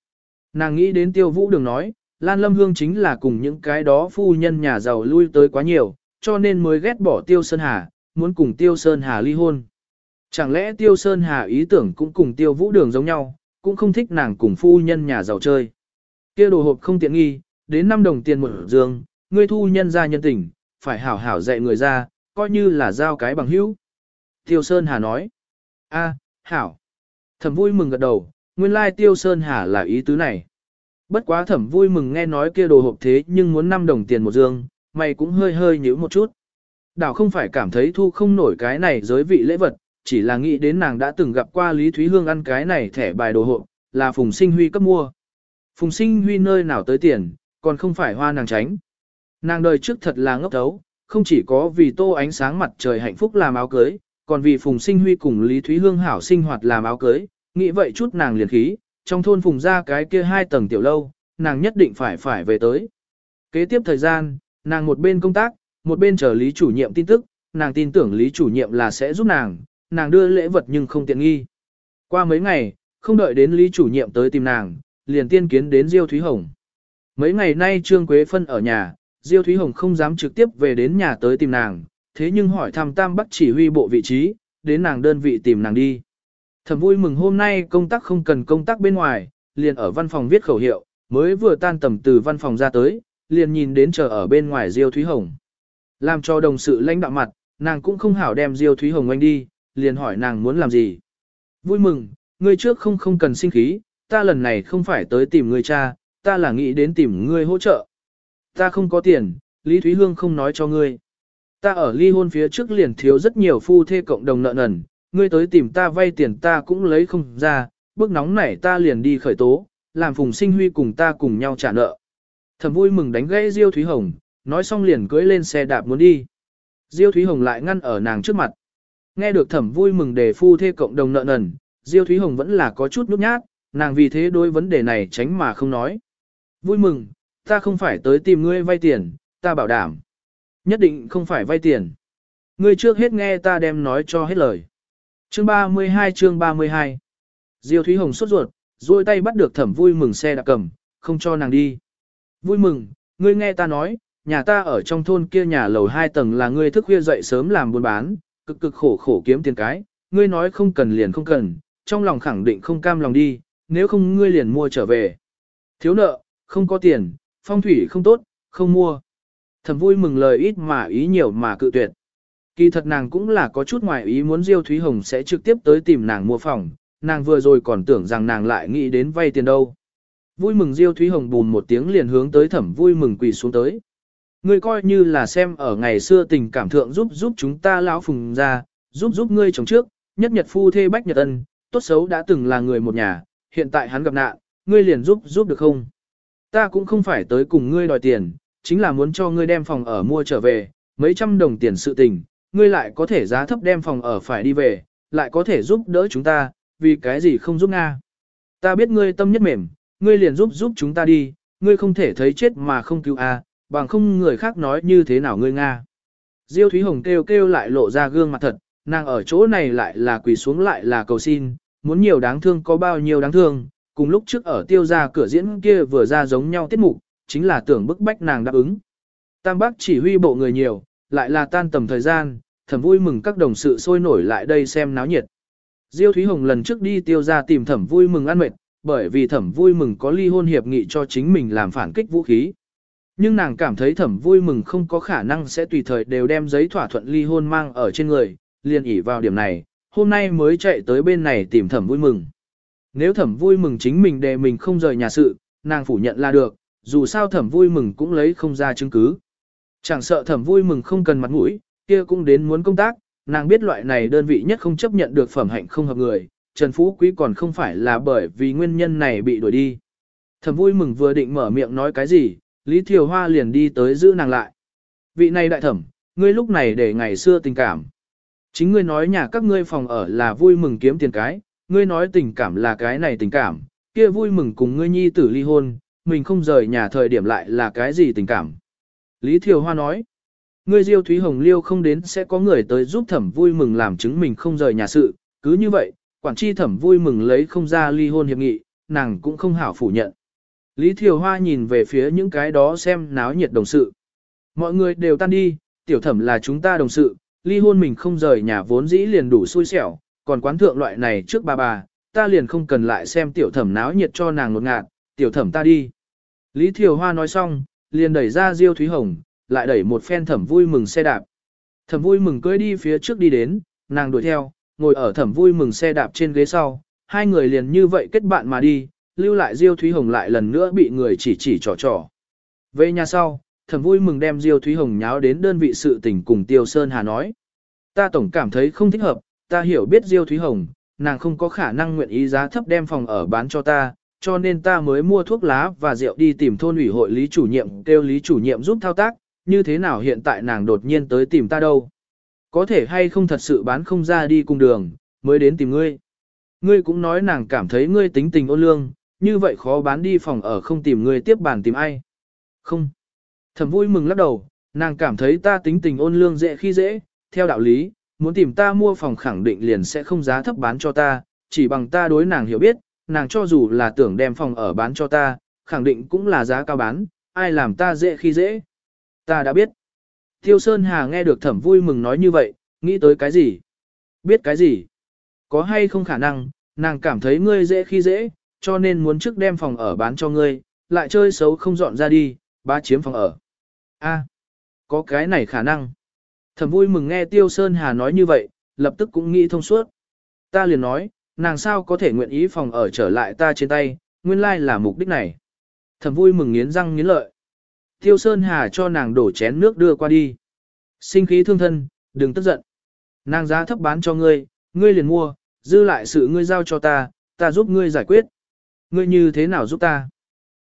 Nàng nghĩ đến Tiêu Vũ đường nói, Lan Lâm Hương chính là cùng những cái đó phu nhân nhà giàu lui tới quá nhiều, cho nên mới ghét bỏ Tiêu Sơn Hà, muốn cùng Tiêu Sơn Hà ly hôn. Chẳng lẽ Tiêu Sơn Hà ý tưởng cũng cùng Tiêu Vũ đường giống nhau, cũng không thích nàng cùng phu nhân nhà giàu chơi. Kia đồ hộp không tiện nghi, đến 5 đồng tiền một dương, ngươi thu nhân ra nhân tình, phải hảo hảo dạy người ra, coi như là giao cái bằng hữu. Tiêu Sơn Hà nói, a, hảo. Thẩm vui mừng gật đầu, nguyên lai Tiêu Sơn Hà là ý tứ này. Bất quá thẩm vui mừng nghe nói kia đồ hộp thế nhưng muốn 5 đồng tiền một dương, mày cũng hơi hơi nhíu một chút. Đảo không phải cảm thấy thu không nổi cái này giới vị lễ vật, chỉ là nghĩ đến nàng đã từng gặp qua Lý Thúy Hương ăn cái này thẻ bài đồ hộp, là Phùng Sinh Huy cấp mua. Phùng Sinh Huy nơi nào tới tiền, còn không phải hoa nàng tránh. Nàng đời trước thật là ngốc thấu, không chỉ có vì tô ánh sáng mặt trời hạnh phúc làm áo cưới, còn vì Phùng Sinh Huy cùng Lý Thúy Hương hảo sinh hoạt làm áo cưới, nghĩ vậy chút nàng liền khí, trong thôn Phùng ra cái kia hai tầng tiểu lâu, nàng nhất định phải phải về tới. Kế tiếp thời gian, nàng một bên công tác, một bên chờ Lý chủ nhiệm tin tức, nàng tin tưởng Lý chủ nhiệm là sẽ giúp nàng, nàng đưa lễ vật nhưng không tiện nghi. Qua mấy ngày, không đợi đến Lý chủ nhiệm tới tìm nàng, liền tiên kiến đến Diêu Thúy Hồng. Mấy ngày nay Trương Quế Phân ở nhà, Diêu Thúy Hồng không dám trực tiếp về đến nhà tới tìm nàng, thế nhưng hỏi thăm Tam Bắc chỉ huy bộ vị trí, đến nàng đơn vị tìm nàng đi. Thẩm vui mừng hôm nay công tác không cần công tác bên ngoài, liền ở văn phòng viết khẩu hiệu, mới vừa tan tầm từ văn phòng ra tới, liền nhìn đến chờ ở bên ngoài Diêu Thúy Hồng. Làm cho đồng sự lãnh đạo mặt, nàng cũng không hảo đem Diêu Thúy Hồng anh đi, liền hỏi nàng muốn làm gì. Vui mừng, ngươi trước không không cần sinh khí, ta lần này không phải tới tìm ngươi cha, ta là nghĩ đến tìm ngươi hỗ trợ. Ta không có tiền, Lý Thúy Hương không nói cho ngươi. Ta ở ly hôn phía trước liền thiếu rất nhiều phu thê cộng đồng nợ nần, ngươi tới tìm ta vay tiền ta cũng lấy không ra, bước nóng này ta liền đi khởi tố, làm Phùng Sinh Huy cùng ta cùng nhau trả nợ. Thầm vui mừng đánh gãy Diêu Thúy Hồng, nói xong liền cưỡi lên xe đạp muốn đi. Diêu Thúy Hồng lại ngăn ở nàng trước mặt. Nghe được thẩm vui mừng đề phu thê cộng đồng nợ nần, Diêu Thúy Hồng vẫn là có chút nhút nhát, nàng vì thế đối vấn đề này tránh mà không nói. Vui mừng, ta không phải tới tìm ngươi vay tiền, ta bảo đảm. Nhất định không phải vay tiền. Ngươi trước hết nghe ta đem nói cho hết lời. Chương 32 chương 32 Diêu Thúy Hồng sốt ruột, duỗi tay bắt được thẩm vui mừng xe đạp cầm, không cho nàng đi. Vui mừng, ngươi nghe ta nói, nhà ta ở trong thôn kia nhà lầu hai tầng là ngươi thức khuya dậy sớm làm buôn bán, cực cực khổ khổ kiếm tiền cái, ngươi nói không cần liền không cần, trong lòng khẳng định không cam lòng đi, nếu không ngươi liền mua trở về. Thiếu nợ, không có tiền, phong thủy không tốt, không mua. Thẩm vui mừng lời ít mà ý nhiều mà cự tuyệt. Kỳ thật nàng cũng là có chút ngoài ý muốn Diêu Thúy Hồng sẽ trực tiếp tới tìm nàng mua phòng, nàng vừa rồi còn tưởng rằng nàng lại nghĩ đến vay tiền đâu. Vui mừng Diêu Thúy Hồng bùn một tiếng liền hướng tới thẩm vui mừng quỳ xuống tới. Ngươi coi như là xem ở ngày xưa tình cảm thượng giúp giúp chúng ta lão phùng ra, giúp giúp ngươi chồng trước, nhất nhật phu thê bách nhật ân, tốt xấu đã từng là người một nhà, hiện tại hắn gặp nạn, ngươi liền giúp giúp được không? Ta cũng không phải tới cùng ngươi đòi tiền, chính là muốn cho ngươi đem phòng ở mua trở về, mấy trăm đồng tiền sự tình, ngươi lại có thể giá thấp đem phòng ở phải đi về, lại có thể giúp đỡ chúng ta, vì cái gì không giúp Nga. Ta biết ngươi tâm nhất mềm, ngươi liền giúp giúp chúng ta đi, ngươi không thể thấy chết mà không cứu a, bằng không người khác nói như thế nào ngươi Nga. Diêu Thúy Hồng kêu kêu lại lộ ra gương mặt thật, nàng ở chỗ này lại là quỳ xuống lại là cầu xin, muốn nhiều đáng thương có bao nhiêu đáng thương, cùng lúc trước ở tiêu ra cửa diễn kia vừa ra giống nhau tiết mục, chính là tưởng bức bách nàng đáp ứng. Tam bác chỉ huy bộ người nhiều, lại là tan tầm thời gian, thẩm vui mừng các đồng sự sôi nổi lại đây xem náo nhiệt. Diêu Thúy Hồng lần trước đi tiêu ra tìm thẩm vui mừng ăn mệt, bởi vì thẩm vui mừng có ly hôn hiệp nghị cho chính mình làm phản kích vũ khí. Nhưng nàng cảm thấy thẩm vui mừng không có khả năng sẽ tùy thời đều đem giấy thỏa thuận ly hôn mang ở trên người, liền ỉ vào điểm này, hôm nay mới chạy tới bên này tìm thẩm vui mừng. Nếu thẩm vui mừng chính mình để mình không rời nhà sự, nàng phủ nhận là được, dù sao thẩm vui mừng cũng lấy không ra chứng cứ. Chẳng sợ thẩm vui mừng không cần mặt mũi, kia cũng đến muốn công tác, nàng biết loại này đơn vị nhất không chấp nhận được phẩm hạnh không hợp người, Trần Phú Quý còn không phải là bởi vì nguyên nhân này bị đuổi đi. Thẩm vui mừng vừa định mở miệng nói cái gì, Lý Thiều Hoa liền đi tới giữ nàng lại. Vị này đại thẩm, ngươi lúc này để ngày xưa tình cảm. Chính ngươi nói nhà các ngươi phòng ở là vui mừng kiếm tiền cái, ngươi nói tình cảm là cái này tình cảm, kia vui mừng cùng ngươi nhi tử ly hôn, mình không rời nhà thời điểm lại là cái gì tình cảm. Lý Thiều Hoa nói, ngươi Diêu Thúy Hồng Liêu không đến sẽ có người tới giúp thẩm vui mừng làm chứng mình không rời nhà sự, cứ như vậy, quản tri thẩm vui mừng lấy không ra ly hôn hiệp nghị, nàng cũng không hảo phủ nhận. Lý Thiều Hoa nhìn về phía những cái đó xem náo nhiệt đồng sự. Mọi người đều tan đi, tiểu thẩm là chúng ta đồng sự, ly hôn mình không rời nhà vốn dĩ liền đủ xui xẻo, còn quán thượng loại này trước bà bà, ta liền không cần lại xem tiểu thẩm náo nhiệt cho nàng ngột ngạt, tiểu thẩm ta đi. Lý Thiều Hoa nói xong, liền đẩy ra Diêu Thúy Hồng, lại đẩy một phen thẩm vui mừng xe đạp. Thẩm vui mừng cưỡi đi phía trước đi đến, nàng đuổi theo, ngồi ở thẩm vui mừng xe đạp trên ghế sau, hai người liền như vậy kết bạn mà đi, lưu lại Diêu Thúy Hồng lại lần nữa bị người chỉ chỉ trò trò. Về nhà sau, thẩm vui mừng đem Diêu Thúy Hồng nháo đến đơn vị sự tình cùng Tiêu Sơn Hà nói. Ta tổng cảm thấy không thích hợp, ta hiểu biết Diêu Thúy Hồng, nàng không có khả năng nguyện ý giá thấp đem phòng ở bán cho ta, cho nên ta mới mua thuốc lá và rượu đi tìm thôn ủy hội lý chủ nhiệm kêu lý chủ nhiệm giúp thao tác, như thế nào hiện tại nàng đột nhiên tới tìm ta đâu. Có thể hay không thật sự bán không ra đi cùng đường, mới đến tìm ngươi. Ngươi cũng nói nàng cảm thấy ngươi tính tình ôn lương, như vậy khó bán đi phòng ở không tìm ngươi tiếp bàn tìm ai. Không. Thầm vui mừng lắc đầu, nàng cảm thấy ta tính tình ôn lương dễ khi dễ, theo đạo lý, muốn tìm ta mua phòng khẳng định liền sẽ không giá thấp bán cho ta, chỉ bằng ta đối nàng hiểu biết, nàng cho dù là tưởng đem phòng ở bán cho ta, khẳng định cũng là giá cao bán, ai làm ta dễ khi dễ. Ta đã biết. Tiêu Sơn Hà nghe được thẩm vui mừng nói như vậy, nghĩ tới cái gì? Biết cái gì? Có hay không khả năng, nàng cảm thấy ngươi dễ khi dễ, cho nên muốn trước đem phòng ở bán cho ngươi, lại chơi xấu không dọn ra đi, bá chiếm phòng ở. A, có cái này khả năng. Thẩm vui mừng nghe Tiêu Sơn Hà nói như vậy, lập tức cũng nghĩ thông suốt. Ta liền nói, nàng sao có thể nguyện ý phòng ở trở lại ta trên tay, nguyên lai là mục đích này. Thẩm vui mừng nghiến răng nghiến lợi. Tiêu Sơn Hà cho nàng đổ chén nước đưa qua đi. Sinh khí thương thân, đừng tức giận. Nàng giá thấp bán cho ngươi, ngươi liền mua, dư lại sự ngươi giao cho ta, ta giúp ngươi giải quyết. Ngươi như thế nào giúp ta?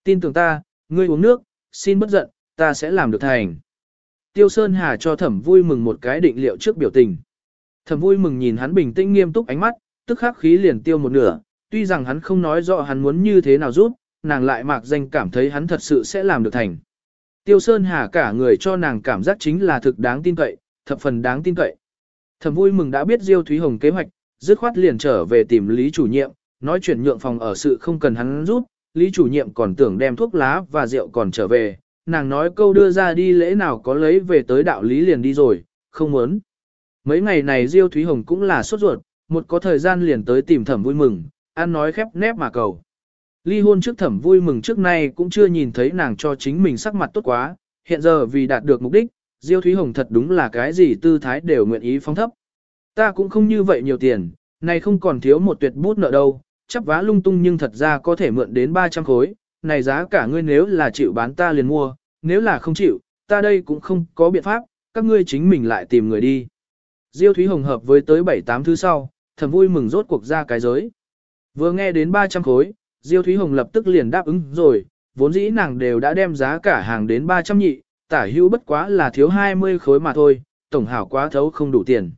Tin tưởng ta, ngươi uống nước, xin bất giận, ta sẽ làm được thành. Tiêu Sơn Hà cho thẩm vui mừng một cái định liệu trước biểu tình. Thẩm vui mừng nhìn hắn bình tĩnh nghiêm túc ánh mắt, tức khắc khí liền tiêu một nửa, tuy rằng hắn không nói rõ hắn muốn như thế nào giúp, nàng lại mạc danh cảm thấy hắn thật sự sẽ làm được thành. Tiêu Sơn Hà cả người cho nàng cảm giác chính là thực đáng tin cậy, thập phần đáng tin cậy. Thẩm vui mừng đã biết Diêu Thúy Hồng kế hoạch, dứt khoát liền trở về tìm Lý chủ nhiệm, nói chuyển nhượng phòng ở sự không cần hắn giúp, Lý chủ nhiệm còn tưởng đem thuốc lá và rượu còn trở về, nàng nói câu đưa ra đi lễ nào có lấy về tới đạo lý liền đi rồi, không muốn. Mấy ngày này Diêu Thúy Hồng cũng là sốt ruột, một có thời gian liền tới tìm thẩm vui mừng, ăn nói khép nép mà cầu. Ly hôn trước thẩm vui mừng trước nay cũng chưa nhìn thấy nàng cho chính mình sắc mặt tốt quá, hiện giờ vì đạt được mục đích, Diêu Thúy Hồng thật đúng là cái gì tư thái đều nguyện ý phóng thấp. Ta cũng không như vậy nhiều tiền, này không còn thiếu một tuyệt bút nợ đâu, chắp vá lung tung nhưng thật ra có thể mượn đến 300 khối, này giá cả ngươi nếu là chịu bán ta liền mua, nếu là không chịu, ta đây cũng không có biện pháp, các ngươi chính mình lại tìm người đi. Diêu Thúy Hồng hợp với tới 7-8 thứ sau, thầm vui mừng rốt cuộc ra cái giới. Vừa nghe đến 300 khối, Diêu Thúy Hồng lập tức liền đáp ứng rồi, vốn dĩ nàng đều đã đem giá cả hàng đến 300 nhị, tả hữu bất quá là thiếu 20 khối mà thôi, tổng hảo quá thấu không đủ tiền.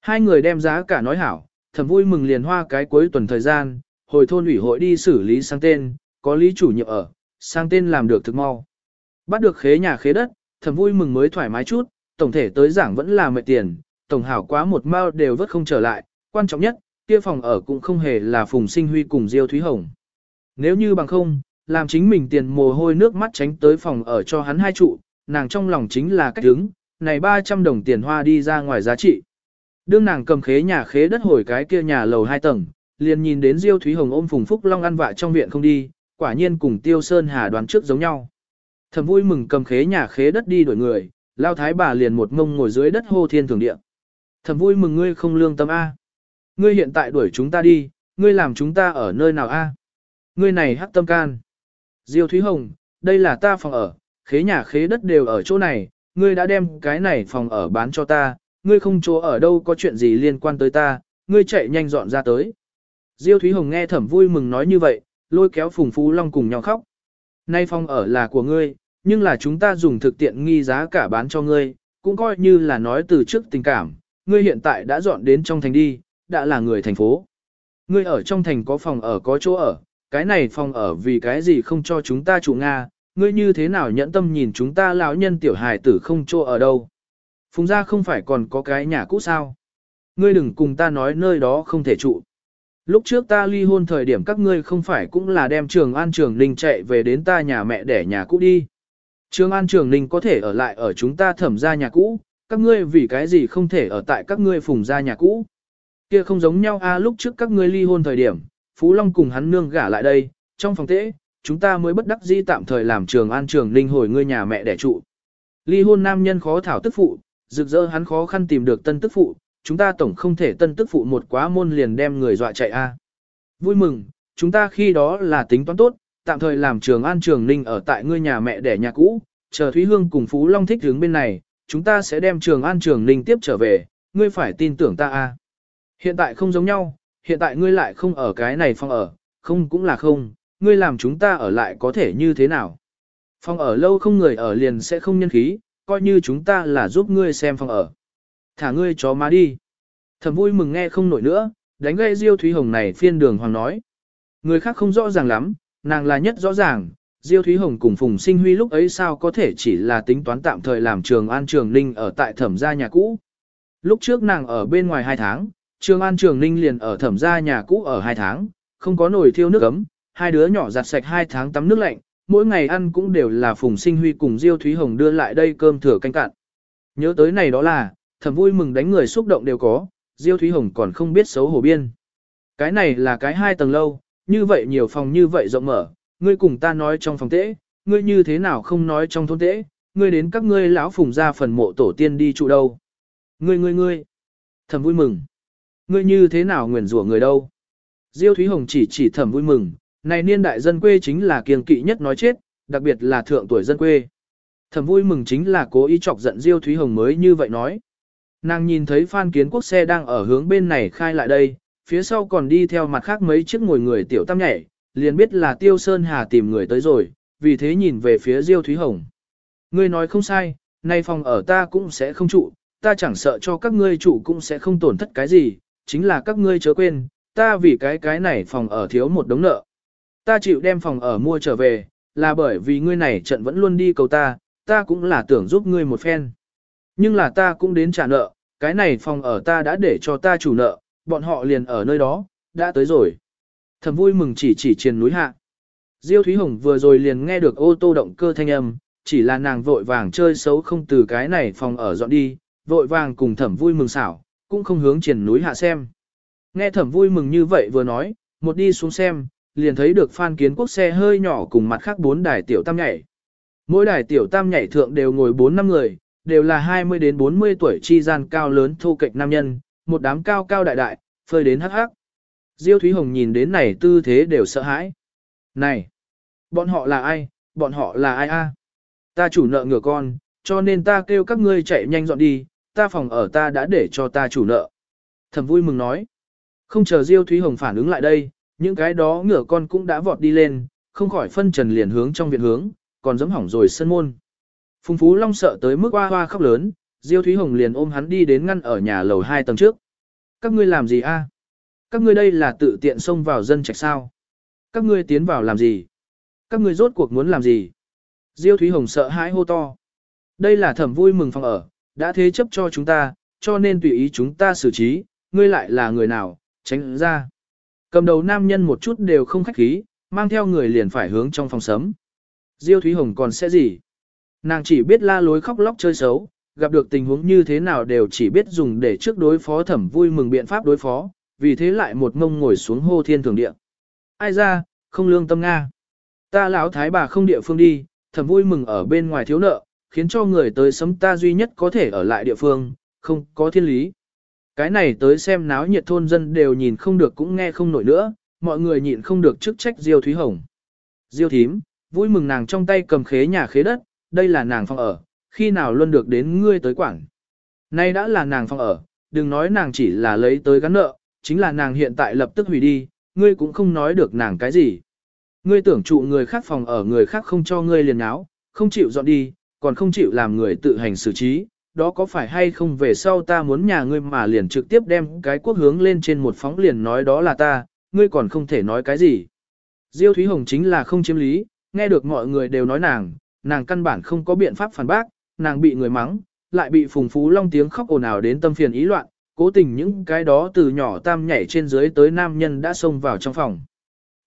Hai người đem giá cả nói hảo, thầm vui mừng liền hoa cái cuối tuần thời gian, hồi thôn ủy hội đi xử lý sang tên, có lý chủ nhiệm ở, sang tên làm được thực mau. Bắt được khế nhà khế đất, thầm vui mừng mới thoải mái chút, tổng thể tới giảng vẫn là mệt tiền, tổng hảo quá một mao đều vất không trở lại, quan trọng nhất, kia phòng ở cũng không hề là Phùng Sinh Huy cùng Diêu Thúy Hồng. Nếu như bằng không, làm chính mình tiền mồ hôi nước mắt tránh tới phòng ở cho hắn hai trụ, nàng trong lòng chính là cách đứng, này 300 đồng tiền hoa đi ra ngoài giá trị. Đương nàng cầm khế nhà khế đất hồi cái kia nhà lầu hai tầng, liền nhìn đến Diêu Thúy Hồng ôm Phùng Phúc Long ăn vạ trong viện không đi, quả nhiên cùng Tiêu Sơn Hà đoán trước giống nhau. Thẩm vui mừng cầm khế nhà khế đất đi đuổi người, lao thái bà liền một ngông ngồi dưới đất hô thiên thường địa. Thẩm vui mừng ngươi không lương tâm A. Ngươi hiện tại đuổi chúng ta đi, ngươi làm chúng ta ở nơi nào A. Ngươi này hắc tâm can. Diêu Thúy Hồng, đây là ta phòng ở, khế nhà khế đất đều ở chỗ này, ngươi đã đem cái này phòng ở bán cho ta, ngươi không chỗ ở đâu có chuyện gì liên quan tới ta, ngươi chạy nhanh dọn ra tới. Diêu Thúy Hồng nghe thẩm vui mừng nói như vậy, lôi kéo Phùng Phú Long cùng nhau khóc. Nay phòng ở là của ngươi, nhưng là chúng ta dùng thực tiện nghi giá cả bán cho ngươi, cũng coi như là nói từ trước tình cảm, ngươi hiện tại đã dọn đến trong thành đi, đã là người thành phố. Ngươi ở trong thành có phòng ở có chỗ ở, cái này phòng ở vì cái gì không cho chúng ta chủ Nga, ngươi như thế nào nhẫn tâm nhìn chúng ta lão nhân tiểu hài tử không chỗ ở đâu. Phùng gia không phải còn có cái nhà cũ sao. Ngươi đừng cùng ta nói nơi đó không thể trụ. Lúc trước ta ly hôn thời điểm các ngươi không phải cũng là đem trường an trường ninh chạy về đến ta nhà mẹ để nhà cũ đi. Trường an trường ninh có thể ở lại ở chúng ta thẩm ra nhà cũ, các ngươi vì cái gì không thể ở tại các ngươi phùng ra nhà cũ. Kia không giống nhau a lúc trước các ngươi ly hôn thời điểm, Phú Long cùng hắn nương gả lại đây, trong phòng tễ, chúng ta mới bất đắc dĩ tạm thời làm trường an trường ninh hồi ngươi nhà mẹ đẻ trụ. Ly hôn nam nhân khó thảo tức phụ, rực rỡ hắn khó khăn tìm được tân tức phụ, chúng ta tổng không thể tân tức phụ một quá môn liền đem người dọa chạy a. Vui mừng, chúng ta khi đó là tính toán tốt, tạm thời làm trường an trường ninh ở tại ngươi nhà mẹ đẻ nhà cũ, chờ Thúy Hương cùng Phú Long thích hướng bên này, chúng ta sẽ đem trường an trường ninh tiếp trở về, ngươi phải tin tưởng ta a. Hiện tại không giống nhau, hiện tại ngươi lại không ở cái này phòng ở, không cũng là không, ngươi làm chúng ta ở lại có thể như thế nào. Phòng ở lâu không người ở liền sẽ không nhân khí, coi như chúng ta là giúp ngươi xem phòng ở. Thả ngươi chó má đi. Thẩm vui mừng nghe không nổi nữa, đánh gây Diêu Thúy Hồng này phiên đường hoàng nói. Người khác không rõ ràng lắm, nàng là nhất rõ ràng, Diêu Thúy Hồng cùng Phùng Sinh Huy lúc ấy sao có thể chỉ là tính toán tạm thời làm trường an trường ninh ở tại thẩm gia nhà cũ. Lúc trước nàng ở bên ngoài 2 tháng, trường an trường ninh liền ở thẩm gia nhà cũ ở 2 tháng, không có nồi thiêu nước ấm, hai đứa nhỏ giặt sạch 2 tháng tắm nước lạnh, mỗi ngày ăn cũng đều là Phùng Sinh Huy cùng Diêu Thúy Hồng đưa lại đây cơm thừa canh cạn. Nhớ tới này đó là, thầm vui mừng đánh người xúc động đều có, Diêu Thúy Hồng còn không biết xấu hổ biên. Cái này là cái hai tầng lâu, như vậy nhiều phòng như vậy rộng mở, ngươi cùng ta nói trong phòng tễ, ngươi như thế nào không nói trong thôn tễ, ngươi đến các ngươi lão phùng ra phần mộ tổ tiên đi trụ đâu. Ngươi ngươi ngươi, thầm vui mừng. Ngươi như thế nào nguyền rủa người đâu. Diêu Thúy Hồng chỉ chỉ thầm vui mừng, này niên đại dân quê chính là kiêng kỵ nhất nói chết, đặc biệt là thượng tuổi dân quê. Thầm vui mừng chính là cố ý chọc giận Diêu Thúy Hồng mới như vậy nói. Nàng nhìn thấy Phan Kiến Quốc xe đang ở hướng bên này khai lại đây, phía sau còn đi theo mặt khác mấy chiếc ngồi người tiểu tam nhảy, liền biết là Tiêu Sơn Hà tìm người tới rồi, vì thế nhìn về phía Diêu Thúy Hồng. Ngươi nói không sai, nay phòng ở ta cũng sẽ không trụ, ta chẳng sợ cho các ngươi trụ cũng sẽ không tổn thất cái gì, chính là các ngươi chớ quên, ta vì cái cái này phòng ở thiếu một đống nợ. Ta chịu đem phòng ở mua trở về, là bởi vì ngươi này trận vẫn luôn đi cầu ta, ta cũng là tưởng giúp ngươi một phen. Nhưng là ta cũng đến trả nợ, cái này phòng ở ta đã để cho ta chủ nợ, bọn họ liền ở nơi đó, đã tới rồi. Thầm vui mừng chỉ chỉ trên núi hạ. Diêu Thúy Hồng vừa rồi liền nghe được ô tô động cơ thanh âm, chỉ là nàng vội vàng chơi xấu không từ cái này phòng ở dọn đi, vội vàng cùng thẩm vui mừng xảo, cũng không hướng triển núi hạ xem. Nghe thẩm vui mừng như vậy vừa nói, một đi xuống xem, liền thấy được phan kiến quốc xe hơi nhỏ cùng mặt khác bốn đài tiểu tam nhảy. Mỗi đài tiểu tam nhảy thượng đều ngồi bốn năm người, đều là 20 đến 40 tuổi chi gian cao lớn thu kịch nam nhân, một đám cao cao đại đại, phơi đến hắc hắc. Diêu Thúy Hồng nhìn đến này tư thế đều sợ hãi. Này, bọn họ là ai, bọn họ là ai a? Ta chủ nợ ngửa con, cho nên ta kêu các ngươi chạy nhanh dọn đi, ta phòng ở ta đã để cho ta chủ nợ. Thẩm vui mừng nói. Không chờ Diêu Thúy Hồng phản ứng lại đây, những cái đó ngửa con cũng đã vọt đi lên, không khỏi phân trần liền hướng trong viện hướng, còn dẫm hỏng rồi sân môn. Phùng Phú Long sợ tới mức hoa hoa khóc lớn, Diêu Thúy Hồng liền ôm hắn đi đến ngăn ở nhà lầu hai tầng trước. Các ngươi làm gì a? Các ngươi đây là tự tiện xông vào dân trạch sao? Các ngươi tiến vào làm gì? Các ngươi rốt cuộc muốn làm gì? Diêu Thúy Hồng sợ hãi hô to. Đây là thẩm vui mừng phòng ở, đã thế chấp cho chúng ta, cho nên tùy ý chúng ta xử trí, ngươi lại là người nào, tránh ra. Cầm đầu nam nhân một chút đều không khách khí, mang theo người liền phải hướng trong phòng sấm. Diêu Thúy Hồng còn sẽ gì? Nàng chỉ biết la lối khóc lóc chơi xấu, gặp được tình huống như thế nào đều chỉ biết dùng để trước đối phó thẩm vui mừng biện pháp đối phó, vì thế lại một ngông ngồi xuống hô thiên thường địa. Ai ra, không lương tâm Nga. Ta lão thái bà không địa phương đi, thẩm vui mừng ở bên ngoài thiếu nợ, khiến cho người tới sấm ta duy nhất có thể ở lại địa phương, không có thiên lý. Cái này tới xem náo nhiệt thôn dân đều nhìn không được cũng nghe không nổi nữa, mọi người nhịn không được chức trách Diêu Thúy Hồng. Diêu thím, vui mừng nàng trong tay cầm khế nhà khế đất, đây là nàng phòng ở, khi nào luôn được đến ngươi tới quản. Nay đã là nàng phòng ở, đừng nói nàng chỉ là lấy tới gắn nợ, chính là nàng hiện tại lập tức hủy đi, ngươi cũng không nói được nàng cái gì. Ngươi tưởng trụ người khác phòng ở người khác không cho ngươi liền áo, không chịu dọn đi, còn không chịu làm người tự hành xử trí, đó có phải hay không về sau ta muốn nhà ngươi mà liền trực tiếp đem cái quốc hướng lên trên một phóng liền nói đó là ta, ngươi còn không thể nói cái gì. Diêu Thúy Hồng chính là không chiếm lý, nghe được mọi người đều nói nàng, nàng căn bản không có biện pháp phản bác, nàng bị người mắng, lại bị Phùng Phú Long tiếng khóc ồn ào đến tâm phiền ý loạn, cố tình những cái đó từ nhỏ tam nhảy trên dưới tới nam nhân đã xông vào trong phòng.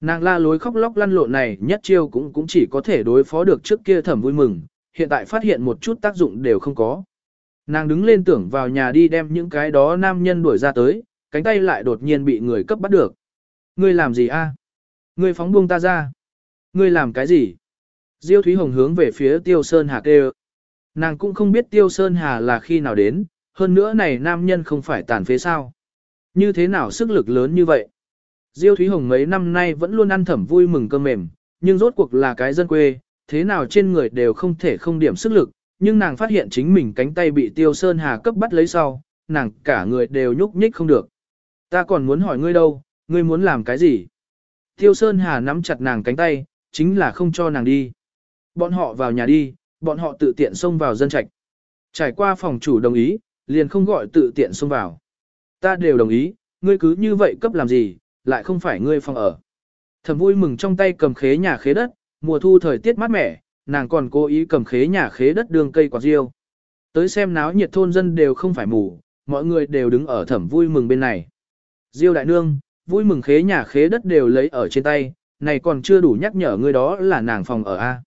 Nàng la lối khóc lóc lăn lộn này nhất chiêu cũng cũng chỉ có thể đối phó được trước kia thẩm vui mừng, hiện tại phát hiện một chút tác dụng đều không có. Nàng đứng lên tưởng vào nhà đi đem những cái đó nam nhân đuổi ra tới, cánh tay lại đột nhiên bị người cấp bắt được. Ngươi làm gì a? Ngươi phóng buông ta ra. Ngươi làm cái gì? Diêu Thúy Hồng hướng về phía Tiêu Sơn Hà kêu. Nàng cũng không biết Tiêu Sơn Hà là khi nào đến, hơn nữa này nam nhân không phải tàn phế sao. Như thế nào sức lực lớn như vậy? Diêu Thúy Hồng mấy năm nay vẫn luôn ăn thẩm vui mừng cơm mềm, nhưng rốt cuộc là cái dân quê, thế nào trên người đều không thể không điểm sức lực, nhưng nàng phát hiện chính mình cánh tay bị Tiêu Sơn Hà cấp bắt lấy sau, nàng cả người đều nhúc nhích không được. Ta còn muốn hỏi ngươi đâu, ngươi muốn làm cái gì? Tiêu Sơn Hà nắm chặt nàng cánh tay, chính là không cho nàng đi. Bọn họ vào nhà đi, bọn họ tự tiện xông vào dân trạch. Trải qua phòng chủ đồng ý, liền không gọi tự tiện xông vào. Ta đều đồng ý, ngươi cứ như vậy cấp làm gì, lại không phải ngươi phòng ở. Thầm vui mừng trong tay cầm khế nhà khế đất, mùa thu thời tiết mát mẻ, nàng còn cố ý cầm khế nhà khế đất đường cây quạt riêu. Tới xem náo nhiệt thôn dân đều không phải mù, mọi người đều đứng ở thẩm vui mừng bên này. Diêu đại nương, vui mừng khế nhà khế đất đều lấy ở trên tay, này còn chưa đủ nhắc nhở ngươi đó là nàng phòng ở A.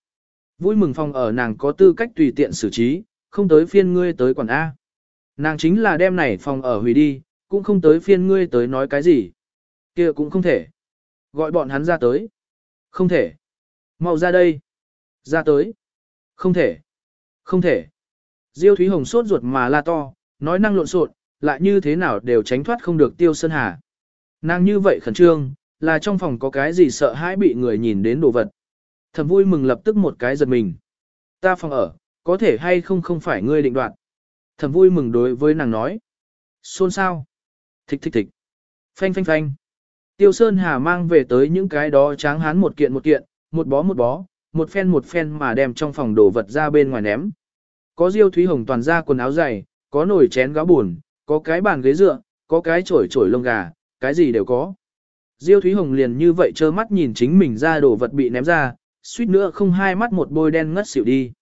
Vui mừng phòng ở nàng có tư cách tùy tiện xử trí, không tới phiên ngươi tới quản A. Nàng chính là đem này phòng ở hủy đi, cũng không tới phiên ngươi tới nói cái gì. kia cũng không thể. Gọi bọn hắn ra tới. Không thể. mau ra đây. Ra tới. Không thể. Không thể. Diêu Thúy Hồng sốt ruột mà la to, nói năng lộn xộn, lại như thế nào đều tránh thoát không được Tiêu Sơn Hà. Nàng như vậy khẩn trương, là trong phòng có cái gì sợ hãi bị người nhìn đến đồ vật. Thầm vui mừng lập tức một cái giật mình. Ta phòng ở, có thể hay không không phải ngươi định đoạt. Thầm vui mừng đối với nàng nói. Xôn sao? Thích thích thích. Phanh phanh phanh. Tiêu Sơn Hà mang về tới những cái đó tráng hán một kiện một kiện, một bó một bó, một phen một phen mà đem trong phòng đồ vật ra bên ngoài ném. Có Diêu Thúy Hồng toàn ra quần áo dày, có nồi chén gáo buồn, có cái bàn ghế dựa, có cái chổi chổi lông gà, cái gì đều có. Diêu Thúy Hồng liền như vậy trơ mắt nhìn chính mình ra đồ vật bị ném ra, suýt nữa không hai mắt một bôi đen ngất xỉu đi.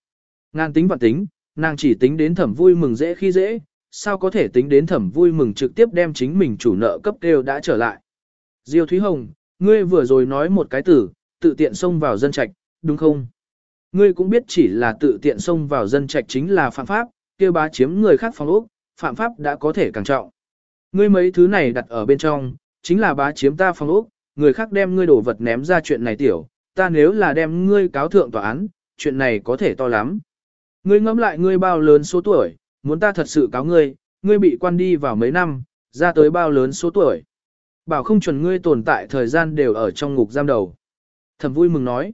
Nàng tính và tính, nàng chỉ tính đến thẩm vui mừng dễ khi dễ, sao có thể tính đến thẩm vui mừng trực tiếp đem chính mình chủ nợ cấp đều đã trở lại. Diêu Thúy Hồng, ngươi vừa rồi nói một cái tử, tự tiện xông vào dân trạch, đúng không? Ngươi cũng biết chỉ là tự tiện xông vào dân trạch chính là phạm pháp, kêu bá chiếm người khác phòng ốc, phạm pháp đã có thể càng trọng. Ngươi mấy thứ này đặt ở bên trong, chính là bá chiếm ta phòng ốc, người khác đem ngươi đổ vật ném ra chuyện này tiểu, ta nếu là đem ngươi cáo thượng tòa án, chuyện này có thể to lắm. Ngươi ngẫm lại ngươi bao lớn số tuổi, muốn ta thật sự cáo ngươi, ngươi bị quan đi vào mấy năm, ra tới bao lớn số tuổi. Bảo không chuẩn ngươi tồn tại thời gian đều ở trong ngục giam đầu. Thẩm vui mừng nói.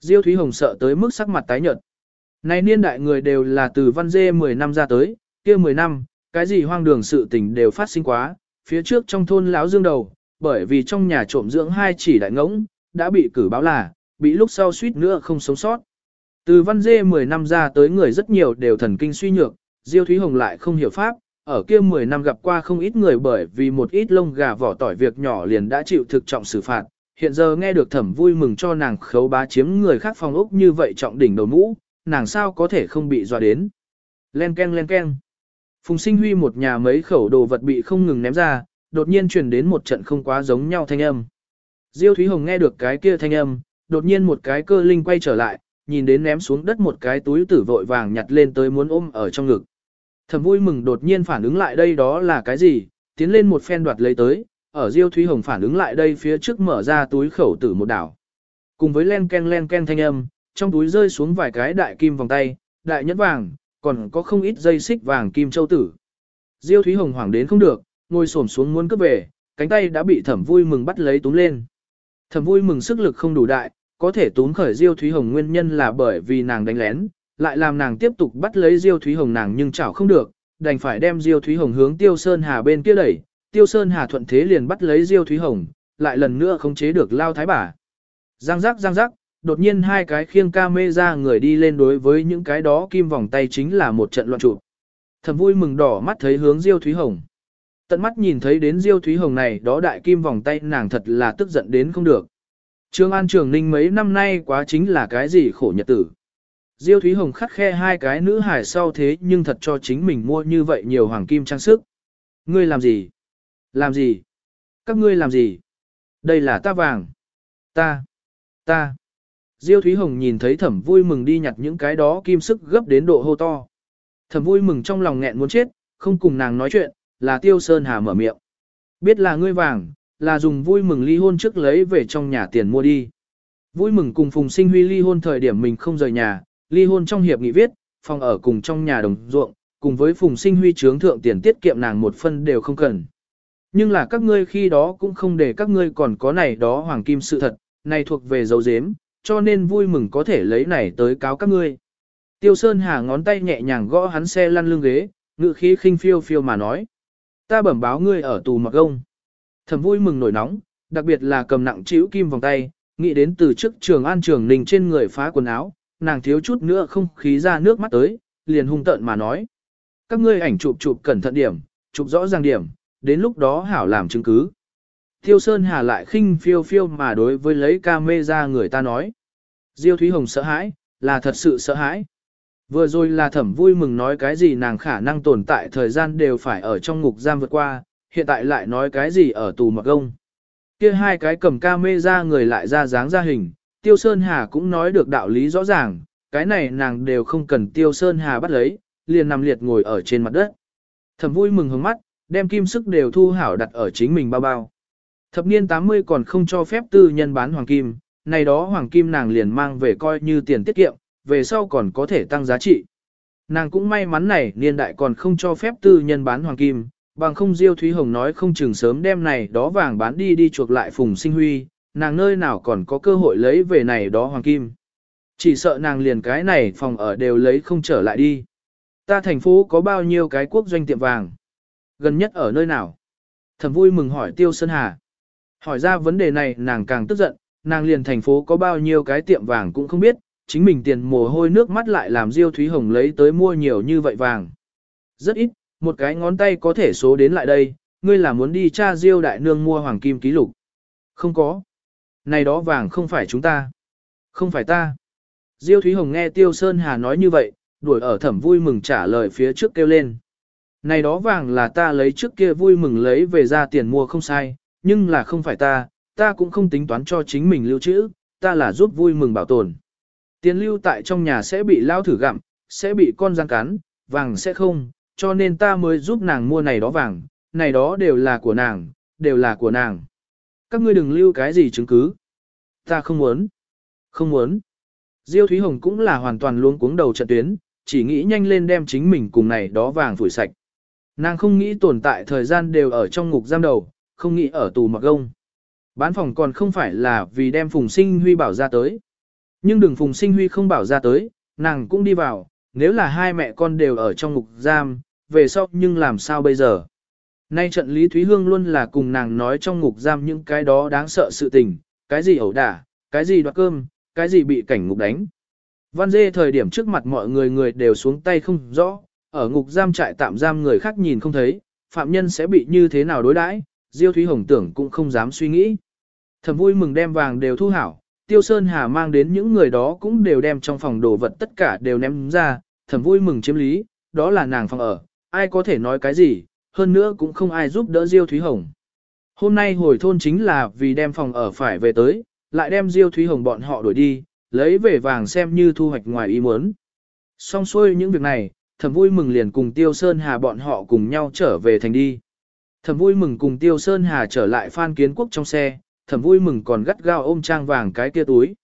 Diêu Thúy Hồng sợ tới mức sắc mặt tái nhợt. Này niên đại người đều là từ văn dê 10 năm ra tới, kia 10 năm, cái gì hoang đường sự tình đều phát sinh quá, phía trước trong thôn lão dương đầu, bởi vì trong nhà trộm dưỡng hai chỉ đại ngỗng, đã bị cử báo là, bị lúc sau suýt nữa không sống sót. Từ văn dê 10 năm ra tới người rất nhiều đều thần kinh suy nhược, Diêu Thúy Hồng lại không hiểu pháp, ở kia 10 năm gặp qua không ít người bởi vì một ít lông gà vỏ tỏi việc nhỏ liền đã chịu thực trọng xử phạt. Hiện giờ nghe được thẩm vui mừng cho nàng khấu bá chiếm người khác phòng ốc như vậy trọng đỉnh đầu mũ, nàng sao có thể không bị dọa đến. Len ken len ken. Phùng sinh huy một nhà mấy khẩu đồ vật bị không ngừng ném ra, đột nhiên truyền đến một trận không quá giống nhau thanh âm. Diêu Thúy Hồng nghe được cái kia thanh âm, đột nhiên một cái cơ linh quay trở lại, nhìn đến ném xuống đất một cái túi tử vội vàng nhặt lên tới muốn ôm ở trong ngực. Thầm vui mừng đột nhiên phản ứng lại đây đó là cái gì, tiến lên một phen đoạt lấy tới, ở Diêu Thúy Hồng phản ứng lại đây phía trước mở ra túi khẩu tử một đảo. Cùng với len ken len ken thanh âm, trong túi rơi xuống vài cái đại kim vòng tay, đại nhẫn vàng, còn có không ít dây xích vàng kim châu tử. Diêu Thúy Hồng hoảng đến không được, ngồi xổm xuống muốn cướp về, cánh tay đã bị thẩm vui mừng bắt lấy túm lên. Thẩm vui mừng sức lực không đủ đại, có thể túm khởi Diêu Thúy Hồng nguyên nhân là bởi vì nàng đánh lén, lại làm nàng tiếp tục bắt lấy Diêu Thúy Hồng nàng nhưng chảo không được, đành phải đem Diêu Thúy Hồng hướng Tiêu Sơn Hà bên kia đẩy, Tiêu Sơn Hà thuận thế liền bắt lấy Diêu Thúy Hồng, lại lần nữa không chế được lao thái bà. Giang giác giang giác, đột nhiên hai cái khiêng ca mê ra người đi lên đối với những cái đó kim vòng tay chính là một trận loạn trụ. Thầm vui mừng đỏ mắt thấy hướng Diêu Thúy Hồng. Tận mắt nhìn thấy đến Diêu Thúy Hồng này đó đại kim vòng tay nàng thật là tức giận đến không được. Trương An Trường Ninh mấy năm nay quá chính là cái gì khổ nhật tử. Diêu Thúy Hồng khắt khe hai cái nữ hải sau thế nhưng thật cho chính mình mua như vậy nhiều hoàng kim trang sức. Ngươi làm gì? Làm gì? Các ngươi làm gì? Đây là ta vàng. Ta. Ta. Diêu Thúy Hồng nhìn thấy thẩm vui mừng đi nhặt những cái đó kim sức gấp đến độ hô to. Thẩm vui mừng trong lòng nghẹn muốn chết, không cùng nàng nói chuyện, là Tiêu Sơn Hà mở miệng. Biết là ngươi vàng, là dùng vui mừng ly hôn trước lấy về trong nhà tiền mua đi. Vui mừng cùng Phùng Sinh Huy ly hôn thời điểm mình không rời nhà, ly hôn trong hiệp nghị viết, phòng ở cùng trong nhà đồng ruộng, cùng với Phùng Sinh Huy trướng thượng tiền tiết kiệm nàng một phân đều không cần. Nhưng là các ngươi khi đó cũng không để các ngươi còn có này đó hoàng kim sự thật, này thuộc về dấu dếm, cho nên vui mừng có thể lấy này tới cáo các ngươi. Tiêu Sơn Hà ngón tay nhẹ nhàng gõ hắn xe lăn lưng ghế, ngự khí khinh phiêu phiêu mà nói. Ta bẩm báo ngươi ở tù mặc gông. Thầm vui mừng nổi nóng, đặc biệt là cầm nặng chịu kim vòng tay, nghĩ đến từ trước trường an trường nình trên người phá quần áo, nàng thiếu chút nữa không khí ra nước mắt tới, liền hung tợn mà nói. Các ngươi ảnh chụp chụp cẩn thận điểm, chụp rõ ràng điểm, đến lúc đó hảo làm chứng cứ. Tiêu Sơn Hà lại khinh phiêu phiêu mà đối với lấy ca mê ra người ta nói. Diêu Thúy Hồng sợ hãi, là thật sự sợ hãi. Vừa rồi là thẩm vui mừng nói cái gì nàng khả năng tồn tại thời gian đều phải ở trong ngục giam vượt qua, hiện tại lại nói cái gì ở tù mặc gông. kia hai cái cầm ca mê ra người lại ra dáng ra hình, Tiêu Sơn Hà cũng nói được đạo lý rõ ràng, cái này nàng đều không cần Tiêu Sơn Hà bắt lấy, liền nằm liệt ngồi ở trên mặt đất. Thẩm vui mừng hướng mắt, đem kim sức đều thu hảo đặt ở chính mình bao bao. Thập niên 80 còn không cho phép tư nhân bán hoàng kim, này đó hoàng kim nàng liền mang về coi như tiền tiết kiệm, về sau còn có thể tăng giá trị. Nàng cũng may mắn này niên đại còn không cho phép tư nhân bán hoàng kim, bằng không Diêu Thúy Hồng nói không chừng sớm đem này đó vàng bán đi đi chuộc lại Phùng Sinh Huy, nàng nơi nào còn có cơ hội lấy về này đó hoàng kim. Chỉ sợ nàng liền cái này phòng ở đều lấy không trở lại đi. Ta thành phố có bao nhiêu cái quốc doanh tiệm vàng? Gần nhất ở nơi nào? Thẩm vui mừng hỏi Tiêu Sơn Hà. Hỏi ra vấn đề này nàng càng tức giận, nàng liền thành phố có bao nhiêu cái tiệm vàng cũng không biết, chính mình tiền mồ hôi nước mắt lại làm Diêu Thúy Hồng lấy tới mua nhiều như vậy vàng. Rất ít, một cái ngón tay có thể số đến lại đây, ngươi là muốn đi tra Diêu đại nương mua hoàng kim ký lục. Không có. Này đó vàng không phải chúng ta. Không phải ta. Diêu Thúy Hồng nghe Tiêu Sơn Hà nói như vậy, đuổi ở thẩm vui mừng trả lời phía trước kêu lên. Này đó vàng là ta lấy trước kia vui mừng lấy về ra tiền mua không sai, nhưng là không phải ta, ta cũng không tính toán cho chính mình lưu trữ, ta là giúp vui mừng bảo tồn. Tiền lưu tại trong nhà sẽ bị lao thử gặm, sẽ bị con răng cắn, vàng sẽ không, cho nên ta mới giúp nàng mua này đó vàng, này đó đều là của nàng, đều là của nàng. Các ngươi đừng lưu cái gì chứng cứ. Ta không muốn. Không muốn. Diêu Thúy Hồng cũng là hoàn toàn luống cuống đầu trận tuyến, chỉ nghĩ nhanh lên đem chính mình cùng này đó vàng phủi sạch. Nàng không nghĩ tồn tại thời gian đều ở trong ngục giam đầu, không nghĩ ở tù mặc gông. Bán phòng còn không phải là vì đem Phùng Sinh Huy bảo ra tới. Nhưng đừng Phùng Sinh Huy không bảo ra tới, nàng cũng đi vào, nếu là hai mẹ con đều ở trong ngục giam, về sau nhưng làm sao bây giờ? Nay trận Lý Thúy Hương luôn là cùng nàng nói trong ngục giam những cái đó đáng sợ sự tình, cái gì ẩu đả, cái gì đoạt cơm, cái gì bị cảnh ngục đánh. Văn dê thời điểm trước mặt mọi người người đều xuống tay không rõ, ở ngục giam trại tạm giam người khác nhìn không thấy, phạm nhân sẽ bị như thế nào đối đãi, Diêu Thúy Hồng tưởng cũng không dám suy nghĩ. Thầm vui mừng đem vàng đều thu hảo, Tiêu Sơn Hà mang đến những người đó cũng đều đem trong phòng đồ vật tất cả đều ném ra, thầm vui mừng chiếm lý, đó là nàng phòng ở, ai có thể nói cái gì, hơn nữa cũng không ai giúp đỡ Diêu Thúy Hồng. Hôm nay hồi thôn chính là vì đem phòng ở phải về tới, lại đem Diêu Thúy Hồng bọn họ đuổi đi, lấy về vàng xem như thu hoạch ngoài ý muốn. Xong xuôi những việc này, thầm vui mừng liền cùng Tiêu Sơn Hà bọn họ cùng nhau trở về thành đi. Thầm vui mừng cùng Tiêu Sơn Hà trở lại Phan Kiến Quốc trong xe, thẩm vui mừng còn gắt gao ôm trang vàng cái kia túi.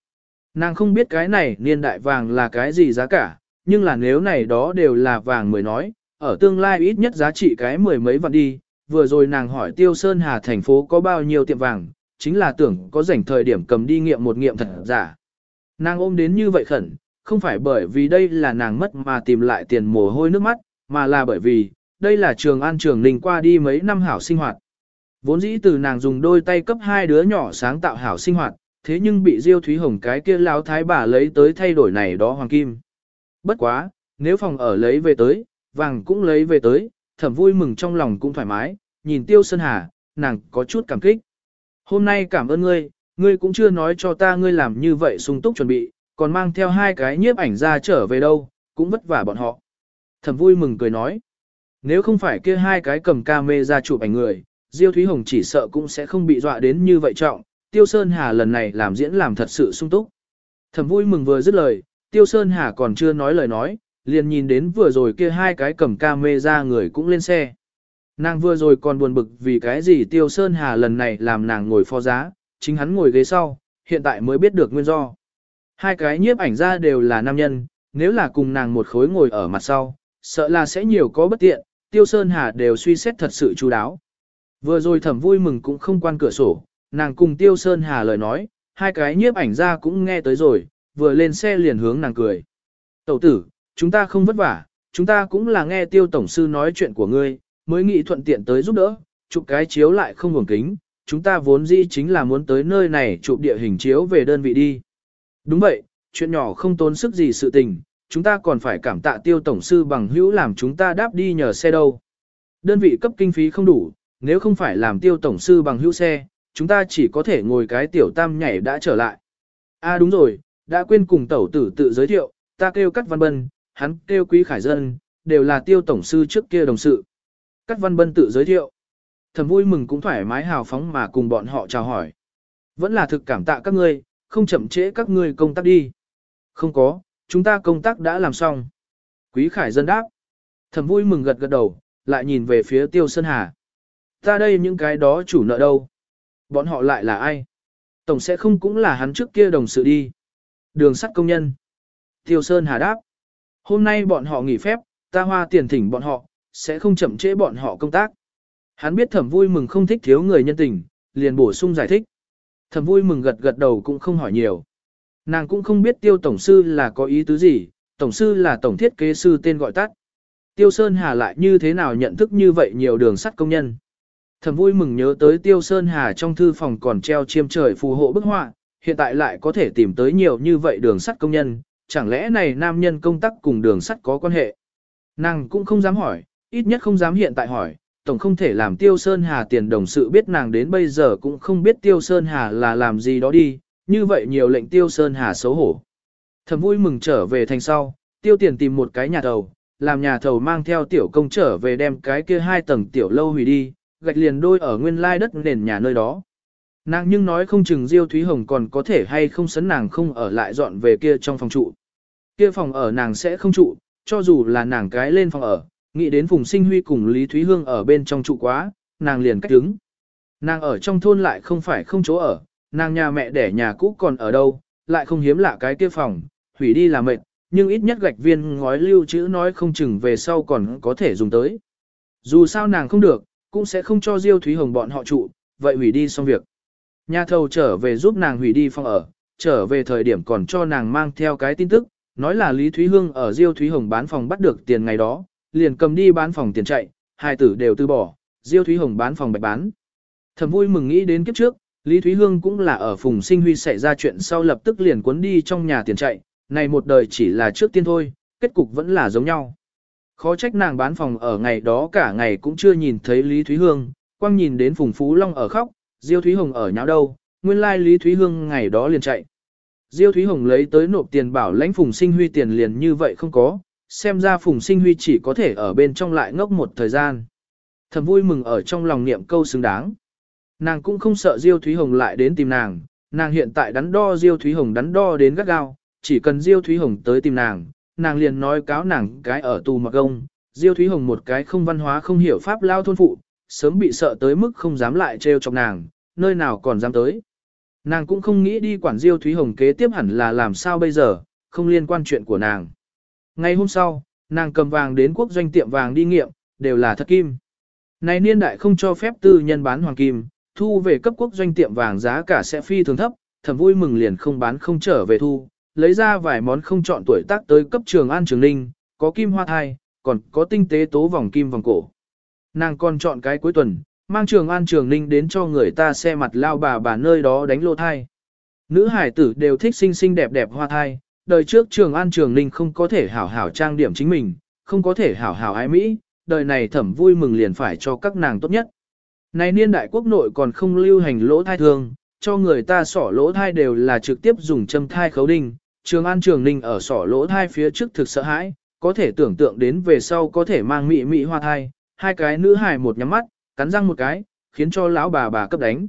Nàng không biết cái này niên đại vàng là cái gì giá cả, nhưng là nếu này đó đều là vàng mới nói, ở tương lai ít nhất giá trị cái mười mấy vạn đi. Vừa rồi nàng hỏi Tiêu Sơn Hà thành phố có bao nhiêu tiệm vàng, chính là tưởng có rảnh thời điểm cầm đi nghiệm một nghiệm thật giả. Nàng ôm đến như vậy khẩn, không phải bởi vì đây là nàng mất mà tìm lại tiền mồ hôi nước mắt, mà là bởi vì, đây là trường an trường ninh qua đi mấy năm hảo sinh hoạt. Vốn dĩ từ nàng dùng đôi tay cấp hai đứa nhỏ sáng tạo hảo sinh hoạt, thế nhưng bị Diêu Thúy Hồng cái kia lão thái bà lấy tới thay đổi này đó hoàng kim. Bất quá, nếu phòng ở lấy về tới, vàng cũng lấy về tới, thẩm vui mừng trong lòng cũng thoải mái, nhìn Tiêu Sơn Hà, nàng có chút cảm kích. Hôm nay cảm ơn ngươi, ngươi cũng chưa nói cho ta ngươi làm như vậy sung túc chuẩn bị, còn mang theo hai cái nhiếp ảnh ra trở về đâu, cũng vất vả bọn họ. Thẩm vui mừng cười nói, nếu không phải kia hai cái cầm ca mê ra chụp ảnh người, Diêu Thúy Hồng chỉ sợ cũng sẽ không bị dọa đến như vậy trọng, Tiêu Sơn Hà lần này làm diễn làm thật sự sung túc. Thẩm vui mừng vừa dứt lời, Tiêu Sơn Hà còn chưa nói lời nói, liền nhìn đến vừa rồi kia hai cái cầm ca mê ra người cũng lên xe. Nàng vừa rồi còn buồn bực vì cái gì Tiêu Sơn Hà lần này làm nàng ngồi phó giá, chính hắn ngồi ghế sau, hiện tại mới biết được nguyên do. Hai cái nhiếp ảnh ra đều là nam nhân, nếu là cùng nàng một khối ngồi ở mặt sau, sợ là sẽ nhiều có bất tiện, Tiêu Sơn Hà đều suy xét thật sự chú đáo. Vừa rồi thẩm vui mừng cũng không quan cửa sổ, nàng cùng Tiêu Sơn Hà lời nói, hai cái nhiếp ảnh ra cũng nghe tới rồi, vừa lên xe liền hướng nàng cười. Tẩu tử, chúng ta không vất vả, chúng ta cũng là nghe Tiêu Tổng Sư nói chuyện của ngươi, mới nghĩ thuận tiện tới giúp đỡ, chụp cái chiếu lại không hưởng kính, chúng ta vốn dĩ chính là muốn tới nơi này chụp địa hình chiếu về đơn vị đi. Đúng vậy, chuyện nhỏ không tốn sức gì sự tình, chúng ta còn phải cảm tạ tiêu tổng sư bằng hữu làm chúng ta đáp đi nhờ xe đâu. Đơn vị cấp kinh phí không đủ, nếu không phải làm tiêu tổng sư bằng hữu xe, chúng ta chỉ có thể ngồi cái tiểu tam nhảy đã trở lại. À đúng rồi, đã quên cùng tẩu tử tự giới thiệu, ta kêu cát Văn Bân, hắn kêu Quý Khải Dân, đều là tiêu tổng sư trước kia đồng sự. cát Văn Bân tự giới thiệu. Thầm vui mừng cũng thoải mái hào phóng mà cùng bọn họ chào hỏi. Vẫn là thực cảm tạ các ngươi, không chậm trễ các ngươi công tác đi. Không có, chúng ta công tác đã làm xong. Quý Khải dân đáp. Thầm vui mừng gật gật đầu, lại nhìn về phía Tiêu Sơn Hà. Ta đây những cái đó chủ nợ đâu? Bọn họ lại là ai? Tổng sẽ không cũng là hắn trước kia đồng sự đi. Đường sắt công nhân. Tiêu Sơn Hà đáp. Hôm nay bọn họ nghỉ phép, ta hoa tiền thỉnh bọn họ, sẽ không chậm trễ bọn họ công tác. Hắn biết thẩm vui mừng không thích thiếu người nhân tình, liền bổ sung giải thích. Thẩm vui mừng gật gật đầu cũng không hỏi nhiều. Nàng cũng không biết tiêu tổng sư là có ý tứ gì, tổng sư là tổng thiết kế sư tên gọi tắt. Tiêu Sơn Hà lại như thế nào nhận thức như vậy nhiều đường sắt công nhân. Thẩm vui mừng nhớ tới Tiêu Sơn Hà trong thư phòng còn treo chiêm trời phù hộ bức họa, hiện tại lại có thể tìm tới nhiều như vậy đường sắt công nhân, chẳng lẽ này nam nhân công tác cùng đường sắt có quan hệ. Nàng cũng không dám hỏi, ít nhất không dám hiện tại hỏi, tổng không thể làm Tiêu Sơn Hà tiền đồng sự biết nàng đến bây giờ cũng không biết Tiêu Sơn Hà là làm gì đó đi, như vậy nhiều lệnh Tiêu Sơn Hà xấu hổ. Thầm vui mừng trở về thành sau, Tiêu tiền tìm một cái nhà thầu, làm nhà thầu mang theo tiểu công trở về đem cái kia hai tầng tiểu lâu hủy đi, gạch liền đôi ở nguyên lai đất nền nhà nơi đó. Nàng nhưng nói không chừng Diêu Thúy Hồng còn có thể hay không sấn nàng không ở lại dọn về kia trong phòng trụ. Kia phòng ở nàng sẽ không trụ, cho dù là nàng cái lên phòng ở, nghĩ đến Phùng Sinh Huy cùng Lý Thúy Hương ở bên trong trụ quá, nàng liền cách đứng. Nàng ở trong thôn lại không phải không chỗ ở, nàng nhà mẹ đẻ nhà cũ còn ở đâu, lại không hiếm lạ cái kia phòng, hủy đi là mệt, nhưng ít nhất gạch viên ngói lưu chữ nói không chừng về sau còn có thể dùng tới. Dù sao nàng không được, cũng sẽ không cho Diêu Thúy Hồng bọn họ trụ, vậy hủy đi xong việc. Nhà thầu trở về giúp nàng hủy đi phòng ở, trở về thời điểm còn cho nàng mang theo cái tin tức, nói là Lý Thúy Hương ở Diêu Thúy Hồng bán phòng bắt được tiền ngày đó, liền cầm đi bán phòng tiền chạy, hai tử đều từ bỏ, Diêu Thúy Hồng bán phòng bạch bán. Thầm vui mừng nghĩ đến kiếp trước, Lý Thúy Hương cũng là ở Phùng Sinh Huy xảy ra chuyện sau lập tức liền cuốn đi trong nhà tiền chạy, này một đời chỉ là trước tiên thôi, kết cục vẫn là giống nhau. Khó trách nàng bán phòng ở ngày đó cả ngày cũng chưa nhìn thấy Lý Thúy Hương, quang nhìn đến Phùng Phú Long ở khóc, Diêu Thúy Hồng ở nháo đâu, nguyên lai Lý Thúy Hương ngày đó liền chạy. Diêu Thúy Hồng lấy tới nộp tiền bảo lãnh Phùng Sinh Huy tiền liền như vậy không có, xem ra Phùng Sinh Huy chỉ có thể ở bên trong lại ngốc một thời gian. Thầm vui mừng ở trong lòng niệm câu xứng đáng. Nàng cũng không sợ Diêu Thúy Hồng lại đến tìm nàng, nàng hiện tại đắn đo Diêu Thúy Hồng đắn đo đến gắt gao, chỉ cần Diêu Thúy Hồng tới tìm nàng, nàng liền nói cáo nàng cái ở tù mặc gông. Diêu Thúy Hồng một cái không văn hóa không hiểu pháp lao thôn phụ, sớm bị sợ tới mức không dám lại trêu chọc nàng, nơi nào còn dám tới. Nàng cũng không nghĩ đi quản Diêu Thúy Hồng kế tiếp hẳn là làm sao bây giờ, không liên quan chuyện của nàng. Ngay hôm sau, nàng cầm vàng đến quốc doanh tiệm vàng đi nghiệm, đều là thật kim. Này niên đại không cho phép tư nhân bán hoàng kim, thu về cấp quốc doanh tiệm vàng giá cả sẽ phi thường thấp, thầm vui mừng liền không bán không trở về thu, lấy ra vài món không chọn tuổi tác tới cấp trường an trường ninh, có kim hoa thai, còn có tinh tế tố vòng kim vòng cổ. Nàng còn chọn cái cuối tuần, mang trường an trường ninh đến cho người ta xe mặt lao bà bà nơi đó đánh lô thai. Nữ hải tử đều thích xinh xinh đẹp đẹp hoa thai, đời trước trường an trường ninh không có thể hảo hảo trang điểm chính mình, không có thể hảo hảo ái Mỹ, đời này thẩm vui mừng liền phải cho các nàng tốt nhất. Này niên đại quốc nội còn không lưu hành lỗ thai thường, cho người ta sỏ lỗ thai đều là trực tiếp dùng châm thai khấu đinh, trường an trường ninh ở sỏ lỗ thai phía trước thực sợ hãi, có thể tưởng tượng đến về sau có thể mang mị mị hoa thai, hai cái nữ hài một nhắm mắt, cắn răng một cái, khiến cho lão bà bà cấp đánh.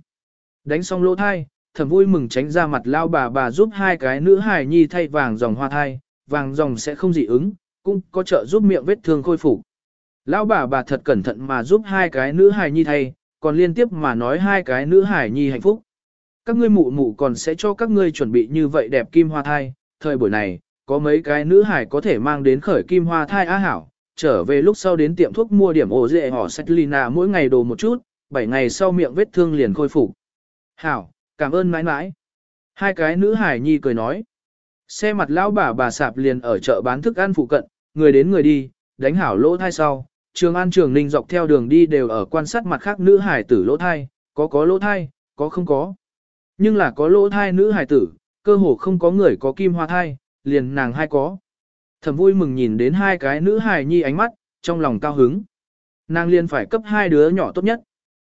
Đánh xong lỗ thai, thầm vui mừng tránh ra mặt lão bà bà giúp hai cái nữ hài nhi thay vàng dòng hoa thai, vàng dòng sẽ không dị ứng, cũng có trợ giúp miệng vết thương khôi phục. Lão bà bà thật cẩn thận mà giúp hai cái nữ hài nhi thay, còn liên tiếp mà nói hai cái nữ hài nhi hạnh phúc. Các ngươi mụ mụ còn sẽ cho các ngươi chuẩn bị như vậy đẹp kim hoa thai, thời buổi này, có mấy cái nữ hải có thể mang đến khởi kim hoa thai á hảo, trở về lúc sau đến tiệm thuốc mua điểm ổ dệ họ Setlina mỗi ngày đồ một chút, 7 ngày sau miệng vết thương liền khôi phục. Hảo, cảm ơn mãi mãi. Hai cái nữ hải nhi cười nói. Xe mặt lão bà bà sạp liền ở chợ bán thức ăn phụ cận, người đến người đi, đánh hảo lỗ thai sau. Trường An Trường Ninh dọc theo đường đi đều ở quan sát mặt khác nữ hải tử lỗ thai, có có lỗ thai, có không có. Nhưng là có lỗ thai nữ hải tử, cơ hồ không có người có kim hoa thai, liền nàng hai có. Thẩm vui mừng nhìn đến hai cái nữ hài nhi ánh mắt, trong lòng cao hứng. Nàng liền phải cấp hai đứa nhỏ tốt nhất.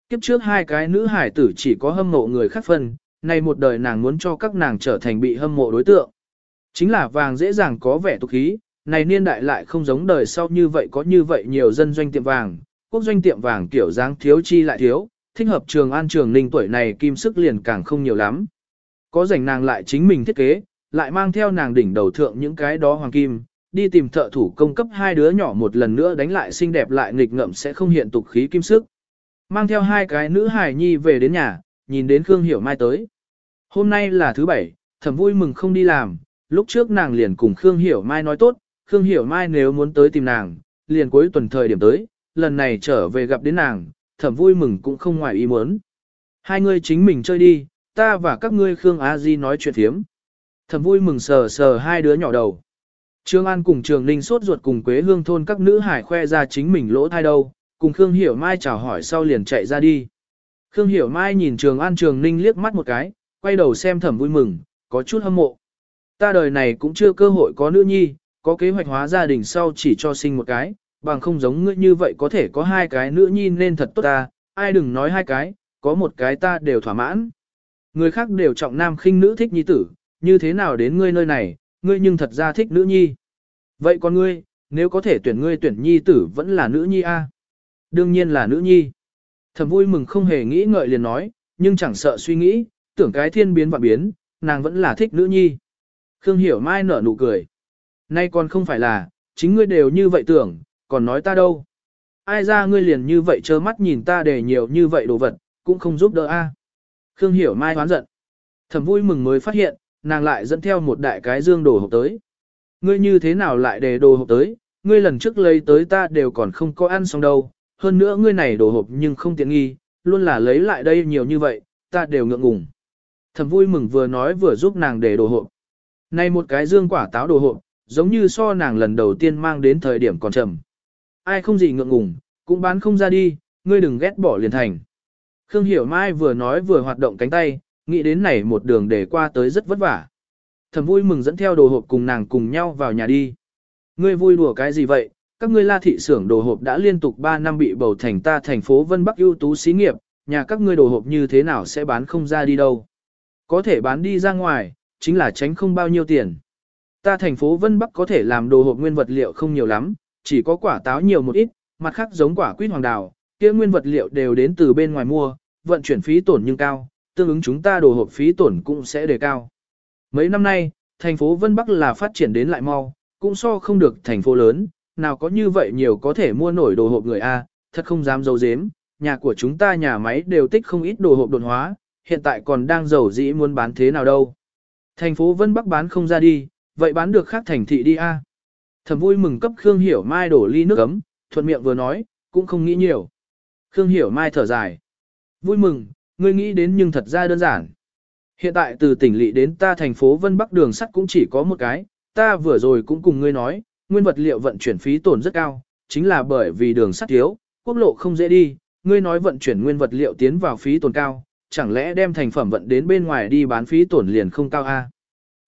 Kiếp trước hai cái nữ hải tử chỉ có hâm mộ người khác phân, nay một đời nàng muốn cho các nàng trở thành bị hâm mộ đối tượng. Chính là vàng dễ dàng có vẻ tục khí, này niên đại lại không giống đời sau như vậy có như vậy nhiều dân doanh tiệm vàng, quốc doanh tiệm vàng kiểu dáng thiếu chi lại thiếu, thích hợp trường an trường ninh tuổi này kim sức liền càng không nhiều lắm. Có rảnh nàng lại chính mình thiết kế, lại mang theo nàng đỉnh đầu thượng những cái đó hoàng kim, đi tìm thợ thủ công cấp hai đứa nhỏ một lần nữa đánh lại xinh đẹp lại nghịch ngợm sẽ không hiện tục khí kim sức. Mang theo hai cái nữ hài nhi về đến nhà, nhìn đến Khương Hiểu Mai tới. Hôm nay là thứ bảy, thầm vui mừng không đi làm, lúc trước nàng liền cùng Khương Hiểu Mai nói tốt, Khương Hiểu Mai nếu muốn tới tìm nàng, liền cuối tuần thời điểm tới, lần này trở về gặp đến nàng, thầm vui mừng cũng không ngoài ý muốn. Hai người chính mình chơi đi, ta và các ngươi Khương A Di nói chuyện thiếm. Thầm vui mừng sờ sờ hai đứa nhỏ đầu. Trương An cùng Trường Ninh sốt ruột cùng Quế Hương thôn các nữ hải khoe ra chính mình lỗ thai đâu, cùng Khương Hiểu Mai chào hỏi sau liền chạy ra đi. Khương Hiểu Mai nhìn Trường An Trường Ninh liếc mắt một cái, quay đầu xem thẩm vui mừng, có chút hâm mộ. Ta đời này cũng chưa cơ hội có nữ nhi, có kế hoạch hóa gia đình sau chỉ cho sinh một cái, bằng không giống ngươi như vậy có thể có hai cái nữ nhi nên thật tốt ta, ai đừng nói hai cái, có một cái ta đều thỏa mãn. Người khác đều trọng nam khinh nữ thích nhi tử, như thế nào đến ngươi nơi này, ngươi nhưng thật ra thích nữ nhi. Vậy còn ngươi, nếu có thể tuyển ngươi tuyển nhi tử vẫn là nữ nhi a? Đương nhiên là nữ nhi. Thầm vui mừng không hề nghĩ ngợi liền nói, nhưng chẳng sợ suy nghĩ, tưởng cái thiên biến và biến, nàng vẫn là thích nữ nhi. Khương Hiểu Mai nở nụ cười. Nay còn không phải là, chính ngươi đều như vậy tưởng, còn nói ta đâu. Ai ra ngươi liền như vậy trơ mắt nhìn ta để nhiều như vậy đồ vật, cũng không giúp đỡ a. Khương Hiểu Mai hoán giận. Thầm vui mừng mới phát hiện, nàng lại dẫn theo một đại cái dương đồ hộp tới. Ngươi như thế nào lại để đồ hộp tới, ngươi lần trước lấy tới ta đều còn không có ăn xong đâu, hơn nữa ngươi này đồ hộp nhưng không tiện nghi, luôn là lấy lại đây nhiều như vậy, ta đều ngượng ngùng. Thầm vui mừng vừa nói vừa giúp nàng để đồ hộp. Này một cái dương quả táo đồ hộp, giống như so nàng lần đầu tiên mang đến thời điểm còn trầm. Ai không gì ngượng ngùng, cũng bán không ra đi, ngươi đừng ghét bỏ liền thành. Khương Hiểu Mai vừa nói vừa hoạt động cánh tay, nghĩ đến này một đường để qua tới rất vất vả. Thầm vui mừng dẫn theo đồ hộp cùng nàng cùng nhau vào nhà đi. Ngươi vui đùa cái gì vậy? Các ngươi la thị xưởng đồ hộp đã liên tục 3 năm bị bầu thành ta thành phố Vân Bắc ưu tú xí nghiệp, nhà các ngươi đồ hộp như thế nào sẽ bán không ra đi đâu. Có thể bán đi ra ngoài, chính là tránh không bao nhiêu tiền. Ta thành phố Vân Bắc có thể làm đồ hộp nguyên vật liệu không nhiều lắm, chỉ có quả táo nhiều một ít, mặt khác giống quả quýt hoàng đào, kia nguyên vật liệu đều đến từ bên ngoài mua, vận chuyển phí tổn nhưng cao, tương ứng chúng ta đồ hộp phí tổn cũng sẽ đề cao. Mấy năm nay, thành phố Vân Bắc là phát triển đến lại mau, cũng so không được thành phố lớn, nào có như vậy nhiều có thể mua nổi đồ hộp người A, thật không dám dấu dếm, nhà của chúng ta nhà máy đều tích không ít đồ hộp đột hóa, hiện tại còn đang giàu dĩ muốn bán thế nào đâu. Thành phố Vân Bắc bán không ra đi, vậy bán được khác thành thị đi a. thầm vui mừng cấp Khương Hiểu Mai đổ ly nước ấm, thuận miệng vừa nói, cũng không nghĩ nhiều. Khương Hiểu Mai thở dài. Vui mừng, ngươi nghĩ đến nhưng thật ra đơn giản. Hiện tại từ tỉnh lỵ đến ta thành phố Vân Bắc đường sắt cũng chỉ có một cái, ta vừa rồi cũng cùng ngươi nói, nguyên vật liệu vận chuyển phí tổn rất cao, chính là bởi vì đường sắt thiếu, quốc lộ không dễ đi, ngươi nói vận chuyển nguyên vật liệu tiến vào phí tổn cao, chẳng lẽ đem thành phẩm vận đến bên ngoài đi bán phí tổn liền không cao a?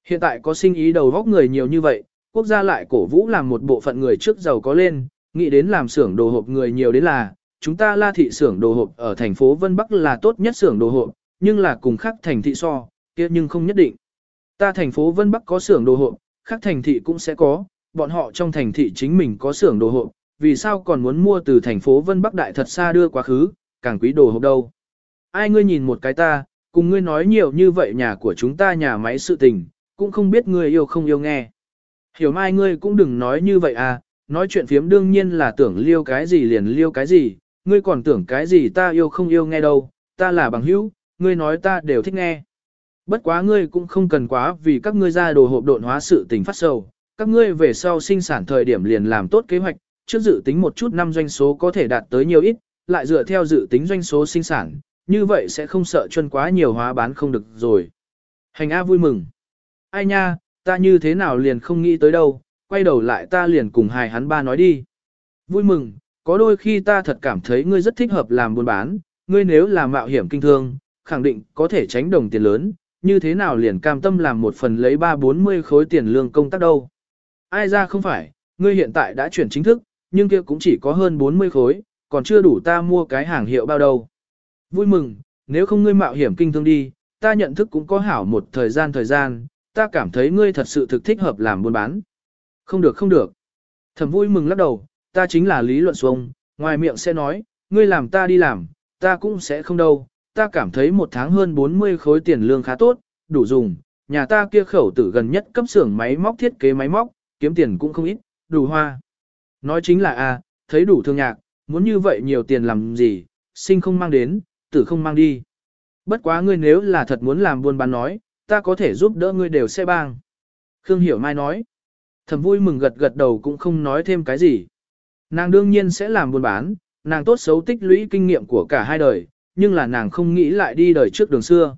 Hiện tại có sinh ý đầu góc người nhiều như vậy, quốc gia lại cổ vũ làm một bộ phận người trước giàu có lên, nghĩ đến làm xưởng đồ hộp người nhiều đến là, chúng ta la thị xưởng đồ hộp ở thành phố Vân Bắc là tốt nhất xưởng đồ hộp, nhưng là cùng khác thành thị so, kia nhưng không nhất định. Ta thành phố Vân Bắc có xưởng đồ hộp, khác thành thị cũng sẽ có, bọn họ trong thành thị chính mình có xưởng đồ hộp, vì sao còn muốn mua từ thành phố Vân Bắc đại thật xa đưa quá khứ, càng quý đồ hộp đâu. Ai ngươi nhìn một cái ta, cùng ngươi nói nhiều như vậy nhà của chúng ta nhà máy sự tình, cũng không biết ngươi yêu không yêu nghe. Hiểu mai ngươi cũng đừng nói như vậy à, nói chuyện phiếm đương nhiên là tưởng liêu cái gì liền liêu cái gì, ngươi còn tưởng cái gì ta yêu không yêu nghe đâu, ta là bằng hữu, ngươi nói ta đều thích nghe. Bất quá ngươi cũng không cần quá vì các ngươi ra đồ hộp độn hóa sự tình phát sầu, các ngươi về sau sinh sản thời điểm liền làm tốt kế hoạch, trước dự tính một chút năm doanh số có thể đạt tới nhiều ít, lại dựa theo dự tính doanh số sinh sản, như vậy sẽ không sợ chân quá nhiều hóa bán không được rồi. Hành A vui mừng. Ai nha, ta như thế nào liền không nghĩ tới đâu, quay đầu lại ta liền cùng hài hắn ba nói đi. Vui mừng, có đôi khi ta thật cảm thấy ngươi rất thích hợp làm buôn bán, ngươi nếu là mạo hiểm kinh thương, khẳng định có thể tránh đồng tiền lớn, như thế nào liền cam tâm làm một phần lấy 3-40 khối tiền lương công tác đâu. Ai ra không phải, ngươi hiện tại đã chuyển chính thức, nhưng kia cũng chỉ có hơn 40 khối, còn chưa đủ ta mua cái hàng hiệu bao đâu. Vui mừng, nếu không ngươi mạo hiểm kinh thương đi, ta nhận thức cũng có hảo một thời gian thời gian, ta cảm thấy ngươi thật sự thực thích hợp làm buôn bán. Không được không được. thầm vui mừng lắc đầu, ta chính là lý luận xuống, ngoài miệng sẽ nói, ngươi làm ta đi làm, ta cũng sẽ không đâu, ta cảm thấy một tháng hơn 40 khối tiền lương khá tốt, đủ dùng, nhà ta kia khẩu tử gần nhất cấp xưởng máy móc thiết kế máy móc, kiếm tiền cũng không ít, đủ hoa. Nói chính là a, thấy đủ thương nhạc, muốn như vậy nhiều tiền làm gì, sinh không mang đến, tử không mang đi. Bất quá ngươi nếu là thật muốn làm buôn bán nói, ta có thể giúp đỡ ngươi đều sẽ bang. Khương Hiểu Mai nói. Thầm vui mừng gật gật đầu cũng không nói thêm cái gì. Nàng đương nhiên sẽ làm buôn bán, nàng tốt xấu tích lũy kinh nghiệm của cả hai đời, nhưng là nàng không nghĩ lại đi đời trước đường xưa.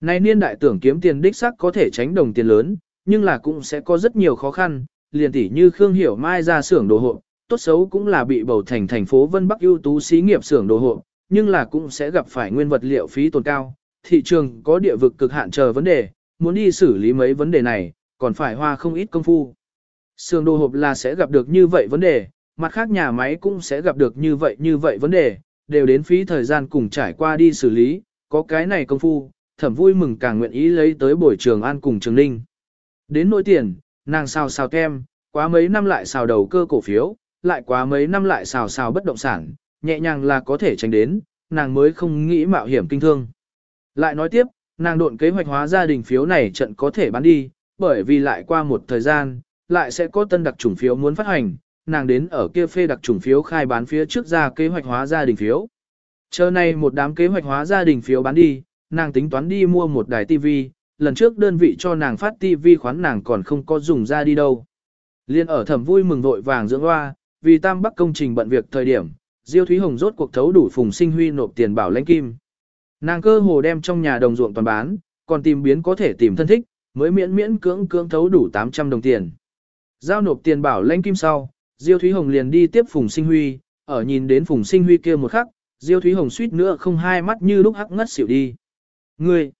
Nay niên đại tưởng kiếm tiền đích sắc có thể tránh đồng tiền lớn, nhưng là cũng sẽ có rất nhiều khó khăn, liền tỉ như Khương Hiểu Mai ra xưởng đồ hộ, tốt xấu cũng là bị bầu thành thành phố Vân Bắc ưu tú xí nghiệp xưởng đồ hộ, nhưng là cũng sẽ gặp phải nguyên vật liệu phí tồn cao, thị trường có địa vực cực hạn chờ vấn đề, muốn đi xử lý mấy vấn đề này, còn phải hoa không ít công phu. Xưởng đồ hộp là sẽ gặp được như vậy vấn đề, mặt khác nhà máy cũng sẽ gặp được như vậy như vậy vấn đề, đều đến phí thời gian cùng trải qua đi xử lý, có cái này công phu, thẩm vui mừng càng nguyện ý lấy tới buổi trường an cùng trường ninh. Đến nỗi tiền, nàng xào xào kem, quá mấy năm lại xào đầu cơ cổ phiếu, lại quá mấy năm lại xào xào bất động sản, nhẹ nhàng là có thể tránh đến, nàng mới không nghĩ mạo hiểm kinh thương. Lại nói tiếp, nàng độn kế hoạch hóa gia đình phiếu này trận có thể bán đi, bởi vì lại qua một thời gian, lại sẽ có tân đặc chủng phiếu muốn phát hành, nàng đến ở kia phê đặc trùng phiếu khai bán phía trước ra kế hoạch hóa gia đình phiếu. Chờ này một đám kế hoạch hóa gia đình phiếu bán đi, nàng tính toán đi mua một đài tivi. lần trước đơn vị cho nàng phát tivi khoán nàng còn không có dùng ra đi đâu. Liên ở thẩm vui mừng vội vàng dưỡng hoa, vì tam bắc công trình bận việc thời điểm, Diêu Thúy Hồng rốt cuộc thấu đủ Phùng Sinh Huy nộp tiền bảo lãnh kim. Nàng cơ hồ đem trong nhà đồng ruộng toàn bán, còn tìm biến có thể tìm thân thích, mới miễn miễn cưỡng cưỡng thấu đủ 800 đồng tiền. Giao nộp tiền bảo lãnh kim sau, Diêu Thúy Hồng liền đi tiếp Phùng Sinh Huy, ở nhìn đến Phùng Sinh Huy kia một khắc, Diêu Thúy Hồng suýt nữa không hai mắt như lúc hắc ngất xỉu đi. Ngươi,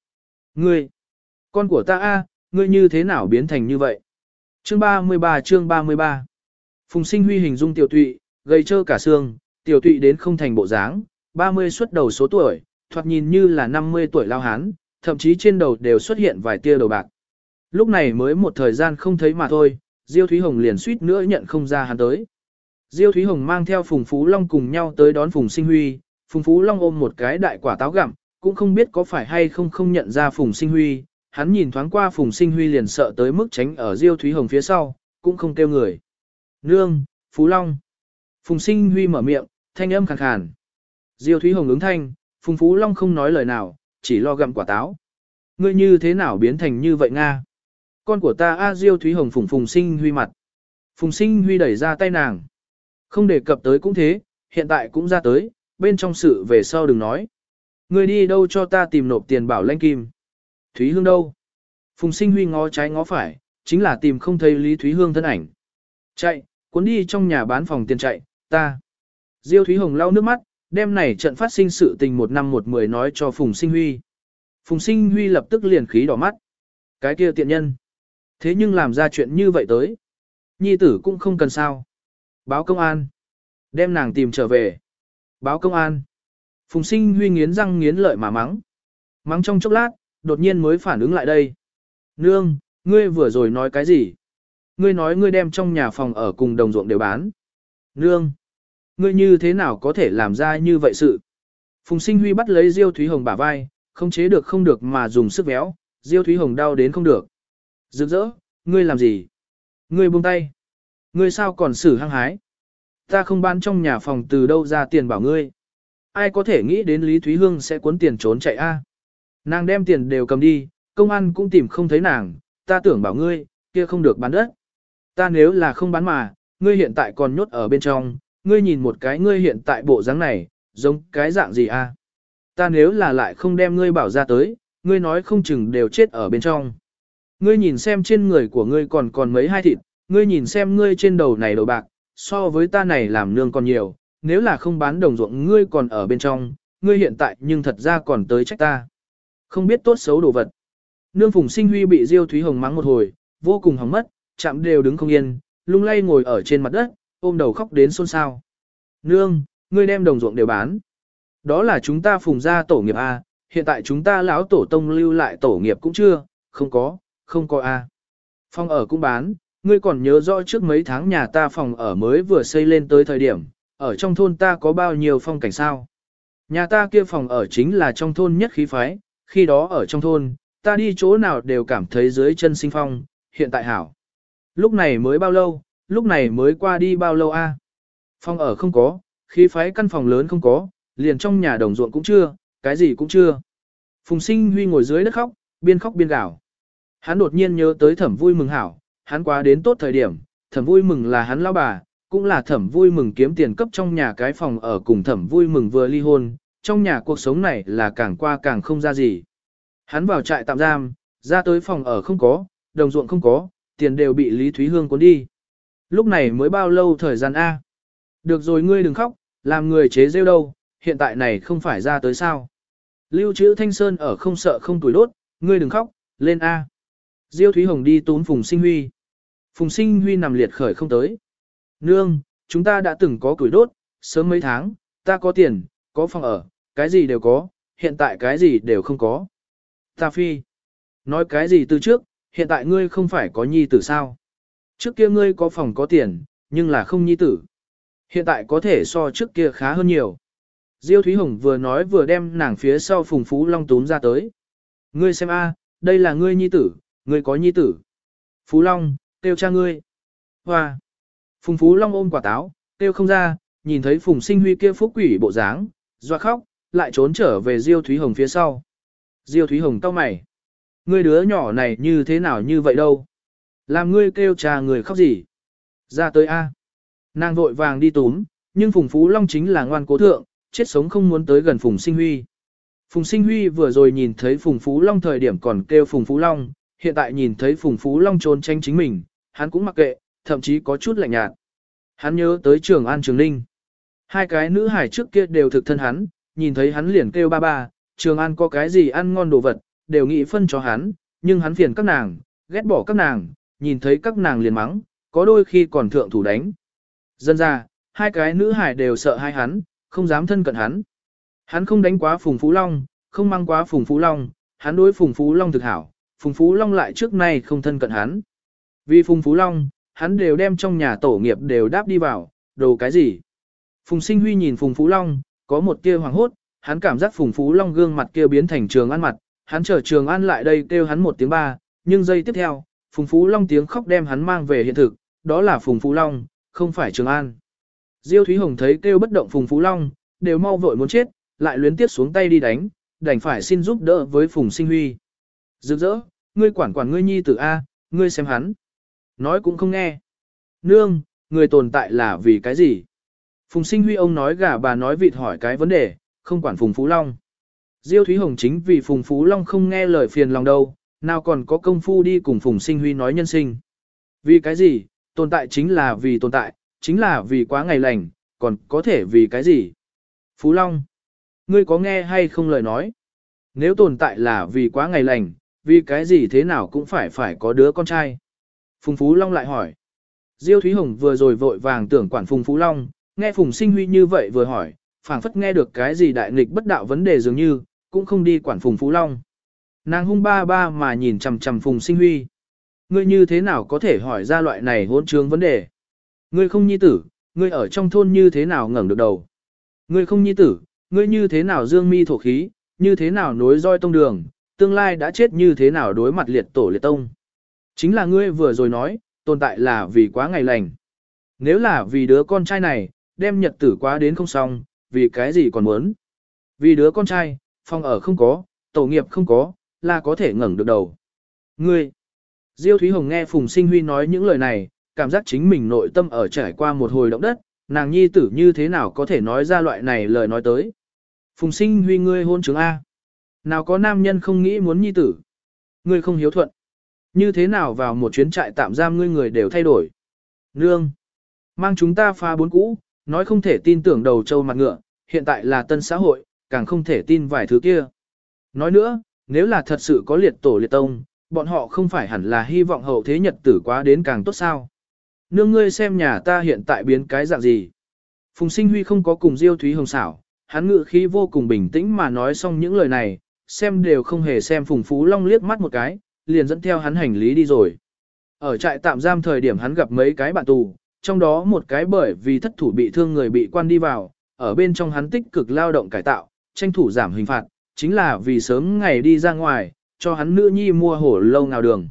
ngươi, con của ta a, ngươi như thế nào biến thành như vậy? Chương 33 chương 33 Phùng Sinh Huy hình dung tiểu tụy, gây trơ cả xương, tiểu tụy đến không thành bộ dáng, 30 xuất đầu số tuổi, thoạt nhìn như là 50 tuổi lao hán, thậm chí trên đầu đều xuất hiện vài tia đầu bạc. Lúc này mới một thời gian không thấy mà thôi, Diêu Thúy Hồng liền suýt nữa nhận không ra hắn tới. Diêu Thúy Hồng mang theo Phùng Phú Long cùng nhau tới đón Phùng Sinh Huy, Phùng Phú Long ôm một cái đại quả táo gặm, cũng không biết có phải hay không không nhận ra Phùng Sinh Huy, hắn nhìn thoáng qua Phùng Sinh Huy liền sợ tới mức tránh ở Diêu Thúy Hồng phía sau, cũng không kêu người. Nương, Phú Long. Phùng Sinh Huy mở miệng, thanh âm khàn khàn. Diêu Thúy Hồng ứng thanh, Phùng Phú Long không nói lời nào, chỉ lo gặm quả táo. Ngươi như thế nào biến thành như vậy Nga? Con của ta A Diêu Thúy Hồng phùng phùng sinh huy mặt. Phùng sinh huy đẩy ra tay nàng. Không đề cập tới cũng thế, hiện tại cũng ra tới, bên trong sự về sau đừng nói. người đi đâu cho ta tìm nộp tiền bảo lãnh kim? Thúy Hương đâu? Phùng sinh huy ngó trái ngó phải, chính là tìm không thấy Lý Thúy Hương thân ảnh. Chạy, cuốn đi trong nhà bán phòng tiền chạy, ta. Diêu Thúy Hồng lau nước mắt, đêm này trận phát sinh sự tình một năm một mười nói cho Phùng Sinh Huy. Phùng Sinh Huy lập tức liền khí đỏ mắt. Cái kia tiện nhân. Thế nhưng làm ra chuyện như vậy tới. Nhi tử cũng không cần sao. Báo công an. Đem nàng tìm trở về. Báo công an. Phùng Sinh Huy nghiến răng nghiến lợi mà mắng. Mắng trong chốc lát, đột nhiên mới phản ứng lại đây. Nương, ngươi vừa rồi nói cái gì? Ngươi nói ngươi đem trong nhà phòng ở cùng đồng ruộng đều bán. Nương, ngươi như thế nào có thể làm ra như vậy sự? Phùng sinh huy bắt lấy Diêu Thúy Hồng bả vai, không chế được không được mà dùng sức véo, Diêu Thúy Hồng đau đến không được. Rực rỡ, ngươi làm gì? Ngươi buông tay. Ngươi sao còn xử hăng hái? Ta không bán trong nhà phòng từ đâu ra tiền bảo ngươi. Ai có thể nghĩ đến Lý Thúy Hương sẽ cuốn tiền trốn chạy a? Nàng đem tiền đều cầm đi, công an cũng tìm không thấy nàng, ta tưởng bảo ngươi, kia không được bán đất. Ta nếu là không bán mà, ngươi hiện tại còn nhốt ở bên trong, ngươi nhìn một cái ngươi hiện tại bộ dáng này, giống cái dạng gì a? Ta nếu là lại không đem ngươi bảo ra tới, ngươi nói không chừng đều chết ở bên trong. Ngươi nhìn xem trên người của ngươi còn còn mấy hai thịt, ngươi nhìn xem ngươi trên đầu này đầu bạc, so với ta này làm nương còn nhiều, nếu là không bán đồng ruộng ngươi còn ở bên trong, ngươi hiện tại nhưng thật ra còn tới trách ta. Không biết tốt xấu đồ vật. Nương Phùng Sinh Huy bị Diêu Thúy Hồng mắng một hồi, vô cùng hỏng mất, chạm đều đứng không yên, lung lay ngồi ở trên mặt đất, ôm đầu khóc đến xôn xao. Nương, ngươi đem đồng ruộng đều bán. Đó là chúng ta phùng ra tổ nghiệp A, hiện tại chúng ta lão tổ tông lưu lại tổ nghiệp cũng chưa, không có, không có A. Phòng ở cũng bán, ngươi còn nhớ rõ trước mấy tháng nhà ta phòng ở mới vừa xây lên tới thời điểm, ở trong thôn ta có bao nhiêu phong cảnh sao. Nhà ta kia phòng ở chính là trong thôn nhất khí phái, khi đó ở trong thôn, ta đi chỗ nào đều cảm thấy dưới chân sinh phong, hiện tại hảo. Lúc này mới bao lâu, lúc này mới qua đi bao lâu a? phòng ở không có, khí phái căn phòng lớn không có, liền trong nhà đồng ruộng cũng chưa, cái gì cũng chưa. Phùng sinh huy ngồi dưới đất khóc, biên khóc biên gào. Hắn đột nhiên nhớ tới thẩm vui mừng hảo, hắn quá đến tốt thời điểm, thẩm vui mừng là hắn lão bà, cũng là thẩm vui mừng kiếm tiền cấp trong nhà cái phòng ở cùng thẩm vui mừng vừa ly hôn, trong nhà cuộc sống này là càng qua càng không ra gì. Hắn vào trại tạm giam, ra tới phòng ở không có, đồng ruộng không có, tiền đều bị Lý Thúy Hương cuốn đi. Lúc này mới bao lâu thời gian A. Được rồi ngươi đừng khóc, làm người chế rêu đâu, hiện tại này không phải ra tới sao. Lưu trữ Thanh Sơn ở không sợ không tuổi đốt, ngươi đừng khóc, lên A. Diêu Thúy Hồng đi tún Phùng Sinh Huy. Phùng Sinh Huy nằm liệt khởi không tới. Nương, chúng ta đã từng có củi đốt, sớm mấy tháng, ta có tiền, có phòng ở, cái gì đều có, hiện tại cái gì đều không có. Ta phi. Nói cái gì từ trước, hiện tại ngươi không phải có nhi tử sao? Trước kia ngươi có phòng có tiền, nhưng là không nhi tử. Hiện tại có thể so trước kia khá hơn nhiều. Diêu Thúy Hồng vừa nói vừa đem nàng phía sau Phùng Phú Long tún ra tới. Ngươi xem a, đây là ngươi nhi tử, ngươi có nhi tử. Phú Long, kêu cha ngươi. Hoa. Phùng Phú Long ôm quả táo, kêu không ra, nhìn thấy Phùng Sinh Huy kia phúc quỷ bộ dáng, doa khóc, lại trốn trở về Diêu Thúy Hồng phía sau. Diêu Thúy Hồng cau mày. Ngươi đứa nhỏ này như thế nào như vậy đâu? Làm ngươi kêu trà người khóc gì? Ra tới A. Nàng vội vàng đi túm, nhưng Phùng Phú Long chính là ngoan cố thượng, chết sống không muốn tới gần Phùng Sinh Huy. Phùng Sinh Huy vừa rồi nhìn thấy Phùng Phú Long thời điểm còn kêu Phùng Phú Long, hiện tại nhìn thấy Phùng Phú Long trốn tranh chính mình, hắn cũng mặc kệ, thậm chí có chút lạnh nhạt. Hắn nhớ tới trường An Trường Ninh. Hai cái nữ hải trước kia đều thực thân hắn, nhìn thấy hắn liền kêu ba ba, Trường An có cái gì ăn ngon đồ vật, đều nghĩ phân cho hắn, nhưng hắn phiền các nàng, ghét bỏ các nàng, nhìn thấy các nàng liền mắng, có đôi khi còn thượng thủ đánh. Dân ra, hai cái nữ hải đều sợ hai hắn, không dám thân cận hắn. Hắn không đánh quá Phùng Phú Long, không mang quá Phùng Phú Long, hắn đối Phùng Phú Long thực hảo, Phùng Phú Long lại trước nay không thân cận hắn. Vì Phùng Phú Long, hắn đều đem trong nhà tổ nghiệp đều đáp đi vào, đồ cái gì. Phùng Sinh Huy nhìn Phùng Phú Long, có một tia hoàng hốt, hắn cảm giác Phùng Phú Long gương mặt kia biến thành trường ăn mặt, hắn chờ trường ăn lại đây kêu hắn một tiếng ba, nhưng giây tiếp theo, Phùng Phú Long tiếng khóc đem hắn mang về hiện thực, đó là Phùng Phú Long, không phải Trường An. Diêu Thúy Hồng thấy kêu bất động Phùng Phú Long, đều mau vội muốn chết, lại luyến tiếp xuống tay đi đánh, đành phải xin giúp đỡ với Phùng Sinh Huy. Rực rỡ, ngươi quản quản ngươi nhi tử A, ngươi xem hắn. Nói cũng không nghe. Nương, người tồn tại là vì cái gì? Phùng Sinh Huy ông nói gà bà nói vịt hỏi cái vấn đề, không quản Phùng Phú Long. Diêu Thúy Hồng chính vì Phùng Phú Long không nghe lời phiền lòng đâu, nào còn có công phu đi cùng Phùng Sinh Huy nói nhân sinh. Vì cái gì, tồn tại chính là vì tồn tại, chính là vì quá ngày lành, còn có thể vì cái gì? Phú Long, ngươi có nghe hay không lời nói? Nếu tồn tại là vì quá ngày lành, vì cái gì thế nào cũng phải phải có đứa con trai? Phùng Phú Long lại hỏi. Diêu Thúy Hồng vừa rồi vội vàng tưởng quản Phùng Phú Long, nghe Phùng Sinh Huy như vậy vừa hỏi, phảng phất nghe được cái gì đại nghịch bất đạo vấn đề dường như, cũng không đi quản Phùng Phú Long. Nàng hung ba ba mà nhìn chằm chằm Phùng Sinh Huy. Ngươi như thế nào có thể hỏi ra loại này hỗn trướng vấn đề? Ngươi không nhi tử, ngươi ở trong thôn như thế nào ngẩng được đầu? Ngươi không nhi tử, ngươi như thế nào dương mi thổ khí, như thế nào nối roi tông đường, tương lai đã chết như thế nào đối mặt liệt tổ liệt tông? Chính là ngươi vừa rồi nói, tồn tại là vì quá ngày lành. Nếu là vì đứa con trai này, đem nhật tử quá đến không xong, vì cái gì còn muốn? Vì đứa con trai, phòng ở không có, tổ nghiệp không có, là có thể ngẩng được đầu. Ngươi, Diêu Thúy Hồng nghe Phùng Sinh Huy nói những lời này, cảm giác chính mình nội tâm ở trải qua một hồi động đất, nàng nhi tử như thế nào có thể nói ra loại này lời nói tới. Phùng Sinh Huy ngươi hôn chứng A. Nào có nam nhân không nghĩ muốn nhi tử. Ngươi không hiếu thuận. Như thế nào vào một chuyến trại tạm giam ngươi người đều thay đổi. Nương. Mang chúng ta phá bốn cũ, nói không thể tin tưởng đầu trâu mặt ngựa, hiện tại là tân xã hội, càng không thể tin vài thứ kia. Nói nữa, nếu là thật sự có liệt tổ liệt tông, bọn họ không phải hẳn là hy vọng hậu thế nhật tử quá đến càng tốt sao. Nương ngươi xem nhà ta hiện tại biến cái dạng gì. Phùng sinh huy không có cùng Diêu Thúy Hồng xảo, hắn ngự khí vô cùng bình tĩnh mà nói xong những lời này, xem đều không hề xem Phùng Phú Long liếc mắt một cái, liền dẫn theo hắn hành lý đi rồi. Ở trại tạm giam thời điểm hắn gặp mấy cái bạn tù, trong đó một cái bởi vì thất thủ bị thương người bị quan đi vào, ở bên trong hắn tích cực lao động cải tạo, tranh thủ giảm hình phạt, chính là vì sớm ngày đi ra ngoài, cho hắn nữ nhi mua hổ lâu ngào đường.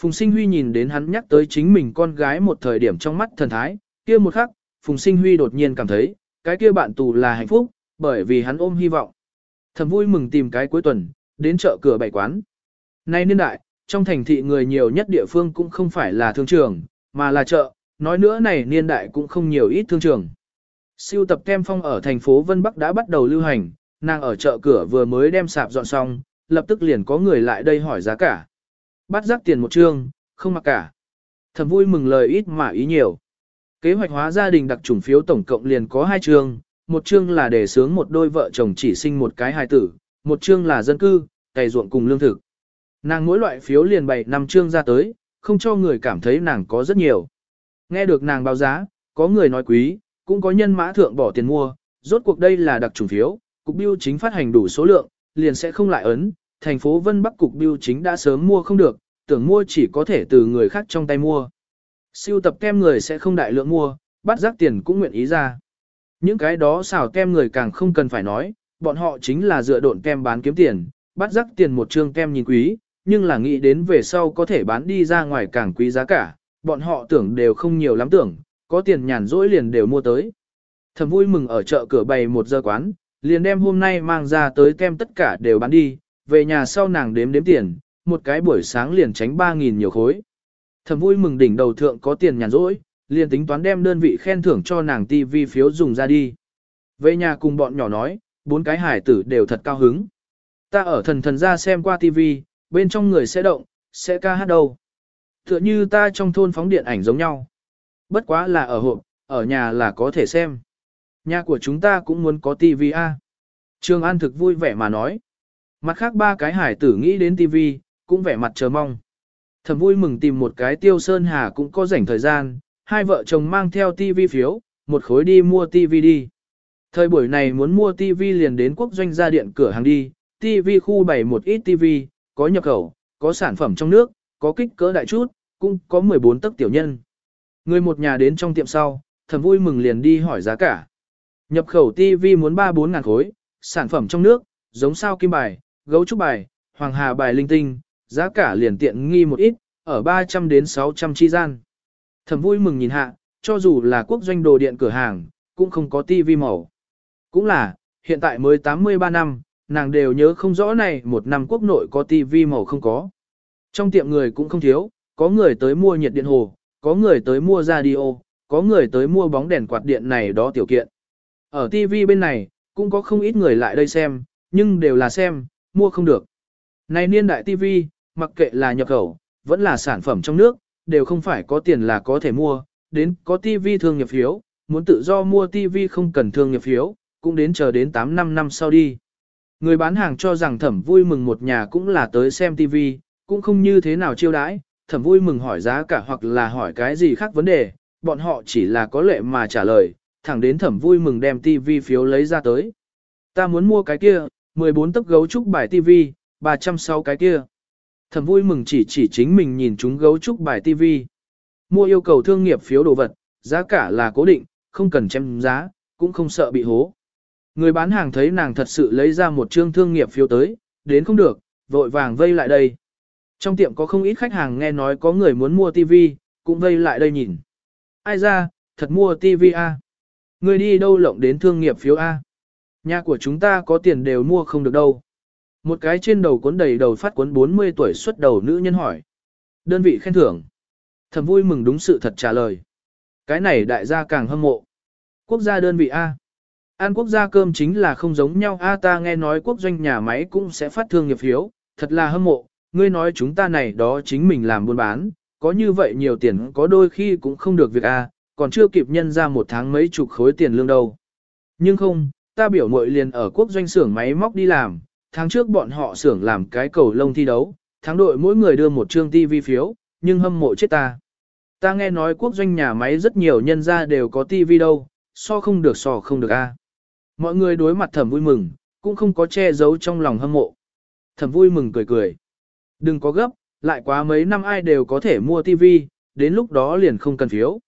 Phùng Sinh Huy nhìn đến hắn nhắc tới chính mình con gái một thời điểm trong mắt thần thái, kia một khắc, Phùng Sinh Huy đột nhiên cảm thấy, cái kia bạn tù là hạnh phúc, bởi vì hắn ôm hy vọng. Thầm vui mừng tìm cái cuối tuần, đến chợ cửa bảy quán. Nay niên đại, trong thành thị người nhiều nhất địa phương cũng không phải là thương trường, mà là chợ, nói nữa này niên đại cũng không nhiều ít thương trường. Siêu tập kem phong ở thành phố Vân Bắc đã bắt đầu lưu hành, nàng ở chợ cửa vừa mới đem sạp dọn xong, lập tức liền có người lại đây hỏi giá cả. Bắt giác tiền một trương, không mặc cả. Thầm vui mừng lời ít mà ý nhiều. Kế hoạch hóa gia đình đặc trùng phiếu tổng cộng liền có hai trường một chương là để sướng một đôi vợ chồng chỉ sinh một cái hài tử, một chương là dân cư, cày ruộng cùng lương thực. Nàng mỗi loại phiếu liền bày năm chương ra tới, không cho người cảm thấy nàng có rất nhiều. Nghe được nàng báo giá, có người nói quý, cũng có nhân mã thượng bỏ tiền mua, rốt cuộc đây là đặc trùng phiếu, cục biêu chính phát hành đủ số lượng, liền sẽ không lại ấn, thành phố Vân Bắc cục biêu chính đã sớm mua không được, tưởng mua chỉ có thể từ người khác trong tay mua. Siêu tập kem người sẽ không đại lượng mua, bắt giác tiền cũng nguyện ý ra. Những cái đó xào kem người càng không cần phải nói, bọn họ chính là dựa độn kem bán kiếm tiền, bắt rắc tiền một trương kem nhìn quý, nhưng là nghĩ đến về sau có thể bán đi ra ngoài càng quý giá cả, bọn họ tưởng đều không nhiều lắm tưởng, có tiền nhàn rỗi liền đều mua tới. Thầm vui mừng ở chợ cửa bày một giờ quán, liền đem hôm nay mang ra tới kem tất cả đều bán đi, về nhà sau nàng đếm đếm tiền, một cái buổi sáng liền tránh 3.000 nhiều khối. Thầm vui mừng đỉnh đầu thượng có tiền nhàn rỗi, liền tính toán đem đơn vị khen thưởng cho nàng TV phiếu dùng ra đi. Về nhà cùng bọn nhỏ nói, bốn cái hải tử đều thật cao hứng. Ta ở thần thần ra xem qua TV, bên trong người sẽ động, sẽ ca hát đâu. Tựa như ta trong thôn phóng điện ảnh giống nhau. Bất quá là ở hộp, ở nhà là có thể xem. Nhà của chúng ta cũng muốn có TV A. Trường An thực vui vẻ mà nói. Mặt khác ba cái hải tử nghĩ đến TV, cũng vẻ mặt chờ mong. Thầm vui mừng tìm một cái tiêu sơn hà cũng có rảnh thời gian, hai vợ chồng mang theo tivi phiếu, một khối đi mua tivi đi. Thời buổi này muốn mua tivi liền đến quốc doanh gia điện cửa hàng đi, Tivi khu bày một ít tivi, có nhập khẩu, có sản phẩm trong nước, có kích cỡ đại chút, cũng có 14 tấc tiểu nhân. Người một nhà đến trong tiệm sau, thầm vui mừng liền đi hỏi giá cả. Nhập khẩu tivi muốn 3-4 ngàn khối, sản phẩm trong nước, giống sao kim bài, gấu trúc bài, hoàng hà bài linh tinh, giá cả liền tiện nghi một ít, ở 300 đến 600 chi gian. Thầm vui mừng nhìn hạ, cho dù là quốc doanh đồ điện cửa hàng, cũng không có tivi màu. Cũng là, hiện tại mới 83 năm, nàng đều nhớ không rõ này một năm quốc nội có tivi màu không có. Trong tiệm người cũng không thiếu, có người tới mua nhiệt điện hồ, có người tới mua radio, có người tới mua bóng đèn quạt điện này đó tiểu kiện. Ở TV bên này, cũng có không ít người lại đây xem, nhưng đều là xem, mua không được. Này niên đại TV, mặc kệ là nhập khẩu, vẫn là sản phẩm trong nước, đều không phải có tiền là có thể mua, đến có tivi thương nghiệp phiếu, muốn tự do mua tivi không cần thương nghiệp phiếu, cũng đến chờ đến 8 năm năm sau đi. Người bán hàng cho rằng thẩm vui mừng một nhà cũng là tới xem tivi, cũng không như thế nào chiêu đãi, thẩm vui mừng hỏi giá cả hoặc là hỏi cái gì khác vấn đề, bọn họ chỉ là có lệ mà trả lời, thẳng đến thẩm vui mừng đem tivi phiếu lấy ra tới. Ta muốn mua cái kia, 14 tấc gấu trúc bài tivi, 306 cái kia. Thẩm vui mừng chỉ chỉ chính mình nhìn chúng gấu trúc bài TV. Mua yêu cầu thương nghiệp phiếu đồ vật, giá cả là cố định, không cần chém giá, cũng không sợ bị hố. Người bán hàng thấy nàng thật sự lấy ra một trương thương nghiệp phiếu tới, đến không được, vội vàng vây lại đây. Trong tiệm có không ít khách hàng nghe nói có người muốn mua TV, cũng vây lại đây nhìn. Ai ra, thật mua TV A. Người đi đâu lộng đến thương nghiệp phiếu A. Nhà của chúng ta có tiền đều mua không được đâu. Một cái trên đầu cuốn đầy đầu phát cuốn 40 tuổi xuất đầu nữ nhân hỏi. Đơn vị khen thưởng. Thầm vui mừng đúng sự thật trả lời. Cái này đại gia càng hâm mộ. Quốc gia đơn vị A. An quốc gia cơm chính là không giống nhau A ta nghe nói quốc doanh nhà máy cũng sẽ phát thương nghiệp phiếu, thật là hâm mộ, ngươi nói chúng ta này đó chính mình làm buôn bán, có như vậy nhiều tiền có đôi khi cũng không được việc A, còn chưa kịp nhân ra một tháng mấy chục khối tiền lương đâu. Nhưng không, ta biểu muội liền ở quốc doanh xưởng máy móc đi làm, tháng trước bọn họ xưởng làm cái cầu lông thi đấu, tháng đội mỗi người đưa một trương TV phiếu, nhưng hâm mộ chết ta. Ta nghe nói quốc doanh nhà máy rất nhiều nhân gia đều có TV đâu, so không được so không được a. Mọi người đối mặt thẩm vui mừng, cũng không có che giấu trong lòng hâm mộ. Thẩm vui mừng cười cười. Đừng có gấp, lại quá mấy năm ai đều có thể mua TV, đến lúc đó liền không cần phiếu.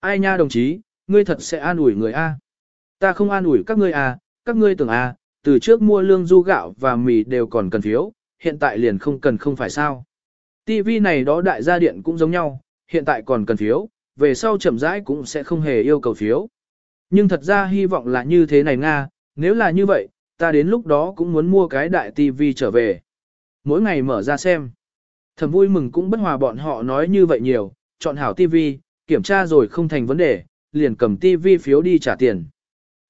Ai nha đồng chí, ngươi thật sẽ an ủi người A. Ta không an ủi các ngươi A, các ngươi tưởng A, từ trước mua lương du gạo và mì đều còn cần phiếu, hiện tại liền không cần không phải sao. TV này đó đại gia điện cũng giống nhau, hiện tại còn cần phiếu, về sau chậm rãi cũng sẽ không hề yêu cầu phiếu. Nhưng thật ra hy vọng là như thế này Nga, nếu là như vậy, ta đến lúc đó cũng muốn mua cái đại TV trở về. Mỗi ngày mở ra xem. Thầm vui mừng cũng bất hòa bọn họ nói như vậy nhiều, chọn hảo TV, kiểm tra rồi không thành vấn đề, liền cầm TV phiếu đi trả tiền.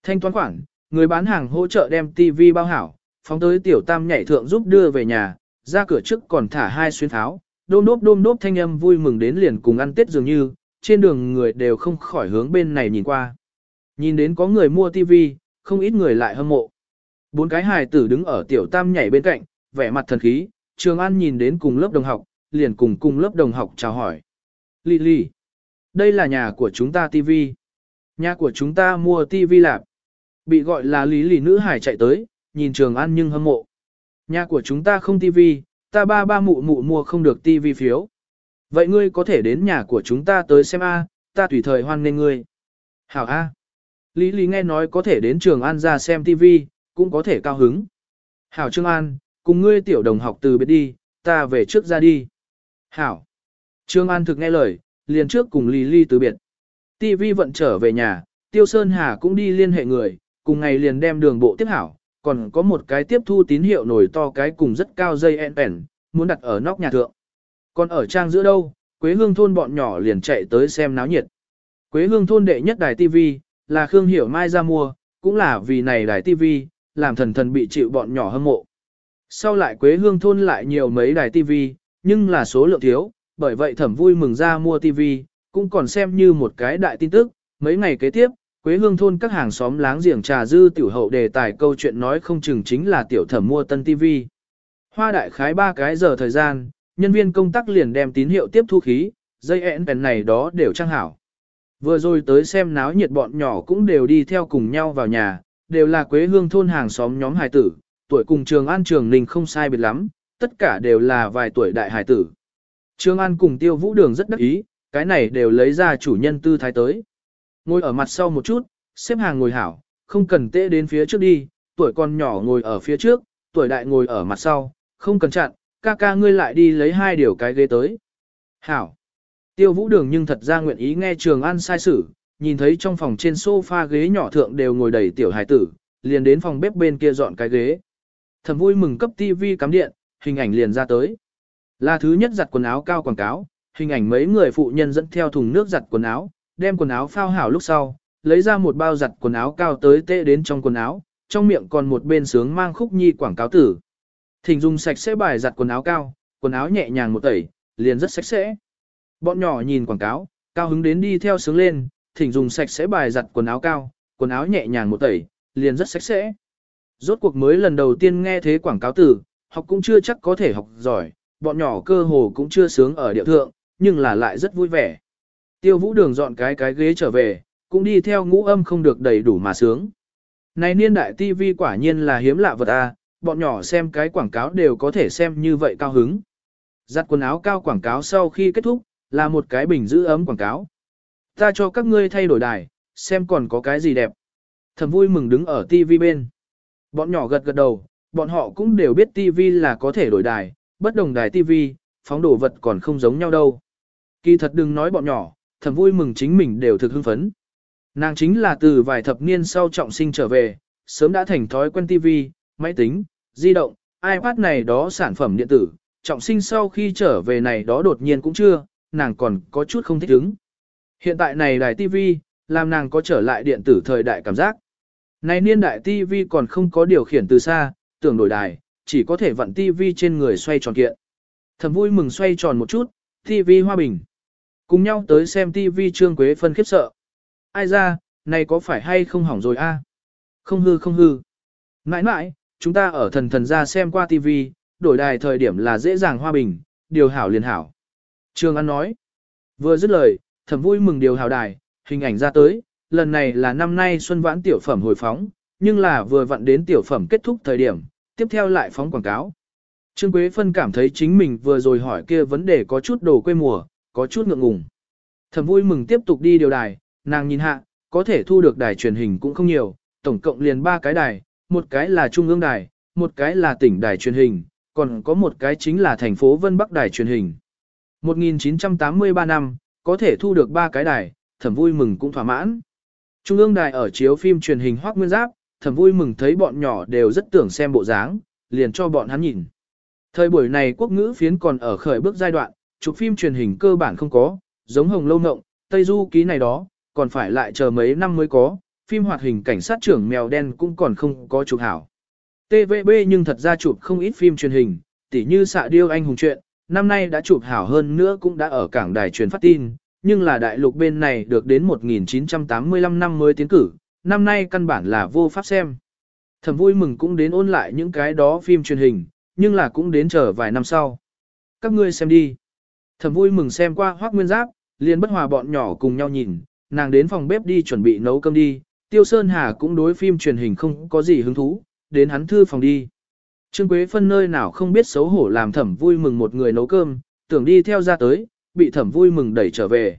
Thanh toán khoản, người bán hàng hỗ trợ đem TV bao hảo, phóng tới tiểu tam nhảy thượng giúp đưa về nhà, ra cửa trước còn thả hai xuyên tháo, đôm đốp đôm đốp thanh âm vui mừng đến liền cùng ăn tết dường như, trên đường người đều không khỏi hướng bên này nhìn qua. Nhìn đến có người mua TV, không ít người lại hâm mộ. Bốn cái hài tử đứng ở tiểu tam nhảy bên cạnh, vẻ mặt thần khí, Trường An nhìn đến cùng lớp đồng học, liền cùng cùng lớp đồng học chào hỏi. Lily đây là nhà của chúng ta TV. Nhà của chúng ta mua TV lạp. Bị gọi là lý lì nữ hải chạy tới, nhìn Trường An nhưng hâm mộ. Nhà của chúng ta không tivi ta ba ba mụ mụ mua không được tivi phiếu. Vậy ngươi có thể đến nhà của chúng ta tới xem A, ta tùy thời hoan nghênh ngươi. Hảo A. Lý Lý nghe nói có thể đến trường An ra xem tivi cũng có thể cao hứng. Hảo Trương An, cùng ngươi tiểu đồng học từ biệt đi, ta về trước ra đi. Hảo. Trương An thực nghe lời, liền trước cùng Lý Lý từ biệt. TV vận trở về nhà, Tiêu Sơn Hà cũng đi liên hệ người, cùng ngày liền đem đường bộ tiếp hảo, còn có một cái tiếp thu tín hiệu nổi to cái cùng rất cao dây en pen, muốn đặt ở nóc nhà thượng. Còn ở trang giữa đâu, Quế Hương thôn bọn nhỏ liền chạy tới xem náo nhiệt. Quế Hương thôn đệ nhất đài TV, là Khương Hiểu Mai ra mua, cũng là vì này đài TV, làm thần thần bị chịu bọn nhỏ hâm mộ. Sau lại Quế Hương thôn lại nhiều mấy đài TV, nhưng là số lượng thiếu, bởi vậy thẩm vui mừng ra mua TV, cũng còn xem như một cái đại tin tức, mấy ngày kế tiếp, Quế Hương thôn các hàng xóm láng giềng trà dư tiểu hậu đề tài câu chuyện nói không chừng chính là tiểu thẩm mua tân TV. Hoa đại khái ba cái giờ thời gian, nhân viên công tác liền đem tín hiệu tiếp thu khí, dây ẹn bèn này đó đều trang hảo. Vừa rồi tới xem náo nhiệt bọn nhỏ cũng đều đi theo cùng nhau vào nhà, đều là quế hương thôn hàng xóm nhóm hài tử, tuổi cùng trường an trường ninh không sai biệt lắm, tất cả đều là vài tuổi đại hài tử. Trường an cùng tiêu vũ đường rất đắc ý, cái này đều lấy ra chủ nhân tư thái tới. Ngồi ở mặt sau một chút, xếp hàng ngồi hảo, không cần tệ đến phía trước đi, tuổi con nhỏ ngồi ở phía trước, tuổi đại ngồi ở mặt sau, không cần chặn, ca ca ngươi lại đi lấy hai điều cái ghế tới. Hảo. Tiêu vũ đường nhưng thật ra nguyện ý nghe trường an sai sử, nhìn thấy trong phòng trên sofa ghế nhỏ thượng đều ngồi đầy tiểu hải tử, liền đến phòng bếp bên kia dọn cái ghế. Thẩm vui mừng cấp TV cắm điện, hình ảnh liền ra tới. Là thứ nhất giặt quần áo cao quảng cáo, hình ảnh mấy người phụ nhân dẫn theo thùng nước giặt quần áo, đem quần áo phao hảo lúc sau, lấy ra một bao giặt quần áo cao tới tê đến trong quần áo, trong miệng còn một bên sướng mang khúc nhi quảng cáo tử. Thỉnh dùng sạch sẽ bài giặt quần áo cao, quần áo nhẹ nhàng một tẩy, liền rất sạch sẽ. Bọn nhỏ nhìn quảng cáo, cao hứng đến đi theo sướng lên, thỉnh dùng sạch sẽ bài giặt quần áo cao, quần áo nhẹ nhàng một tẩy, liền rất sạch sẽ. Rốt cuộc mới lần đầu tiên nghe thế quảng cáo tử, học cũng chưa chắc có thể học giỏi, bọn nhỏ cơ hồ cũng chưa sướng ở địa thượng, nhưng là lại rất vui vẻ. Tiêu vũ đường dọn cái cái ghế trở về, cũng đi theo ngũ âm không được đầy đủ mà sướng. Này niên đại TV quả nhiên là hiếm lạ vật a, bọn nhỏ xem cái quảng cáo đều có thể xem như vậy cao hứng. Giặt quần áo cao quảng cáo sau khi kết thúc, là một cái bình giữ ấm quảng cáo. Ta cho các ngươi thay đổi đài, xem còn có cái gì đẹp. Thầm vui mừng đứng ở TV bên. Bọn nhỏ gật gật đầu, bọn họ cũng đều biết TV là có thể đổi đài, bất đồng đài TV, phóng đồ vật còn không giống nhau đâu. Kỳ thật đừng nói bọn nhỏ, thầm vui mừng chính mình đều thực hưng phấn. Nàng chính là từ vài thập niên sau trọng sinh trở về, sớm đã thành thói quen TV, máy tính, di động, iPad này đó sản phẩm điện tử, trọng sinh sau khi trở về này đó đột nhiên cũng chưa, nàng còn có chút không thích ứng. Hiện tại này đài TV, làm nàng có trở lại điện tử thời đại cảm giác. Này niên đại TV còn không có điều khiển từ xa, tưởng đổi đài, chỉ có thể vặn TV trên người xoay tròn kiện. Thầm vui mừng xoay tròn một chút, TV hoa bình. Cùng nhau tới xem TV Trương Quế phân khiếp sợ. Ai ra, này có phải hay không hỏng rồi a? À? Không hư không hư. Mãi mãi, chúng ta ở thần thần ra xem qua TV, đổi đài thời điểm là dễ dàng hoa bình, điều hảo liền hảo. Trương An nói. Vừa dứt lời, thầm vui mừng điều hảo đài, hình ảnh ra tới, lần này là năm nay xuân vãn tiểu phẩm hồi phóng, nhưng là vừa vặn đến tiểu phẩm kết thúc thời điểm, tiếp theo lại phóng quảng cáo. Trương Quế Phân cảm thấy chính mình vừa rồi hỏi kia vấn đề có chút đồ quê mùa, có chút ngượng ngùng. Thầm vui mừng tiếp tục đi điều đài, nàng nhìn hạ, có thể thu được đài truyền hình cũng không nhiều, tổng cộng liền ba cái đài, một cái là trung ương đài, một cái là tỉnh đài truyền hình, còn có một cái chính là thành phố Vân Bắc đài truyền hình. 1983 năm, có thể thu được ba cái đài, thầm vui mừng cũng thỏa mãn. Trung ương đài ở chiếu phim truyền hình Hoác Nguyên Giáp, thầm vui mừng thấy bọn nhỏ đều rất tưởng xem bộ dáng, liền cho bọn hắn nhìn. Thời buổi này quốc ngữ phiến còn ở khởi bước giai đoạn, chụp phim truyền hình cơ bản không có, giống Hồng Lâu Ngộng, Tây Du ký này đó, còn phải lại chờ mấy năm mới có, phim hoạt hình cảnh sát trưởng mèo đen cũng còn không có chụp hảo. TVB nhưng thật ra chụp không ít phim truyền hình, tỉ như xạ điêu anh hùng chuyện, năm nay đã chụp hảo hơn nữa cũng đã ở cảng đài truyền phát tin, nhưng là đại lục bên này được đến 1985 năm mới tiến cử, năm nay căn bản là vô pháp xem. Thầm vui mừng cũng đến ôn lại những cái đó phim truyền hình, nhưng là cũng đến chờ vài năm sau. Các ngươi xem đi. Thầm vui mừng xem qua hoác nguyên giáp, liền bất hòa bọn nhỏ cùng nhau nhìn, nàng đến phòng bếp đi chuẩn bị nấu cơm đi, Tiêu Sơn Hà cũng đối phim truyền hình không có gì hứng thú, đến hắn thư phòng đi. Trương Quế Phân nơi nào không biết xấu hổ làm thẩm vui mừng một người nấu cơm, tưởng đi theo ra tới, bị thẩm vui mừng đẩy trở về.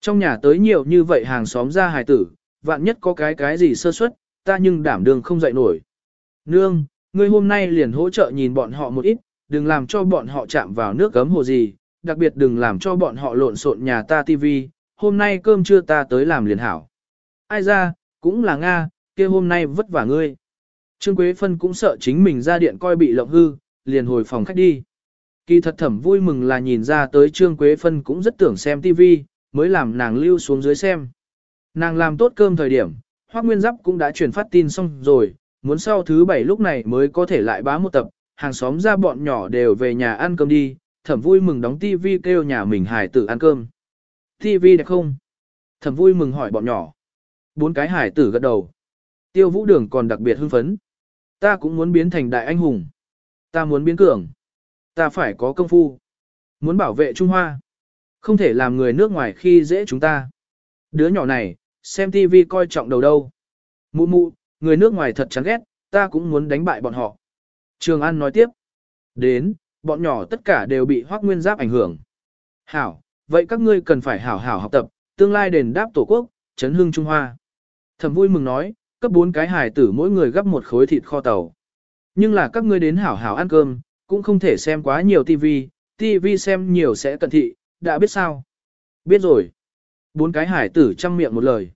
Trong nhà tới nhiều như vậy hàng xóm ra hài tử, vạn nhất có cái cái gì sơ suất, ta nhưng đảm đường không dậy nổi. Nương, ngươi hôm nay liền hỗ trợ nhìn bọn họ một ít, đừng làm cho bọn họ chạm vào nước cấm hồ gì, đặc biệt đừng làm cho bọn họ lộn xộn nhà ta tivi, hôm nay cơm trưa ta tới làm liền hảo. Ai ra, cũng là Nga, kia hôm nay vất vả ngươi. Trương Quế Phân cũng sợ chính mình ra điện coi bị lộng hư, liền hồi phòng khách đi. Kỳ thật thẩm vui mừng là nhìn ra tới Trương Quế Phân cũng rất tưởng xem TV, mới làm nàng lưu xuống dưới xem. Nàng làm tốt cơm thời điểm, Hoác Nguyên Giáp cũng đã truyền phát tin xong rồi, muốn sau thứ bảy lúc này mới có thể lại bá một tập, hàng xóm ra bọn nhỏ đều về nhà ăn cơm đi, thẩm vui mừng đóng TV kêu nhà mình hải tử ăn cơm. TV đẹp không? Thẩm vui mừng hỏi bọn nhỏ. Bốn cái hải tử gật đầu. Tiêu vũ đường còn đặc biệt hưng phấn. Ta cũng muốn biến thành đại anh hùng. Ta muốn biến cường. Ta phải có công phu. Muốn bảo vệ Trung Hoa. Không thể làm người nước ngoài khi dễ chúng ta. Đứa nhỏ này, xem TV coi trọng đầu đâu. Mụ mụ, người nước ngoài thật chán ghét, ta cũng muốn đánh bại bọn họ. Trường An nói tiếp. Đến, bọn nhỏ tất cả đều bị hoác nguyên giáp ảnh hưởng. Hảo, vậy các ngươi cần phải hảo hảo học tập, tương lai đền đáp tổ quốc, chấn hương Trung Hoa. Thẩm vui mừng nói, cấp bốn cái hài tử mỗi người gấp một khối thịt kho tàu. Nhưng là các ngươi đến hảo hảo ăn cơm, cũng không thể xem quá nhiều Tivi. Tivi xem nhiều sẽ cận thị, đã biết sao? Biết rồi. Bốn cái hải tử chăm miệng một lời.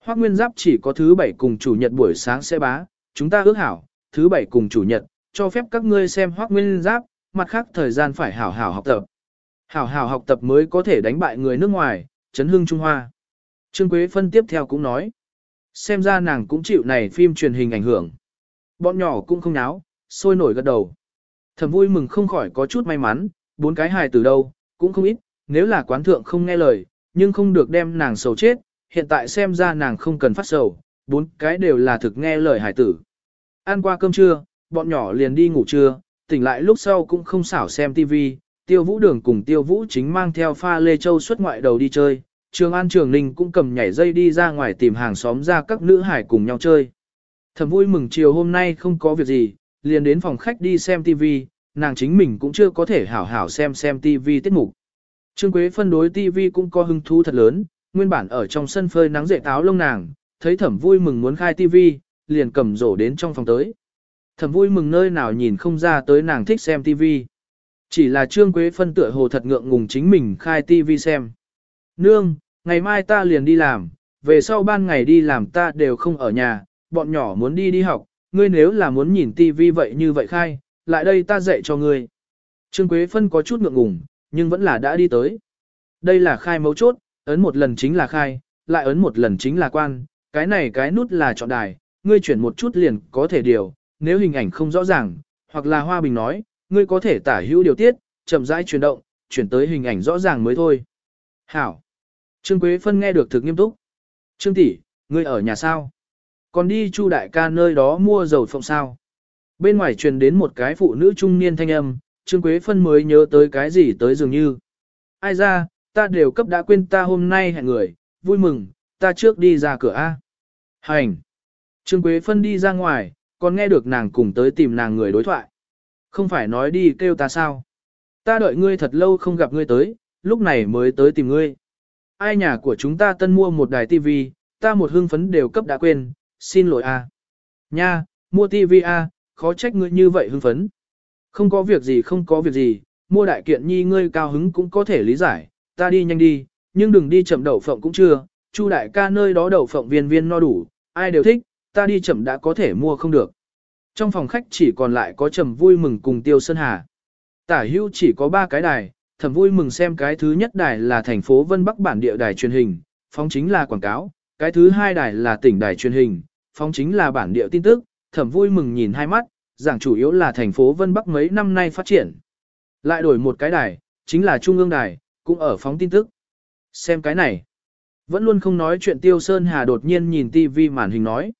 Hoác Nguyên Giáp chỉ có thứ bảy cùng chủ nhật buổi sáng sẽ bá, chúng ta ước hảo, thứ bảy cùng chủ nhật, cho phép các ngươi xem hoác nguyên giáp, mặt khác thời gian phải hảo hảo học tập. Hảo hảo học tập mới có thể đánh bại người nước ngoài, chấn hương Trung Hoa. Trương Quế Phân tiếp theo cũng nói, xem ra nàng cũng chịu này phim truyền hình ảnh hưởng. Bọn nhỏ cũng không náo, sôi nổi gật đầu. Thầm vui mừng không khỏi có chút may mắn, bốn cái hài từ đâu, cũng không ít, nếu là quán thượng không nghe lời, nhưng không được đem nàng sầu chết, hiện tại xem ra nàng không cần phát sầu, bốn cái đều là thực nghe lời hài tử. Ăn qua cơm trưa, bọn nhỏ liền đi ngủ trưa, tỉnh lại lúc sau cũng không xảo xem TV, tiêu vũ đường cùng tiêu vũ chính mang theo pha lê châu xuất ngoại đầu đi chơi, trường an trường ninh cũng cầm nhảy dây đi ra ngoài tìm hàng xóm ra các nữ hải cùng nhau chơi. Thầm vui mừng chiều hôm nay không có việc gì, liền đến phòng khách đi xem TV, nàng chính mình cũng chưa có thể hảo hảo xem xem TV tiết mục. Trương Quế phân đối TV cũng có hứng thú thật lớn, nguyên bản ở trong sân phơi nắng dễ táo lông nàng, thấy thẩm vui mừng muốn khai TV, liền cầm rổ đến trong phòng tới. Thẩm vui mừng nơi nào nhìn không ra tới nàng thích xem tivi Chỉ là Trương Quế phân tựa hồ thật ngượng ngùng chính mình khai tivi xem. Nương, ngày mai ta liền đi làm, về sau ban ngày đi làm ta đều không ở nhà, bọn nhỏ muốn đi đi học, ngươi nếu là muốn nhìn tivi vậy như vậy khai, lại đây ta dạy cho ngươi. Trương Quế Phân có chút ngượng ngùng, nhưng vẫn là đã đi tới. Đây là khai mấu chốt, ấn một lần chính là khai, lại ấn một lần chính là quan, cái này cái nút là chọn đài, ngươi chuyển một chút liền có thể điều, nếu hình ảnh không rõ ràng, hoặc là Hoa Bình nói, ngươi có thể tả hữu điều tiết, chậm rãi chuyển động, chuyển tới hình ảnh rõ ràng mới thôi. Hảo. Trương Quế Phân nghe được thực nghiêm túc. Trương tỷ, ngươi ở nhà sao? Còn đi Chu đại ca nơi đó mua dầu phộng sao? Bên ngoài truyền đến một cái phụ nữ trung niên thanh âm, Trương Quế Phân mới nhớ tới cái gì tới dường như. Ai ra, ta đều cấp đã quên ta hôm nay hẹn người, vui mừng, ta trước đi ra cửa A. Hành. Trương Quế Phân đi ra ngoài, còn nghe được nàng cùng tới tìm nàng người đối thoại. Không phải nói đi kêu ta sao? Ta đợi ngươi thật lâu không gặp ngươi tới, lúc này mới tới tìm ngươi. Ai nhà của chúng ta tân mua một đài tivi, ta một hương phấn đều cấp đã quên, xin lỗi a. Nha, mua tivi a, khó trách ngươi như vậy hưng phấn. Không có việc gì không có việc gì, mua đại kiện nhi ngươi cao hứng cũng có thể lý giải, ta đi nhanh đi, nhưng đừng đi chậm đậu phộng cũng chưa, Chu đại ca nơi đó đậu phộng viên viên no đủ, ai đều thích, ta đi chậm đã có thể mua không được. Trong phòng khách chỉ còn lại có trầm vui mừng cùng Tiêu Sơn Hà. Tả hưu chỉ có ba cái đài, thầm vui mừng xem cái thứ nhất đài là thành phố Vân Bắc bản địa đài truyền hình, phóng chính là quảng cáo, cái thứ hai đài là tỉnh đài truyền hình, phóng chính là bản địa tin tức, thầm vui mừng nhìn hai mắt, giảng chủ yếu là thành phố Vân Bắc mấy năm nay phát triển. Lại đổi một cái đài, chính là Trung ương đài, cũng ở phóng tin tức. Xem cái này. Vẫn luôn không nói chuyện Tiêu Sơn Hà đột nhiên nhìn TV màn hình nói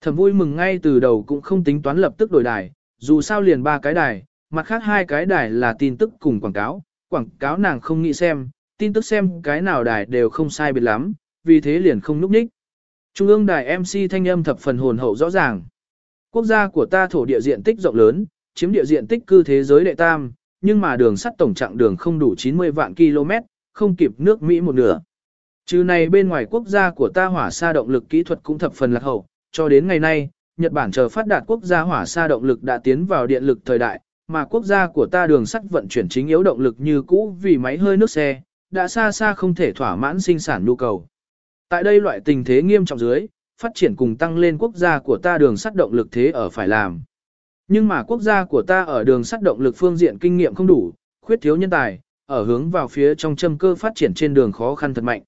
thẩm vui mừng ngay từ đầu cũng không tính toán lập tức đổi đài, dù sao liền ba cái đài, mặt khác hai cái đài là tin tức cùng quảng cáo, quảng cáo nàng không nghĩ xem, tin tức xem cái nào đài đều không sai biệt lắm, vì thế liền không núp ních. Trung ương đài MC thanh âm thập phần hồn hậu rõ ràng. Quốc gia của ta thổ địa diện tích rộng lớn, chiếm địa diện tích cư thế giới đệ tam, nhưng mà đường sắt tổng trạng đường không đủ 90 vạn km, không kịp nước Mỹ một nửa. Trừ này bên ngoài quốc gia của ta hỏa xa động lực kỹ thuật cũng thập phần lạc hậu, cho đến ngày nay, Nhật Bản chờ phát đạt quốc gia hỏa xa động lực đã tiến vào điện lực thời đại, mà quốc gia của ta đường sắt vận chuyển chính yếu động lực như cũ vì máy hơi nước xe, đã xa xa không thể thỏa mãn sinh sản nhu cầu. Tại đây loại tình thế nghiêm trọng dưới, phát triển cùng tăng lên quốc gia của ta đường sắt động lực thế ở phải làm. Nhưng mà quốc gia của ta ở đường sắt động lực phương diện kinh nghiệm không đủ, khuyết thiếu nhân tài, ở hướng vào phía trong châm cơ phát triển trên đường khó khăn thật mạnh.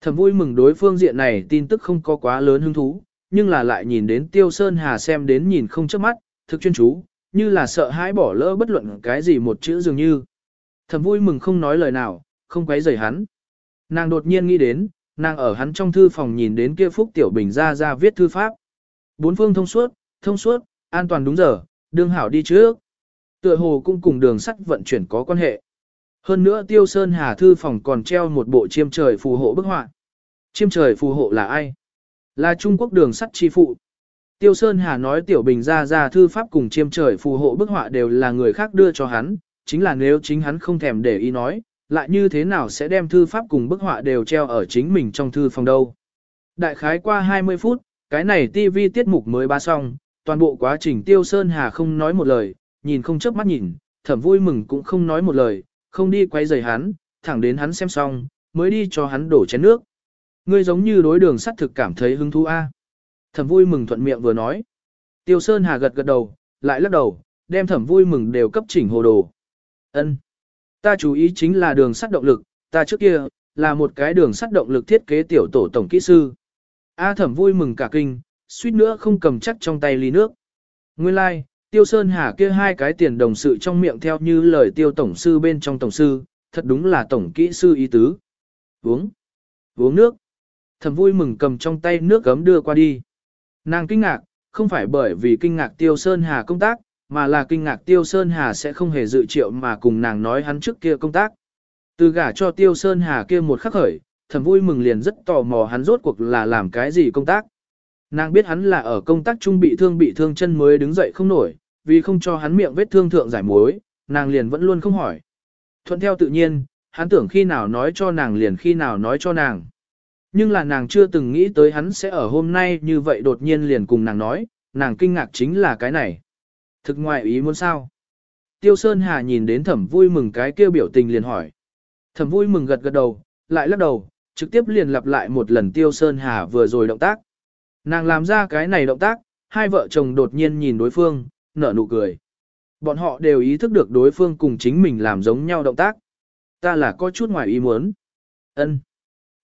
Thầm vui mừng đối phương diện này tin tức không có quá lớn hứng thú, nhưng là lại nhìn đến Tiêu Sơn Hà xem đến nhìn không chớp mắt, thực chuyên chú, như là sợ hãi bỏ lỡ bất luận cái gì một chữ dường như. Thầm vui mừng không nói lời nào, không quấy rầy hắn. Nàng đột nhiên nghĩ đến, nàng ở hắn trong thư phòng nhìn đến kia Phúc Tiểu Bình ra ra viết thư pháp. Bốn phương thông suốt, thông suốt, an toàn đúng giờ, đương hảo đi trước. Tựa hồ cũng cùng đường sắt vận chuyển có quan hệ. Hơn nữa Tiêu Sơn Hà thư phòng còn treo một bộ chiêm trời phù hộ bức họa. Chiêm trời phù hộ là ai? Là Trung Quốc đường sắt chi phụ. Tiêu Sơn Hà nói Tiểu Bình ra ra thư pháp cùng chiêm trời phù hộ bức họa đều là người khác đưa cho hắn, chính là nếu chính hắn không thèm để ý nói, lại như thế nào sẽ đem thư pháp cùng bức họa đều treo ở chính mình trong thư phòng đâu. Đại khái qua 20 phút, cái này TV tiết mục mới ba xong, toàn bộ quá trình Tiêu Sơn Hà không nói một lời, nhìn không chớp mắt nhìn, thẩm vui mừng cũng không nói một lời, không đi quay rời hắn, thẳng đến hắn xem xong, mới đi cho hắn đổ chén nước. Ngươi giống như đối đường sắt thực cảm thấy hứng thú a. Thẩm vui mừng thuận miệng vừa nói. Tiêu Sơn Hà gật gật đầu, lại lắc đầu, đem thẩm vui mừng đều cấp chỉnh hồ đồ. Ân, Ta chú ý chính là đường sắt động lực, ta trước kia, là một cái đường sắt động lực thiết kế tiểu tổ tổng kỹ sư. A thẩm vui mừng cả kinh, suýt nữa không cầm chắc trong tay ly nước. Nguyên lai, like, tiêu sơn hà kia hai cái tiền đồng sự trong miệng theo như lời tiêu tổng sư bên trong tổng sư, thật đúng là tổng kỹ sư ý tứ. Uống, uống nước thầm vui mừng cầm trong tay nước gấm đưa qua đi. Nàng kinh ngạc, không phải bởi vì kinh ngạc tiêu sơn hà công tác, mà là kinh ngạc tiêu sơn hà sẽ không hề dự triệu mà cùng nàng nói hắn trước kia công tác. Từ gả cho tiêu sơn hà kia một khắc khởi, thầm vui mừng liền rất tò mò hắn rốt cuộc là làm cái gì công tác. Nàng biết hắn là ở công tác trung bị thương bị thương chân mới đứng dậy không nổi, vì không cho hắn miệng vết thương thượng giải mối, nàng liền vẫn luôn không hỏi. Thuận theo tự nhiên, hắn tưởng khi nào nói cho nàng liền khi nào nói cho nàng. Nhưng là nàng chưa từng nghĩ tới hắn sẽ ở hôm nay như vậy đột nhiên liền cùng nàng nói, nàng kinh ngạc chính là cái này. Thực ngoại ý muốn sao? Tiêu Sơn Hà nhìn đến thẩm vui mừng cái kêu biểu tình liền hỏi. Thẩm vui mừng gật gật đầu, lại lắc đầu, trực tiếp liền lặp lại một lần Tiêu Sơn Hà vừa rồi động tác. Nàng làm ra cái này động tác, hai vợ chồng đột nhiên nhìn đối phương, nở nụ cười. Bọn họ đều ý thức được đối phương cùng chính mình làm giống nhau động tác. Ta là có chút ngoài ý muốn. Ân.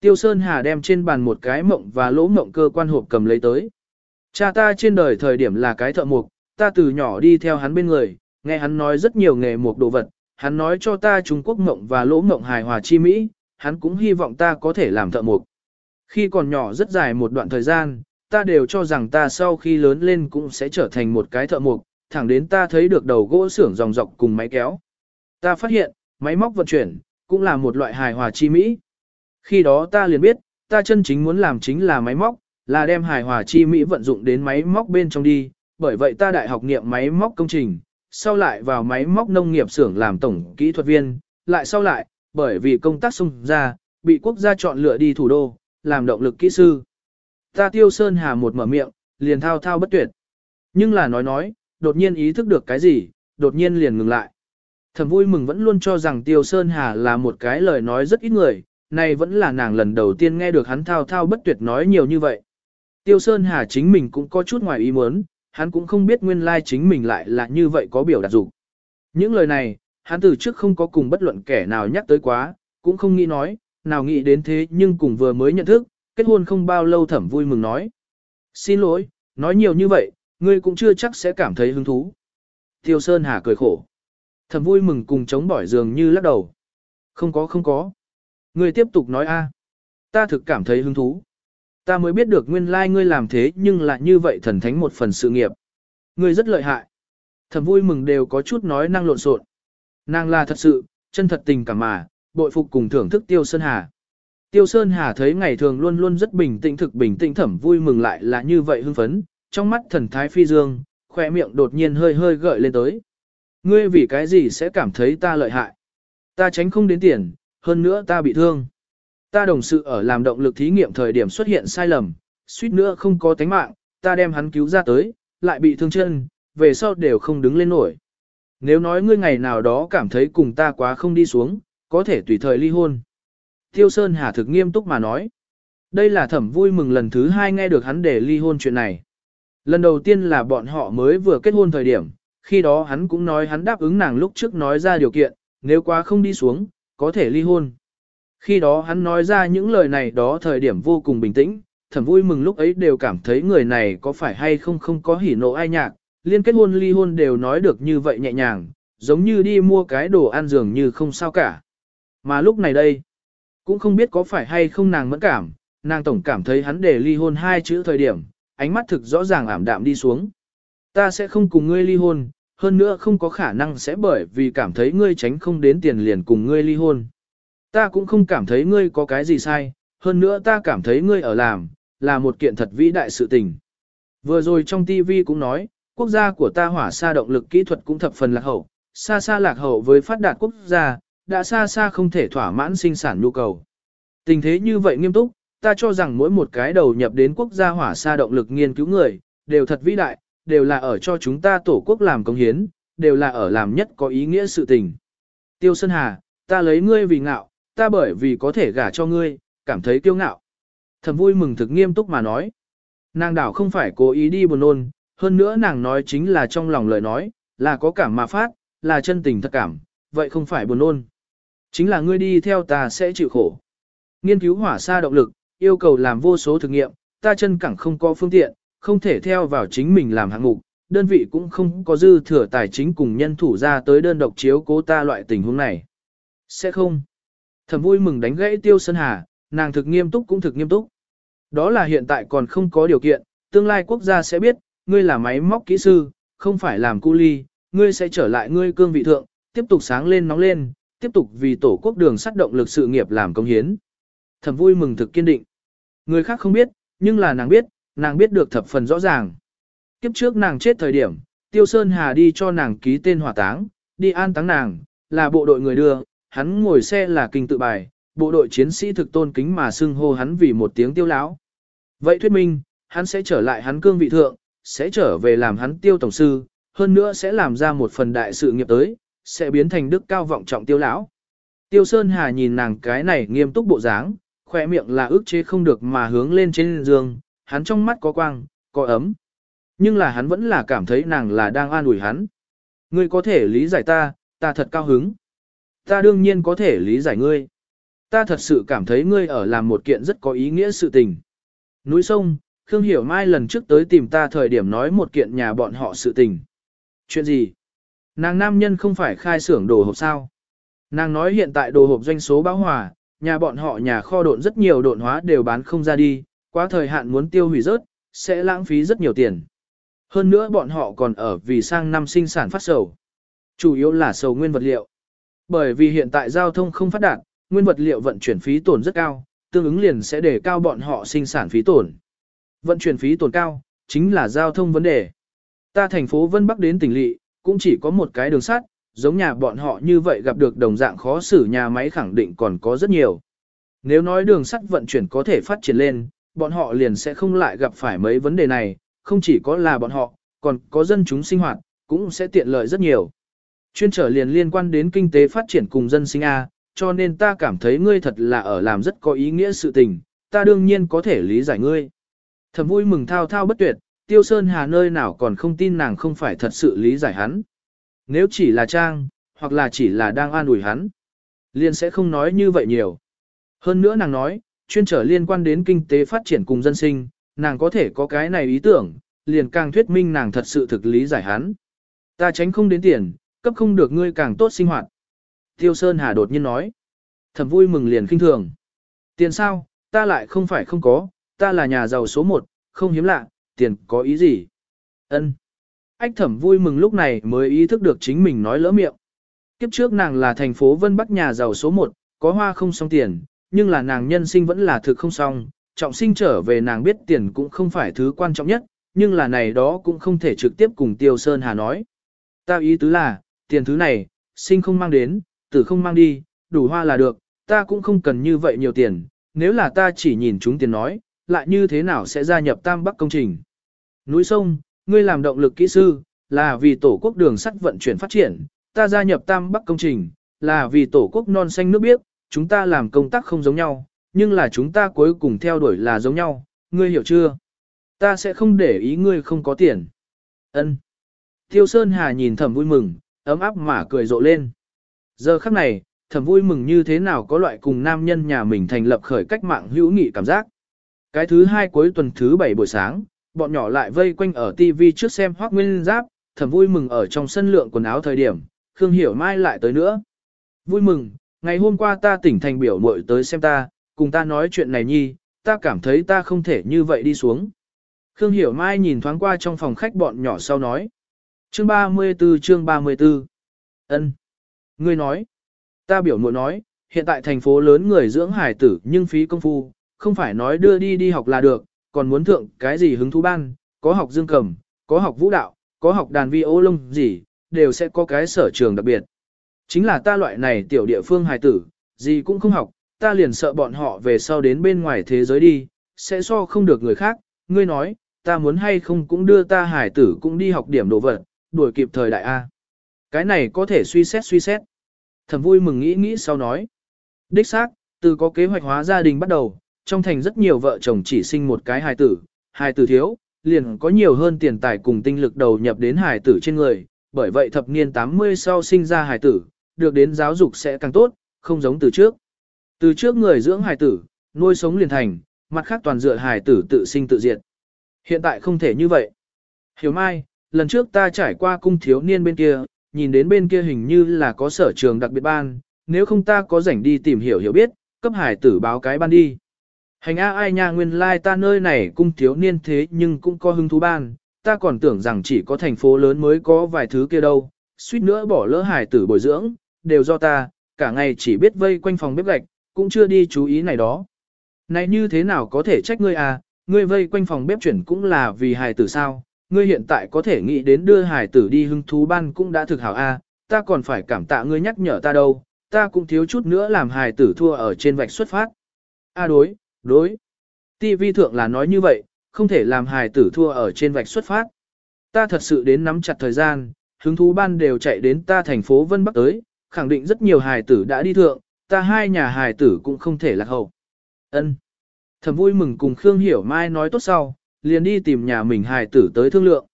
Tiêu Sơn Hà đem trên bàn một cái mộng và lỗ mộng cơ quan hộp cầm lấy tới. Cha ta trên đời thời điểm là cái thợ mộc, ta từ nhỏ đi theo hắn bên người, nghe hắn nói rất nhiều nghề mộc đồ vật, hắn nói cho ta Trung Quốc mộng và lỗ mộng hài hòa chi Mỹ, hắn cũng hy vọng ta có thể làm thợ mộc. Khi còn nhỏ rất dài một đoạn thời gian, ta đều cho rằng ta sau khi lớn lên cũng sẽ trở thành một cái thợ mộc, thẳng đến ta thấy được đầu gỗ xưởng dòng dọc cùng máy kéo. Ta phát hiện, máy móc vận chuyển, cũng là một loại hài hòa chi Mỹ. Khi đó ta liền biết, ta chân chính muốn làm chính là máy móc, là đem hài hòa chi Mỹ vận dụng đến máy móc bên trong đi, bởi vậy ta đại học nghiệm máy móc công trình, sau lại vào máy móc nông nghiệp xưởng làm tổng kỹ thuật viên, lại sau lại, bởi vì công tác xung ra, bị quốc gia chọn lựa đi thủ đô, làm động lực kỹ sư. Ta tiêu sơn hà một mở miệng, liền thao thao bất tuyệt. Nhưng là nói nói, đột nhiên ý thức được cái gì, đột nhiên liền ngừng lại. Thầm vui mừng vẫn luôn cho rằng tiêu sơn hà là một cái lời nói rất ít người, này vẫn là nàng lần đầu tiên nghe được hắn thao thao bất tuyệt nói nhiều như vậy. Tiêu Sơn Hà chính mình cũng có chút ngoài ý muốn, hắn cũng không biết nguyên lai chính mình lại là như vậy có biểu đạt dục. Những lời này, hắn từ trước không có cùng bất luận kẻ nào nhắc tới quá, cũng không nghĩ nói, nào nghĩ đến thế nhưng cùng vừa mới nhận thức, kết hôn không bao lâu thẩm vui mừng nói. Xin lỗi, nói nhiều như vậy, ngươi cũng chưa chắc sẽ cảm thấy hứng thú. Tiêu Sơn Hà cười khổ. Thẩm vui mừng cùng chống bỏi giường như lắc đầu. Không có không có. Ngươi tiếp tục nói a. Ta thực cảm thấy hứng thú. Ta mới biết được nguyên lai like ngươi làm thế nhưng lại như vậy thần thánh một phần sự nghiệp. Ngươi rất lợi hại. Thầm vui mừng đều có chút nói năng lộn xộn. Nàng là thật sự, chân thật tình cảm mà, bội phục cùng thưởng thức Tiêu Sơn Hà. Tiêu Sơn Hà thấy ngày thường luôn luôn rất bình tĩnh thực bình tĩnh thẩm vui mừng lại là như vậy hưng phấn, trong mắt thần thái phi dương, khỏe miệng đột nhiên hơi hơi gợi lên tới. Ngươi vì cái gì sẽ cảm thấy ta lợi hại? Ta tránh không đến tiền, hơn nữa ta bị thương. Ta đồng sự ở làm động lực thí nghiệm thời điểm xuất hiện sai lầm, suýt nữa không có tánh mạng, ta đem hắn cứu ra tới, lại bị thương chân, về sau đều không đứng lên nổi. Nếu nói ngươi ngày nào đó cảm thấy cùng ta quá không đi xuống, có thể tùy thời ly hôn. Tiêu Sơn Hà thực nghiêm túc mà nói. Đây là thẩm vui mừng lần thứ hai nghe được hắn để ly hôn chuyện này. Lần đầu tiên là bọn họ mới vừa kết hôn thời điểm, khi đó hắn cũng nói hắn đáp ứng nàng lúc trước nói ra điều kiện, nếu quá không đi xuống, có thể ly hôn. Khi đó hắn nói ra những lời này đó thời điểm vô cùng bình tĩnh, thẩm vui mừng lúc ấy đều cảm thấy người này có phải hay không không có hỉ nộ ai nhạc, liên kết hôn ly hôn đều nói được như vậy nhẹ nhàng, giống như đi mua cái đồ ăn dường như không sao cả. Mà lúc này đây, cũng không biết có phải hay không nàng mẫn cảm, nàng tổng cảm thấy hắn để ly hôn hai chữ thời điểm, ánh mắt thực rõ ràng ảm đạm đi xuống. Ta sẽ không cùng ngươi ly hôn, hơn nữa không có khả năng sẽ bởi vì cảm thấy ngươi tránh không đến tiền liền cùng ngươi ly hôn. Ta cũng không cảm thấy ngươi có cái gì sai, hơn nữa ta cảm thấy ngươi ở làm, là một kiện thật vĩ đại sự tình. Vừa rồi trong TV cũng nói, quốc gia của ta hỏa xa động lực kỹ thuật cũng thập phần lạc hậu, xa xa lạc hậu với phát đạt quốc gia, đã xa xa không thể thỏa mãn sinh sản nhu cầu. Tình thế như vậy nghiêm túc, ta cho rằng mỗi một cái đầu nhập đến quốc gia hỏa xa động lực nghiên cứu người, đều thật vĩ đại, đều là ở cho chúng ta tổ quốc làm công hiến, đều là ở làm nhất có ý nghĩa sự tình. Tiêu Sơn Hà, ta lấy ngươi vì ngạo, ta bởi vì có thể gả cho ngươi, cảm thấy kiêu ngạo. Thầm vui mừng thực nghiêm túc mà nói. Nàng đảo không phải cố ý đi buồn nôn, hơn nữa nàng nói chính là trong lòng lời nói, là có cảm mà phát, là chân tình thật cảm, vậy không phải buồn ôn. Chính là ngươi đi theo ta sẽ chịu khổ. Nghiên cứu hỏa xa động lực, yêu cầu làm vô số thực nghiệm, ta chân cẳng không có phương tiện, không thể theo vào chính mình làm hạng mục, đơn vị cũng không có dư thừa tài chính cùng nhân thủ ra tới đơn độc chiếu cố ta loại tình huống này. Sẽ không. Thầm vui mừng đánh gãy Tiêu Sơn Hà, nàng thực nghiêm túc cũng thực nghiêm túc. Đó là hiện tại còn không có điều kiện, tương lai quốc gia sẽ biết, ngươi là máy móc kỹ sư, không phải làm cu ly, ngươi sẽ trở lại ngươi cương vị thượng, tiếp tục sáng lên nóng lên, tiếp tục vì tổ quốc đường sắt động lực sự nghiệp làm công hiến. Thầm vui mừng thực kiên định. Người khác không biết, nhưng là nàng biết, nàng biết được thập phần rõ ràng. Kiếp trước nàng chết thời điểm, Tiêu Sơn Hà đi cho nàng ký tên hỏa táng, đi an táng nàng, là bộ đội người đưa, hắn ngồi xe là kinh tự bài, bộ đội chiến sĩ thực tôn kính mà xưng hô hắn vì một tiếng tiêu lão. Vậy thuyết minh, hắn sẽ trở lại hắn cương vị thượng, sẽ trở về làm hắn tiêu tổng sư, hơn nữa sẽ làm ra một phần đại sự nghiệp tới, sẽ biến thành đức cao vọng trọng tiêu lão. Tiêu Sơn Hà nhìn nàng cái này nghiêm túc bộ dáng, khỏe miệng là ức chế không được mà hướng lên trên giường, hắn trong mắt có quang, có ấm. Nhưng là hắn vẫn là cảm thấy nàng là đang an ủi hắn. Ngươi có thể lý giải ta, ta thật cao hứng. Ta đương nhiên có thể lý giải ngươi. Ta thật sự cảm thấy ngươi ở làm một kiện rất có ý nghĩa sự tình. Núi sông, Khương Hiểu Mai lần trước tới tìm ta thời điểm nói một kiện nhà bọn họ sự tình. Chuyện gì? Nàng nam nhân không phải khai xưởng đồ hộp sao? Nàng nói hiện tại đồ hộp doanh số báo hòa, nhà bọn họ nhà kho độn rất nhiều độn hóa đều bán không ra đi, quá thời hạn muốn tiêu hủy rớt, sẽ lãng phí rất nhiều tiền. Hơn nữa bọn họ còn ở vì sang năm sinh sản phát sầu. Chủ yếu là sầu nguyên vật liệu. Bởi vì hiện tại giao thông không phát đạt, nguyên vật liệu vận chuyển phí tổn rất cao, tương ứng liền sẽ để cao bọn họ sinh sản phí tổn. Vận chuyển phí tổn cao, chính là giao thông vấn đề. Ta thành phố Vân Bắc đến tỉnh Lị, cũng chỉ có một cái đường sắt, giống nhà bọn họ như vậy gặp được đồng dạng khó xử nhà máy khẳng định còn có rất nhiều. Nếu nói đường sắt vận chuyển có thể phát triển lên, bọn họ liền sẽ không lại gặp phải mấy vấn đề này, không chỉ có là bọn họ, còn có dân chúng sinh hoạt, cũng sẽ tiện lợi rất nhiều. Chuyên trở liền liên quan đến kinh tế phát triển cùng dân sinh A, cho nên ta cảm thấy ngươi thật là ở làm rất có ý nghĩa sự tình, ta đương nhiên có thể lý giải ngươi. Thầm vui mừng thao thao bất tuyệt, Tiêu Sơn Hà nơi nào còn không tin nàng không phải thật sự lý giải hắn. Nếu chỉ là trang, hoặc là chỉ là đang an ủi hắn, liền sẽ không nói như vậy nhiều. Hơn nữa nàng nói, chuyên trở liên quan đến kinh tế phát triển cùng dân sinh, nàng có thể có cái này ý tưởng, liền càng thuyết minh nàng thật sự thực lý giải hắn. Ta tránh không đến tiền, cấp không được ngươi càng tốt sinh hoạt. Tiêu Sơn Hà đột nhiên nói. Thầm vui mừng liền kinh thường. Tiền sao, ta lại không phải không có, ta là nhà giàu số một, không hiếm lạ, tiền có ý gì? Ân. Ách thẩm vui mừng lúc này mới ý thức được chính mình nói lỡ miệng. Kiếp trước nàng là thành phố Vân Bắc nhà giàu số một, có hoa không xong tiền, nhưng là nàng nhân sinh vẫn là thực không xong, trọng sinh trở về nàng biết tiền cũng không phải thứ quan trọng nhất, nhưng là này đó cũng không thể trực tiếp cùng Tiêu Sơn Hà nói. Ta ý tứ là, tiền thứ này, sinh không mang đến, tử không mang đi, đủ hoa là được, ta cũng không cần như vậy nhiều tiền, nếu là ta chỉ nhìn chúng tiền nói, lại như thế nào sẽ gia nhập Tam Bắc công trình. Núi sông, ngươi làm động lực kỹ sư, là vì tổ quốc đường sắt vận chuyển phát triển, ta gia nhập Tam Bắc công trình, là vì tổ quốc non xanh nước biếc, chúng ta làm công tác không giống nhau, nhưng là chúng ta cuối cùng theo đuổi là giống nhau, ngươi hiểu chưa? Ta sẽ không để ý ngươi không có tiền. Ân. Tiêu Sơn Hà nhìn thầm vui mừng, ấm áp mà cười rộ lên. Giờ khắc này, thầm vui mừng như thế nào có loại cùng nam nhân nhà mình thành lập khởi cách mạng hữu nghị cảm giác. Cái thứ hai cuối tuần thứ bảy buổi sáng, bọn nhỏ lại vây quanh ở TV trước xem hoác nguyên giáp, thầm vui mừng ở trong sân lượng quần áo thời điểm, Khương Hiểu Mai lại tới nữa. Vui mừng, ngày hôm qua ta tỉnh thành biểu muội tới xem ta, cùng ta nói chuyện này nhi, ta cảm thấy ta không thể như vậy đi xuống. Khương Hiểu Mai nhìn thoáng qua trong phòng khách bọn nhỏ sau nói. Chương 34 chương 34 ân Ngươi nói. Ta biểu muội nói, hiện tại thành phố lớn người dưỡng hải tử nhưng phí công phu, không phải nói đưa đi đi học là được, còn muốn thượng cái gì hứng thú ban, có học dương cầm, có học vũ đạo, có học đàn vi ô lông gì, đều sẽ có cái sở trường đặc biệt. Chính là ta loại này tiểu địa phương hài tử, gì cũng không học, ta liền sợ bọn họ về sau đến bên ngoài thế giới đi, sẽ so không được người khác, ngươi nói, ta muốn hay không cũng đưa ta hải tử cũng đi học điểm đồ vật, đuổi kịp thời đại A. Cái này có thể suy xét suy xét. Thầm vui mừng nghĩ nghĩ sau nói. Đích xác, từ có kế hoạch hóa gia đình bắt đầu, trong thành rất nhiều vợ chồng chỉ sinh một cái hài tử, hài tử thiếu, liền có nhiều hơn tiền tài cùng tinh lực đầu nhập đến hài tử trên người, bởi vậy thập niên 80 sau sinh ra hài tử, được đến giáo dục sẽ càng tốt, không giống từ trước. Từ trước người dưỡng hài tử, nuôi sống liền thành, mặt khác toàn dựa hài tử tự sinh tự diệt. Hiện tại không thể như vậy. Hiểu mai, lần trước ta trải qua cung thiếu niên bên kia, nhìn đến bên kia hình như là có sở trường đặc biệt ban, nếu không ta có rảnh đi tìm hiểu hiểu biết, cấp hải tử báo cái ban đi. Hành A ai nha nguyên lai like ta nơi này cung thiếu niên thế nhưng cũng có hứng thú ban, ta còn tưởng rằng chỉ có thành phố lớn mới có vài thứ kia đâu, suýt nữa bỏ lỡ hải tử bồi dưỡng, đều do ta, cả ngày chỉ biết vây quanh phòng bếp gạch, cũng chưa đi chú ý này đó. Này như thế nào có thể trách ngươi à, ngươi vây quanh phòng bếp chuyển cũng là vì hải tử sao, ngươi hiện tại có thể nghĩ đến đưa hải tử đi hứng thú ban cũng đã thực hảo a, à, ta còn phải cảm tạ ngươi nhắc nhở ta đâu, ta cũng thiếu chút nữa làm hải tử thua ở trên vạch xuất phát. A đối, đối. TV thượng là nói như vậy, không thể làm hài tử thua ở trên vạch xuất phát. Ta thật sự đến nắm chặt thời gian, hứng thú ban đều chạy đến ta thành phố Vân Bắc tới, khẳng định rất nhiều hài tử đã đi thượng, ta hai nhà hài tử cũng không thể lạc hậu. Ân. Thầm vui mừng cùng Khương Hiểu Mai nói tốt sau, liền đi tìm nhà mình hài tử tới thương lượng.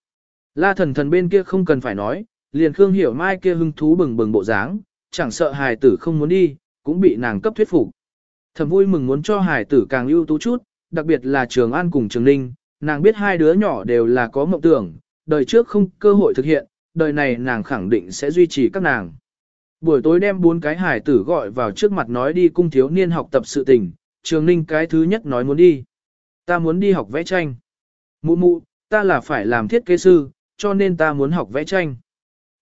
La thần thần bên kia không cần phải nói, liền Khương Hiểu Mai kia hưng thú bừng bừng bộ dáng, chẳng sợ hài tử không muốn đi, cũng bị nàng cấp thuyết phục. Thầm vui mừng muốn cho hài tử càng ưu tú chút, đặc biệt là Trường An cùng Trường Ninh, nàng biết hai đứa nhỏ đều là có mộng tưởng, đời trước không cơ hội thực hiện, đời này nàng khẳng định sẽ duy trì các nàng. Buổi tối đem bốn cái hải tử gọi vào trước mặt nói đi cung thiếu niên học tập sự tình, Trường Ninh cái thứ nhất nói muốn đi. Ta muốn đi học vẽ tranh. Mụ mụ, ta là phải làm thiết kế sư, cho nên ta muốn học vẽ tranh.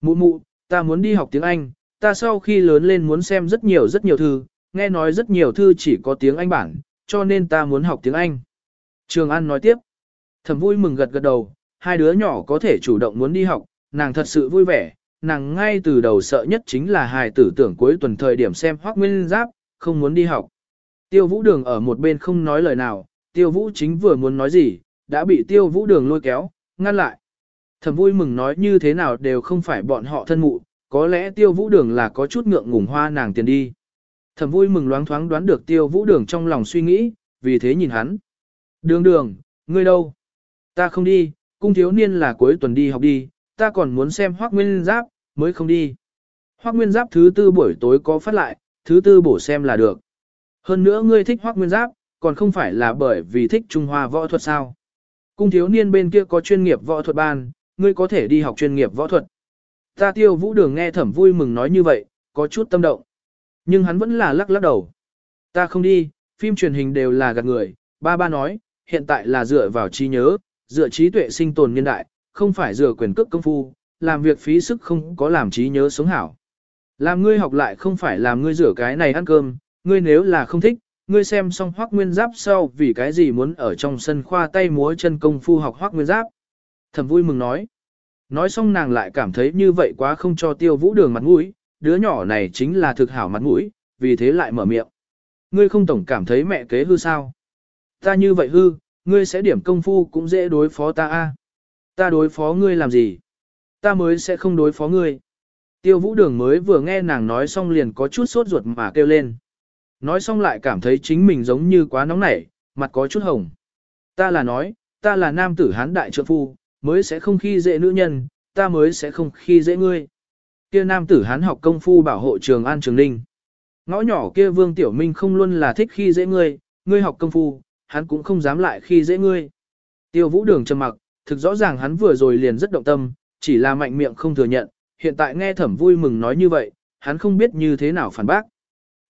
Mụ mụ, ta muốn đi học tiếng Anh, ta sau khi lớn lên muốn xem rất nhiều rất nhiều thư, nghe nói rất nhiều thư chỉ có tiếng Anh bản, cho nên ta muốn học tiếng Anh. Trường An nói tiếp. Thầm vui mừng gật gật đầu, hai đứa nhỏ có thể chủ động muốn đi học, nàng thật sự vui vẻ, nàng ngay từ đầu sợ nhất chính là hài tử tưởng cuối tuần thời điểm xem hoác nguyên giáp, không muốn đi học. Tiêu vũ đường ở một bên không nói lời nào, tiêu vũ chính vừa muốn nói gì, đã bị tiêu vũ đường lôi kéo, ngăn lại. Thầm vui mừng nói như thế nào đều không phải bọn họ thân mụ, có lẽ tiêu vũ đường là có chút ngượng ngùng hoa nàng tiền đi. Thầm vui mừng loáng thoáng đoán được tiêu vũ đường trong lòng suy nghĩ, vì thế nhìn hắn. Đường đường, ngươi đâu? Ta không đi, cung thiếu niên là cuối tuần đi học đi, ta còn muốn xem hoác nguyên giáp, mới không đi. Hoác nguyên giáp thứ tư buổi tối có phát lại, thứ tư bổ xem là được. Hơn nữa ngươi thích hoác nguyên giáp, còn không phải là bởi vì thích Trung Hoa võ thuật sao. Cung thiếu niên bên kia có chuyên nghiệp võ thuật ban, ngươi có thể đi học chuyên nghiệp võ thuật. Ta tiêu vũ đường nghe thẩm vui mừng nói như vậy, có chút tâm động. Nhưng hắn vẫn là lắc lắc đầu. Ta không đi, phim truyền hình đều là gạt người, ba ba nói, hiện tại là dựa vào trí nhớ, dựa trí tuệ sinh tồn nhân đại, không phải dựa quyền cước công phu, làm việc phí sức không có làm trí nhớ sống hảo. Làm ngươi học lại không phải làm ngươi rửa cái này ăn cơm, ngươi nếu là không thích, ngươi xem xong hoác nguyên giáp sau vì cái gì muốn ở trong sân khoa tay múa chân công phu học hoác nguyên giáp. Thầm vui mừng nói. Nói xong nàng lại cảm thấy như vậy quá không cho tiêu vũ đường mặt mũi, đứa nhỏ này chính là thực hảo mặt mũi, vì thế lại mở miệng. Ngươi không tổng cảm thấy mẹ kế hư sao? Ta như vậy hư, ngươi sẽ điểm công phu cũng dễ đối phó ta a. Ta đối phó ngươi làm gì? Ta mới sẽ không đối phó ngươi. Tiêu vũ đường mới vừa nghe nàng nói xong liền có chút sốt ruột mà kêu lên. Nói xong lại cảm thấy chính mình giống như quá nóng nảy, mặt có chút hồng. Ta là nói, ta là nam tử hán đại trượng phu, mới sẽ không khi dễ nữ nhân, ta mới sẽ không khi dễ ngươi. Kia nam tử hán học công phu bảo hộ trường an trường ninh. Ngõ nhỏ kia vương tiểu minh không luôn là thích khi dễ ngươi, ngươi học công phu, hắn cũng không dám lại khi dễ ngươi. Tiêu vũ đường trầm mặc, thực rõ ràng hắn vừa rồi liền rất động tâm, chỉ là mạnh miệng không thừa nhận, hiện tại nghe thẩm vui mừng nói như vậy, hắn không biết như thế nào phản bác.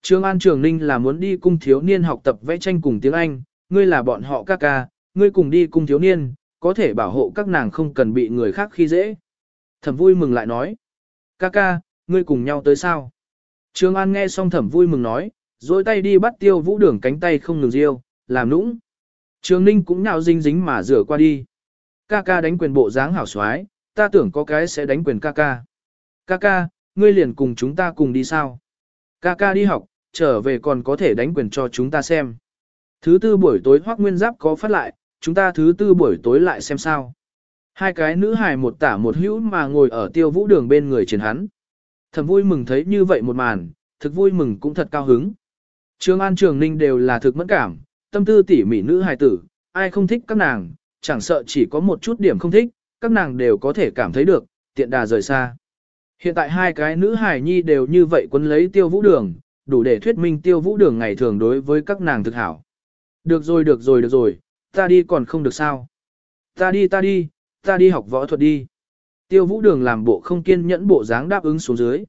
Trương An Trường Ninh là muốn đi cung thiếu niên học tập vẽ tranh cùng tiếng Anh, ngươi là bọn họ ca ca, ngươi cùng đi cung thiếu niên, có thể bảo hộ các nàng không cần bị người khác khi dễ. Thẩm vui mừng lại nói, ca ca, ngươi cùng nhau tới sao? Trương An nghe xong thẩm vui mừng nói, dối tay đi bắt tiêu vũ đường cánh tay không ngừng riêu, làm nũng. Trường Ninh cũng nhào dinh dính mà rửa qua đi. Ca ca đánh quyền bộ dáng hảo xoái, ta tưởng có cái sẽ đánh quyền ca ca. Ca ca, ngươi liền cùng chúng ta cùng đi sao? Ca ca đi học, trở về còn có thể đánh quyền cho chúng ta xem. Thứ tư buổi tối hoác nguyên giáp có phát lại, chúng ta thứ tư buổi tối lại xem sao. Hai cái nữ hài một tả một hữu mà ngồi ở tiêu vũ đường bên người trên hắn. Thầm vui mừng thấy như vậy một màn, thực vui mừng cũng thật cao hứng. Trường An Trường Ninh đều là thực mẫn cảm, tâm tư tỉ mỉ nữ hài tử, ai không thích các nàng, chẳng sợ chỉ có một chút điểm không thích, các nàng đều có thể cảm thấy được, tiện đà rời xa. Hiện tại hai cái nữ hải nhi đều như vậy quấn lấy tiêu vũ đường, đủ để thuyết minh tiêu vũ đường ngày thường đối với các nàng thực hảo. Được rồi được rồi được rồi, ta đi còn không được sao. Ta đi ta đi, ta đi học võ thuật đi. Tiêu vũ đường làm bộ không kiên nhẫn bộ dáng đáp ứng xuống dưới.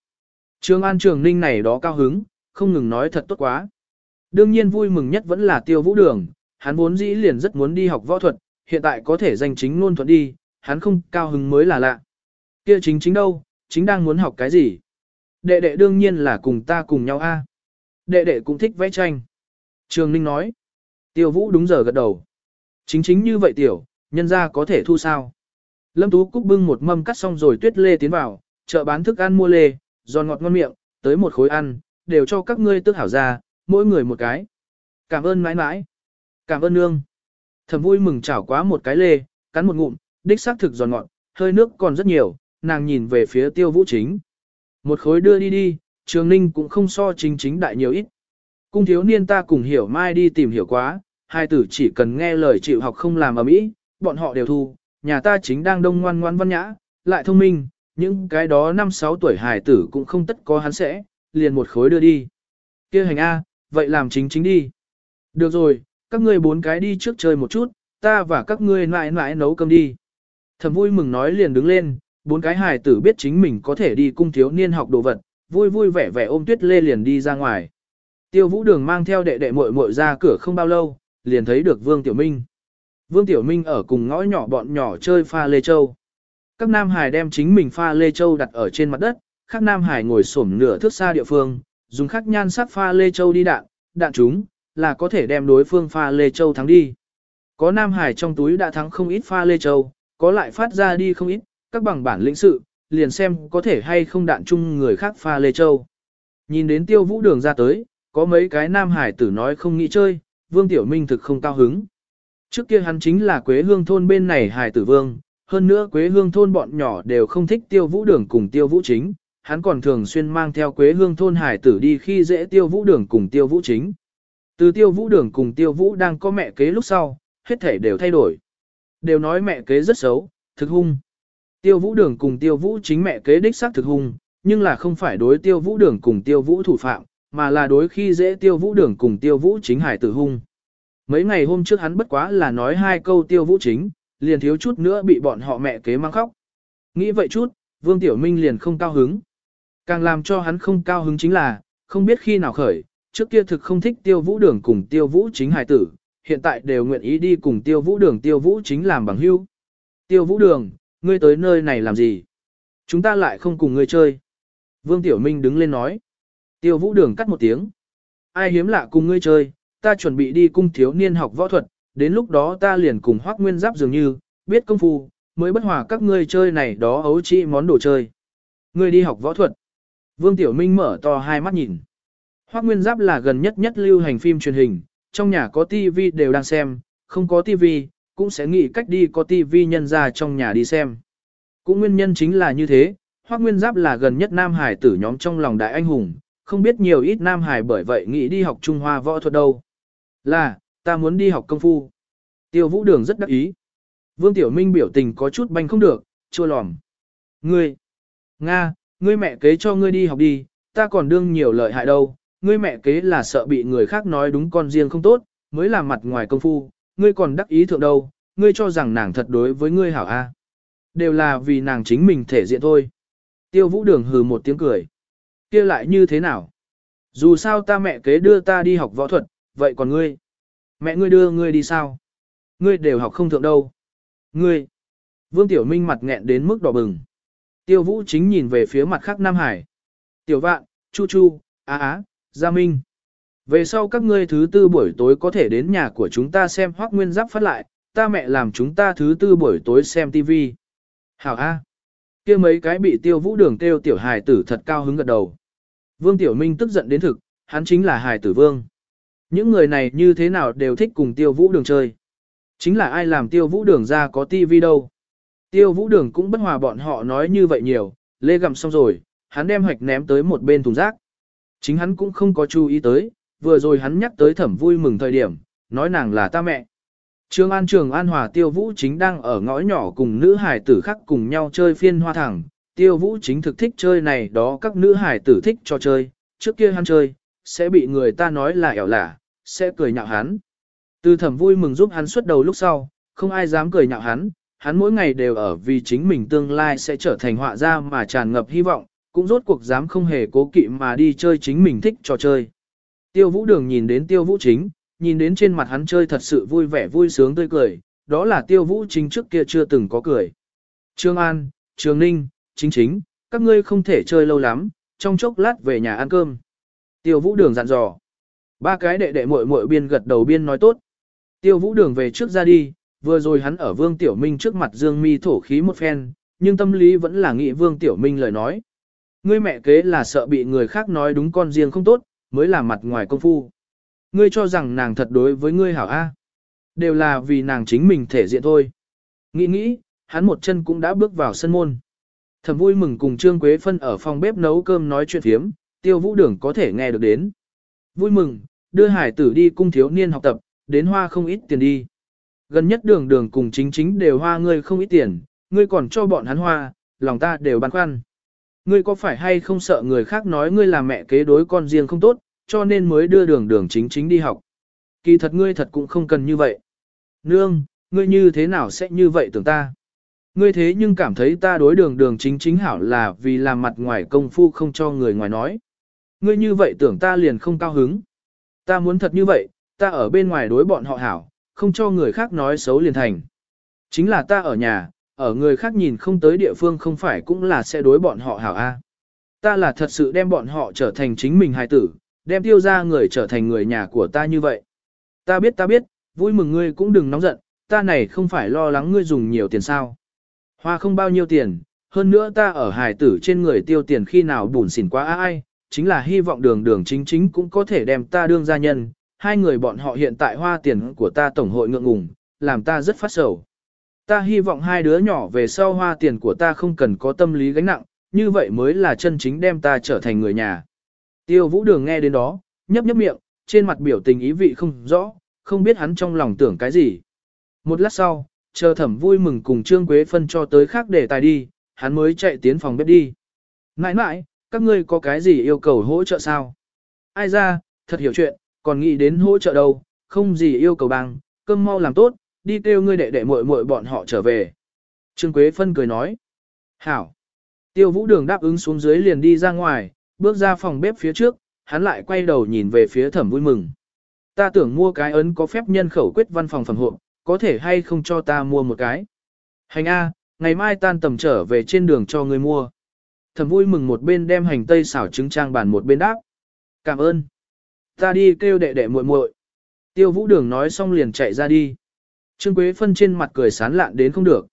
Trường An Trường Ninh này đó cao hứng, không ngừng nói thật tốt quá. Đương nhiên vui mừng nhất vẫn là tiêu vũ đường, hắn vốn dĩ liền rất muốn đi học võ thuật, hiện tại có thể danh chính luôn thuận đi, hắn không cao hứng mới là lạ. Kia chính chính đâu, chính đang muốn học cái gì? Đệ đệ đương nhiên là cùng ta cùng nhau a. Đệ đệ cũng thích vẽ tranh. Trường Ninh nói. Tiêu Vũ đúng giờ gật đầu. Chính chính như vậy tiểu, nhân ra có thể thu sao. Lâm Tú Cúc bưng một mâm cắt xong rồi tuyết lê tiến vào, chợ bán thức ăn mua lê, giòn ngọt ngon miệng, tới một khối ăn, đều cho các ngươi tức hảo ra, mỗi người một cái. Cảm ơn mãi mãi. Cảm ơn nương. Thầm vui mừng chảo quá một cái lê, cắn một ngụm, đích xác thực giòn ngọt, hơi nước còn rất nhiều, nàng nhìn về phía tiêu vũ chính. Một khối đưa đi đi, trường ninh cũng không so chính chính đại nhiều ít. Cung thiếu niên ta cùng hiểu mai đi tìm hiểu quá, hai tử chỉ cần nghe lời chịu học không làm ở mỹ, bọn họ đều thu, nhà ta chính đang đông ngoan ngoan văn nhã, lại thông minh, những cái đó năm sáu tuổi hài tử cũng không tất có hắn sẽ, liền một khối đưa đi. kia hành A, vậy làm chính chính đi. Được rồi, các ngươi bốn cái đi trước chơi một chút, ta và các ngươi mãi mãi nấu cơm đi. Thầm vui mừng nói liền đứng lên, bốn cái hài tử biết chính mình có thể đi cung thiếu niên học đồ vật, vui vui vẻ vẻ ôm tuyết lê liền đi ra ngoài. Tiêu vũ đường mang theo đệ đệ muội muội ra cửa không bao lâu, liền thấy được Vương Tiểu Minh. Vương Tiểu Minh ở cùng ngõ nhỏ bọn nhỏ chơi pha lê châu. Các nam hải đem chính mình pha lê châu đặt ở trên mặt đất, các nam hải ngồi xổm nửa thước xa địa phương, dùng khắc nhan sắc pha lê châu đi đạn, đạn chúng, là có thể đem đối phương pha lê châu thắng đi. Có nam hải trong túi đã thắng không ít pha lê châu, có lại phát ra đi không ít, các bằng bản lĩnh sự, liền xem có thể hay không đạn chung người khác pha lê châu. Nhìn đến tiêu vũ đường ra tới, có mấy cái nam hải tử nói không nghĩ chơi, vương tiểu minh thực không cao hứng. Trước kia hắn chính là quế hương thôn bên này hải tử vương, hơn nữa quế hương thôn bọn nhỏ đều không thích tiêu vũ đường cùng tiêu vũ chính, hắn còn thường xuyên mang theo quế hương thôn hải tử đi khi dễ tiêu vũ đường cùng tiêu vũ chính. Từ tiêu vũ đường cùng tiêu vũ đang có mẹ kế lúc sau, hết thể đều thay đổi. Đều nói mẹ kế rất xấu, thực hung. Tiêu vũ đường cùng tiêu vũ chính mẹ kế đích xác thực hung, nhưng là không phải đối tiêu vũ đường cùng tiêu vũ thủ phạm, mà là đối khi dễ tiêu vũ đường cùng tiêu vũ chính hải tử hung. Mấy ngày hôm trước hắn bất quá là nói hai câu tiêu vũ chính, liền thiếu chút nữa bị bọn họ mẹ kế mang khóc. Nghĩ vậy chút, Vương Tiểu Minh liền không cao hứng. Càng làm cho hắn không cao hứng chính là, không biết khi nào khởi, trước kia thực không thích tiêu vũ đường cùng tiêu vũ chính hải tử, hiện tại đều nguyện ý đi cùng tiêu vũ đường tiêu vũ chính làm bằng hữu. Tiêu vũ đường, ngươi tới nơi này làm gì? Chúng ta lại không cùng ngươi chơi. Vương Tiểu Minh đứng lên nói. Tiêu vũ đường cắt một tiếng. Ai hiếm lạ cùng ngươi chơi, ta chuẩn bị đi cung thiếu niên học võ thuật, đến lúc đó ta liền cùng hoác nguyên giáp dường như, biết công phu, mới bất hòa các ngươi chơi này đó ấu trị món đồ chơi. Ngươi đi học võ thuật. Vương Tiểu Minh mở to hai mắt nhìn. Hoác nguyên giáp là gần nhất nhất lưu hành phim truyền hình, trong nhà có tivi đều đang xem, không có tivi cũng sẽ nghĩ cách đi có tivi nhân ra trong nhà đi xem. Cũng nguyên nhân chính là như thế, Hoác Nguyên Giáp là gần nhất Nam Hải tử nhóm trong lòng đại anh hùng, không biết nhiều ít Nam Hải bởi vậy nghĩ đi học Trung Hoa võ thuật đâu. Là, ta muốn đi học công phu. Tiêu Vũ Đường rất đắc ý. Vương Tiểu Minh biểu tình có chút banh không được, chua lòm. Ngươi, Nga, ngươi mẹ kế cho ngươi đi học đi, ta còn đương nhiều lợi hại đâu. Ngươi mẹ kế là sợ bị người khác nói đúng con riêng không tốt, mới làm mặt ngoài công phu, ngươi còn đắc ý thượng đâu, ngươi cho rằng nàng thật đối với ngươi hảo a. Đều là vì nàng chính mình thể diện thôi. Tiêu vũ đường hừ một tiếng cười. kia lại như thế nào? Dù sao ta mẹ kế đưa ta đi học võ thuật, vậy còn ngươi? Mẹ ngươi đưa ngươi đi sao? Ngươi đều học không thượng đâu. Ngươi! Vương Tiểu Minh mặt nghẹn đến mức đỏ bừng. Tiêu vũ chính nhìn về phía mặt khác Nam Hải. Tiểu vạn, Chu Chu, Á Á, Gia Minh. Về sau các ngươi thứ tư buổi tối có thể đến nhà của chúng ta xem hoác nguyên giáp phát lại, ta mẹ làm chúng ta thứ tư buổi tối xem TV. Hảo A. kia mấy cái bị tiêu vũ đường tiêu tiểu hài tử thật cao hứng gật đầu. Vương Tiểu Minh tức giận đến thực, hắn chính là hài tử vương. Những người này như thế nào đều thích cùng tiêu vũ đường chơi. Chính là ai làm tiêu vũ đường ra có TV đâu. Tiêu vũ đường cũng bất hòa bọn họ nói như vậy nhiều, lê gặm xong rồi, hắn đem hoạch ném tới một bên thùng rác. Chính hắn cũng không có chú ý tới, vừa rồi hắn nhắc tới thẩm vui mừng thời điểm, nói nàng là ta mẹ. Trường An Trường An Hòa Tiêu Vũ chính đang ở ngõ nhỏ cùng nữ hải tử khác cùng nhau chơi phiên hoa thẳng, tiêu vũ chính thực thích chơi này đó các nữ hải tử thích cho chơi, trước kia hắn chơi, sẽ bị người ta nói là ẻo lả, sẽ cười nhạo hắn. Từ thẩm vui mừng giúp hắn xuất đầu lúc sau, không ai dám cười nhạo hắn, hắn mỗi ngày đều ở vì chính mình tương lai sẽ trở thành họa gia mà tràn ngập hy vọng, cũng rốt cuộc dám không hề cố kỵ mà đi chơi chính mình thích trò chơi. Tiêu vũ đường nhìn đến tiêu vũ chính, nhìn đến trên mặt hắn chơi thật sự vui vẻ vui sướng tươi cười, đó là tiêu vũ chính trước kia chưa từng có cười. Trương An, Trường Ninh, chính chính, các ngươi không thể chơi lâu lắm, trong chốc lát về nhà ăn cơm. Tiêu vũ đường dặn dò. Ba cái đệ đệ muội muội biên gật đầu biên nói tốt. Tiêu vũ đường về trước ra đi, vừa rồi hắn ở Vương Tiểu Minh trước mặt Dương Mi thổ khí một phen, nhưng tâm lý vẫn là nghĩ Vương Tiểu Minh lời nói. Ngươi mẹ kế là sợ bị người khác nói đúng con riêng không tốt, mới là mặt ngoài công phu. Ngươi cho rằng nàng thật đối với ngươi hảo A. Đều là vì nàng chính mình thể diện thôi. Nghĩ nghĩ, hắn một chân cũng đã bước vào sân môn. Thầm vui mừng cùng Trương Quế Phân ở phòng bếp nấu cơm nói chuyện thiếm, tiêu vũ đường có thể nghe được đến. Vui mừng, đưa hải tử đi cung thiếu niên học tập, đến hoa không ít tiền đi. Gần nhất đường đường cùng chính chính đều hoa ngươi không ít tiền, ngươi còn cho bọn hắn hoa, lòng ta đều băn khoăn. Ngươi có phải hay không sợ người khác nói ngươi là mẹ kế đối con riêng không tốt, cho nên mới đưa đường đường chính chính đi học. Kỳ thật ngươi thật cũng không cần như vậy. Nương, ngươi như thế nào sẽ như vậy tưởng ta? Ngươi thế nhưng cảm thấy ta đối đường đường chính chính hảo là vì làm mặt ngoài công phu không cho người ngoài nói. Ngươi như vậy tưởng ta liền không cao hứng. Ta muốn thật như vậy, ta ở bên ngoài đối bọn họ hảo, không cho người khác nói xấu liền thành. Chính là ta ở nhà, ở người khác nhìn không tới địa phương không phải cũng là sẽ đối bọn họ hảo a. Ta là thật sự đem bọn họ trở thành chính mình hài tử, đem tiêu ra người trở thành người nhà của ta như vậy. Ta biết ta biết, vui mừng ngươi cũng đừng nóng giận, ta này không phải lo lắng ngươi dùng nhiều tiền sao. Hoa không bao nhiêu tiền, hơn nữa ta ở hài tử trên người tiêu tiền khi nào bùn xỉn quá ai, chính là hy vọng đường đường chính chính cũng có thể đem ta đương gia nhân, hai người bọn họ hiện tại hoa tiền của ta tổng hội ngượng ngùng, làm ta rất phát sầu. Ta hy vọng hai đứa nhỏ về sau hoa tiền của ta không cần có tâm lý gánh nặng, như vậy mới là chân chính đem ta trở thành người nhà. Tiêu vũ đường nghe đến đó, nhấp nhấp miệng, trên mặt biểu tình ý vị không rõ, không biết hắn trong lòng tưởng cái gì. Một lát sau, chờ thẩm vui mừng cùng Trương Quế phân cho tới khác để tài đi, hắn mới chạy tiến phòng bếp đi. Nãi nãi, các ngươi có cái gì yêu cầu hỗ trợ sao? Ai ra, thật hiểu chuyện, còn nghĩ đến hỗ trợ đâu, không gì yêu cầu bằng, cơm mau làm tốt, đi kêu ngươi đệ đệ muội muội bọn họ trở về. Trương Quế Phân cười nói. Hảo. Tiêu vũ đường đáp ứng xuống dưới liền đi ra ngoài, bước ra phòng bếp phía trước, hắn lại quay đầu nhìn về phía thẩm vui mừng. Ta tưởng mua cái ấn có phép nhân khẩu quyết văn phòng phẩm hộ, có thể hay không cho ta mua một cái. Hành A, ngày mai tan tầm trở về trên đường cho ngươi mua. Thẩm vui mừng một bên đem hành tây xảo trứng trang bàn một bên đáp. Cảm ơn. Ta đi kêu đệ đệ muội muội. Tiêu vũ đường nói xong liền chạy ra đi. Trương Quế Phân trên mặt cười sán lạn đến không được.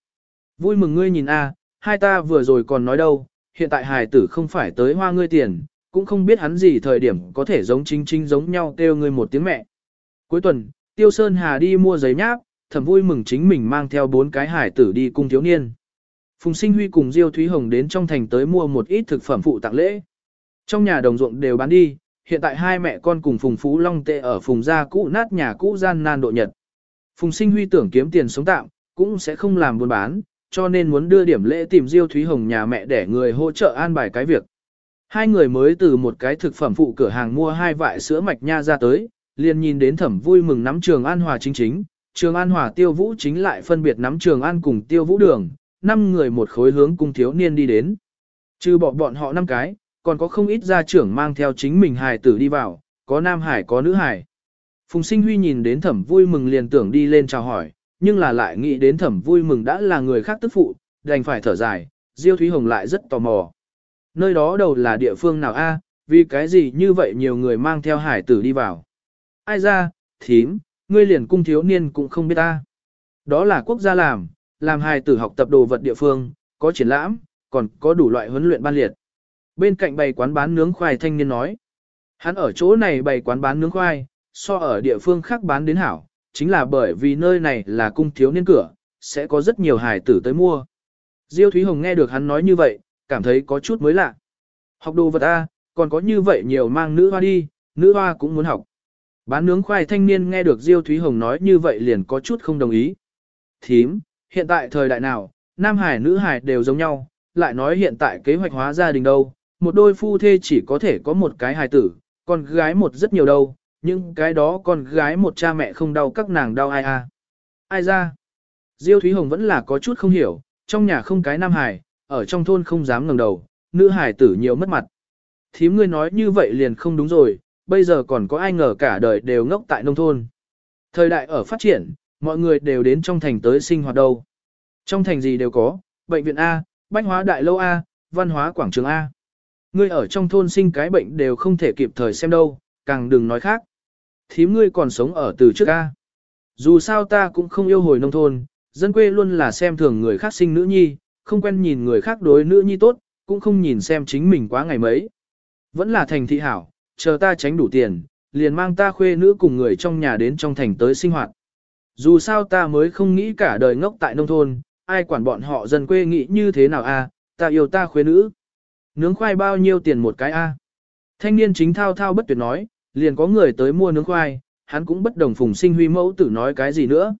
Vui mừng ngươi nhìn a, à, hai ta vừa rồi còn nói đâu, hiện tại hài tử không phải tới hoa ngươi tiền, cũng không biết hắn gì thời điểm có thể giống chính chính giống nhau kêu ngươi một tiếng mẹ. Cuối tuần, Tiêu Sơn Hà đi mua giấy nháp, thầm vui mừng chính mình mang theo bốn cái hài tử đi cung thiếu niên. Phùng Sinh Huy cùng Diêu Thúy Hồng đến trong thành tới mua một ít thực phẩm phụ tặng lễ. Trong nhà đồng ruộng đều bán đi, hiện tại hai mẹ con cùng Phùng Phú Long tệ ở Phùng gia cũ nát nhà cũ gian nan độ nhật. Phùng sinh huy tưởng kiếm tiền sống tạm, cũng sẽ không làm buôn bán, cho nên muốn đưa điểm lễ tìm Diêu Thúy Hồng nhà mẹ để người hỗ trợ an bài cái việc. Hai người mới từ một cái thực phẩm phụ cửa hàng mua hai vại sữa mạch nha ra tới, liền nhìn đến thẩm vui mừng nắm trường An Hòa chính chính, trường An Hòa tiêu vũ chính lại phân biệt nắm trường An cùng tiêu vũ đường, năm người một khối hướng cung thiếu niên đi đến. Trừ bỏ bọn họ năm cái, còn có không ít gia trưởng mang theo chính mình hài tử đi vào, có nam hải có nữ hải. Phùng sinh huy nhìn đến thẩm vui mừng liền tưởng đi lên chào hỏi, nhưng là lại nghĩ đến thẩm vui mừng đã là người khác tức phụ, đành phải thở dài, Diêu Thúy Hồng lại rất tò mò. Nơi đó đầu là địa phương nào a? vì cái gì như vậy nhiều người mang theo hải tử đi vào. Ai ra, thím, ngươi liền cung thiếu niên cũng không biết ta. Đó là quốc gia làm, làm hải tử học tập đồ vật địa phương, có triển lãm, còn có đủ loại huấn luyện ban liệt. Bên cạnh bày quán bán nướng khoai thanh niên nói. Hắn ở chỗ này bày quán bán nướng khoai, so ở địa phương khác bán đến hảo, chính là bởi vì nơi này là cung thiếu niên cửa, sẽ có rất nhiều hài tử tới mua. Diêu Thúy Hồng nghe được hắn nói như vậy, cảm thấy có chút mới lạ. Học đồ vật A, còn có như vậy nhiều mang nữ hoa đi, nữ hoa cũng muốn học. Bán nướng khoai thanh niên nghe được Diêu Thúy Hồng nói như vậy liền có chút không đồng ý. Thím, hiện tại thời đại nào, nam hải nữ hải đều giống nhau, lại nói hiện tại kế hoạch hóa gia đình đâu, một đôi phu thê chỉ có thể có một cái hài tử, con gái một rất nhiều đâu, nhưng cái đó con gái một cha mẹ không đau các nàng đau ai à. Ai ra? Diêu Thúy Hồng vẫn là có chút không hiểu, trong nhà không cái nam hải ở trong thôn không dám ngẩng đầu, nữ hải tử nhiều mất mặt. Thím ngươi nói như vậy liền không đúng rồi, bây giờ còn có ai ngờ cả đời đều ngốc tại nông thôn. Thời đại ở phát triển, mọi người đều đến trong thành tới sinh hoạt đâu. Trong thành gì đều có, bệnh viện A, bách hóa đại lâu A, văn hóa quảng trường A. Ngươi ở trong thôn sinh cái bệnh đều không thể kịp thời xem đâu, càng đừng nói khác. Thím ngươi còn sống ở từ trước A. Dù sao ta cũng không yêu hồi nông thôn, dân quê luôn là xem thường người khác sinh nữ nhi, không quen nhìn người khác đối nữ nhi tốt, cũng không nhìn xem chính mình quá ngày mấy. Vẫn là thành thị hảo, chờ ta tránh đủ tiền, liền mang ta khuê nữ cùng người trong nhà đến trong thành tới sinh hoạt. Dù sao ta mới không nghĩ cả đời ngốc tại nông thôn, ai quản bọn họ dân quê nghĩ như thế nào a? ta yêu ta khuê nữ. Nướng khoai bao nhiêu tiền một cái a? Thanh niên chính thao thao bất tuyệt nói, liền có người tới mua nướng khoai, hắn cũng bất đồng Phùng Sinh Huy mẫu tử nói cái gì nữa.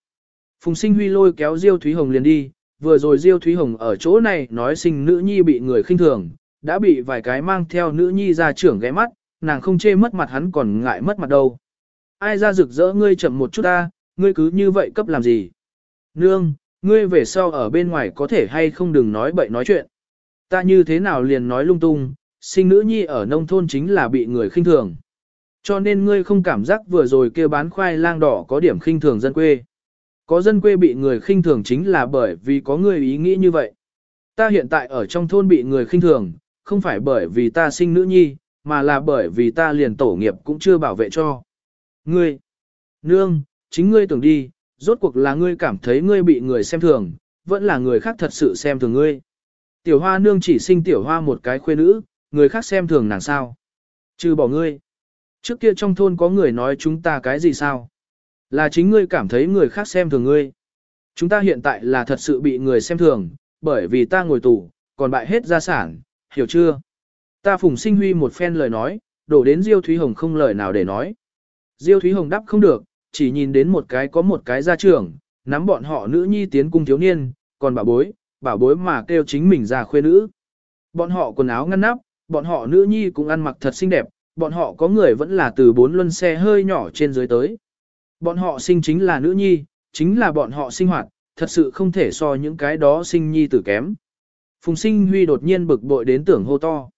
Phùng Sinh Huy lôi kéo Diêu Thúy Hồng liền đi, vừa rồi Diêu Thúy Hồng ở chỗ này nói sinh nữ nhi bị người khinh thường, đã bị vài cái mang theo nữ nhi ra trưởng ghé mắt, nàng không chê mất mặt hắn còn ngại mất mặt đâu. Ai ra rực rỡ ngươi chậm một chút ta, ngươi cứ như vậy cấp làm gì? Nương, ngươi về sau ở bên ngoài có thể hay không đừng nói bậy nói chuyện. Ta như thế nào liền nói lung tung, sinh nữ nhi ở nông thôn chính là bị người khinh thường. Cho nên ngươi không cảm giác vừa rồi kia bán khoai lang đỏ có điểm khinh thường dân quê. Có dân quê bị người khinh thường chính là bởi vì có người ý nghĩ như vậy. Ta hiện tại ở trong thôn bị người khinh thường, không phải bởi vì ta sinh nữ nhi, mà là bởi vì ta liền tổ nghiệp cũng chưa bảo vệ cho. Ngươi, nương, chính ngươi tưởng đi, rốt cuộc là ngươi cảm thấy ngươi bị người xem thường, vẫn là người khác thật sự xem thường ngươi. Tiểu hoa nương chỉ sinh tiểu hoa một cái khuê nữ, người khác xem thường nàng sao. Trừ bỏ ngươi. Trước kia trong thôn có người nói chúng ta cái gì sao? Là chính ngươi cảm thấy người khác xem thường ngươi. Chúng ta hiện tại là thật sự bị người xem thường, bởi vì ta ngồi tù, còn bại hết gia sản, hiểu chưa? Ta phùng sinh huy một phen lời nói, đổ đến Diêu Thúy Hồng không lời nào để nói. Diêu Thúy Hồng đáp không được, chỉ nhìn đến một cái có một cái gia trưởng, nắm bọn họ nữ nhi tiến cung thiếu niên, còn bảo bối, bảo bối mà kêu chính mình ra khuê nữ. Bọn họ quần áo ngăn nắp, bọn họ nữ nhi cũng ăn mặc thật xinh đẹp, bọn họ có người vẫn là từ bốn luân xe hơi nhỏ trên dưới tới. Bọn họ sinh chính là nữ nhi, chính là bọn họ sinh hoạt, thật sự không thể so những cái đó sinh nhi tử kém. Phùng sinh huy đột nhiên bực bội đến tưởng hô to.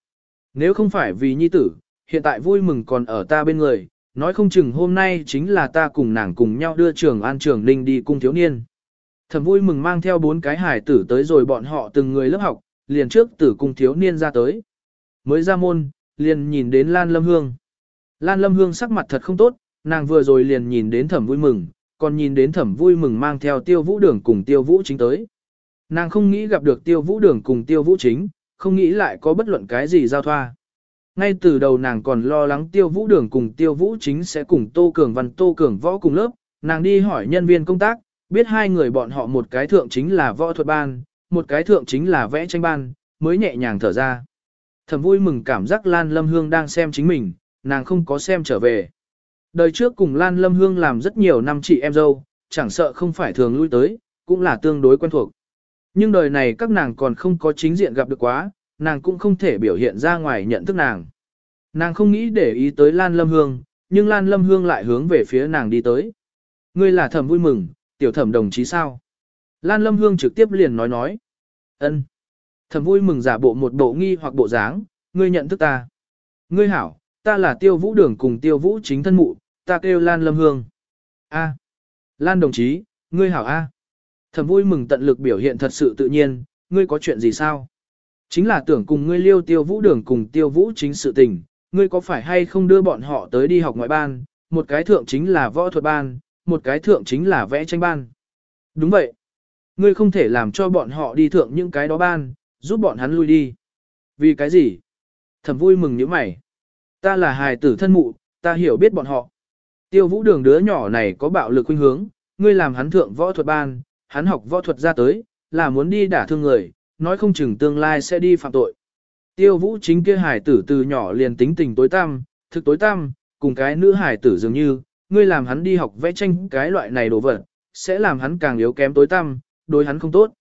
Nếu không phải vì nhi tử, hiện tại vui mừng còn ở ta bên người, nói không chừng hôm nay chính là ta cùng nàng cùng nhau đưa trường an trường ninh đi cung thiếu niên. Thầm vui mừng mang theo bốn cái hải tử tới rồi bọn họ từng người lớp học, liền trước tử cung thiếu niên ra tới. Mới ra môn, liền nhìn đến Lan Lâm Hương. Lan Lâm Hương sắc mặt thật không tốt, nàng vừa rồi liền nhìn đến thẩm vui mừng, còn nhìn đến thẩm vui mừng mang theo tiêu vũ đường cùng tiêu vũ chính tới. Nàng không nghĩ gặp được tiêu vũ đường cùng tiêu vũ chính, không nghĩ lại có bất luận cái gì giao thoa. Ngay từ đầu nàng còn lo lắng tiêu vũ đường cùng tiêu vũ chính sẽ cùng Tô Cường Văn Tô Cường võ cùng lớp, nàng đi hỏi nhân viên công tác, biết hai người bọn họ một cái thượng chính là võ thuật ban, một cái thượng chính là vẽ tranh ban, mới nhẹ nhàng thở ra thẩm vui mừng cảm giác Lan Lâm Hương đang xem chính mình, nàng không có xem trở về. Đời trước cùng Lan Lâm Hương làm rất nhiều năm chị em dâu, chẳng sợ không phải thường lui tới, cũng là tương đối quen thuộc. Nhưng đời này các nàng còn không có chính diện gặp được quá, nàng cũng không thể biểu hiện ra ngoài nhận thức nàng. Nàng không nghĩ để ý tới Lan Lâm Hương, nhưng Lan Lâm Hương lại hướng về phía nàng đi tới. Ngươi là thẩm vui mừng, tiểu thẩm đồng chí sao? Lan Lâm Hương trực tiếp liền nói nói. ân thầm vui mừng giả bộ một bộ nghi hoặc bộ dáng, ngươi nhận thức ta. Ngươi hảo, ta là tiêu vũ đường cùng tiêu vũ chính thân mụ, ta kêu Lan Lâm Hương. A. Lan đồng chí, ngươi hảo A. Thầm vui mừng tận lực biểu hiện thật sự tự nhiên, ngươi có chuyện gì sao? Chính là tưởng cùng ngươi liêu tiêu vũ đường cùng tiêu vũ chính sự tình, ngươi có phải hay không đưa bọn họ tới đi học ngoại ban, một cái thượng chính là võ thuật ban, một cái thượng chính là vẽ tranh ban. Đúng vậy. Ngươi không thể làm cho bọn họ đi thượng những cái đó ban, giúp bọn hắn lui đi. Vì cái gì? Thẩm vui mừng như mày. Ta là hài tử thân mụ, ta hiểu biết bọn họ. Tiêu vũ đường đứa nhỏ này có bạo lực khuynh hướng, ngươi làm hắn thượng võ thuật ban, hắn học võ thuật ra tới, là muốn đi đả thương người, nói không chừng tương lai sẽ đi phạm tội. Tiêu vũ chính kia hải tử từ nhỏ liền tính tình tối tăm, thực tối tăm, cùng cái nữ hải tử dường như, ngươi làm hắn đi học vẽ tranh cái loại này đồ vật, sẽ làm hắn càng yếu kém tối tăm, đối hắn không tốt.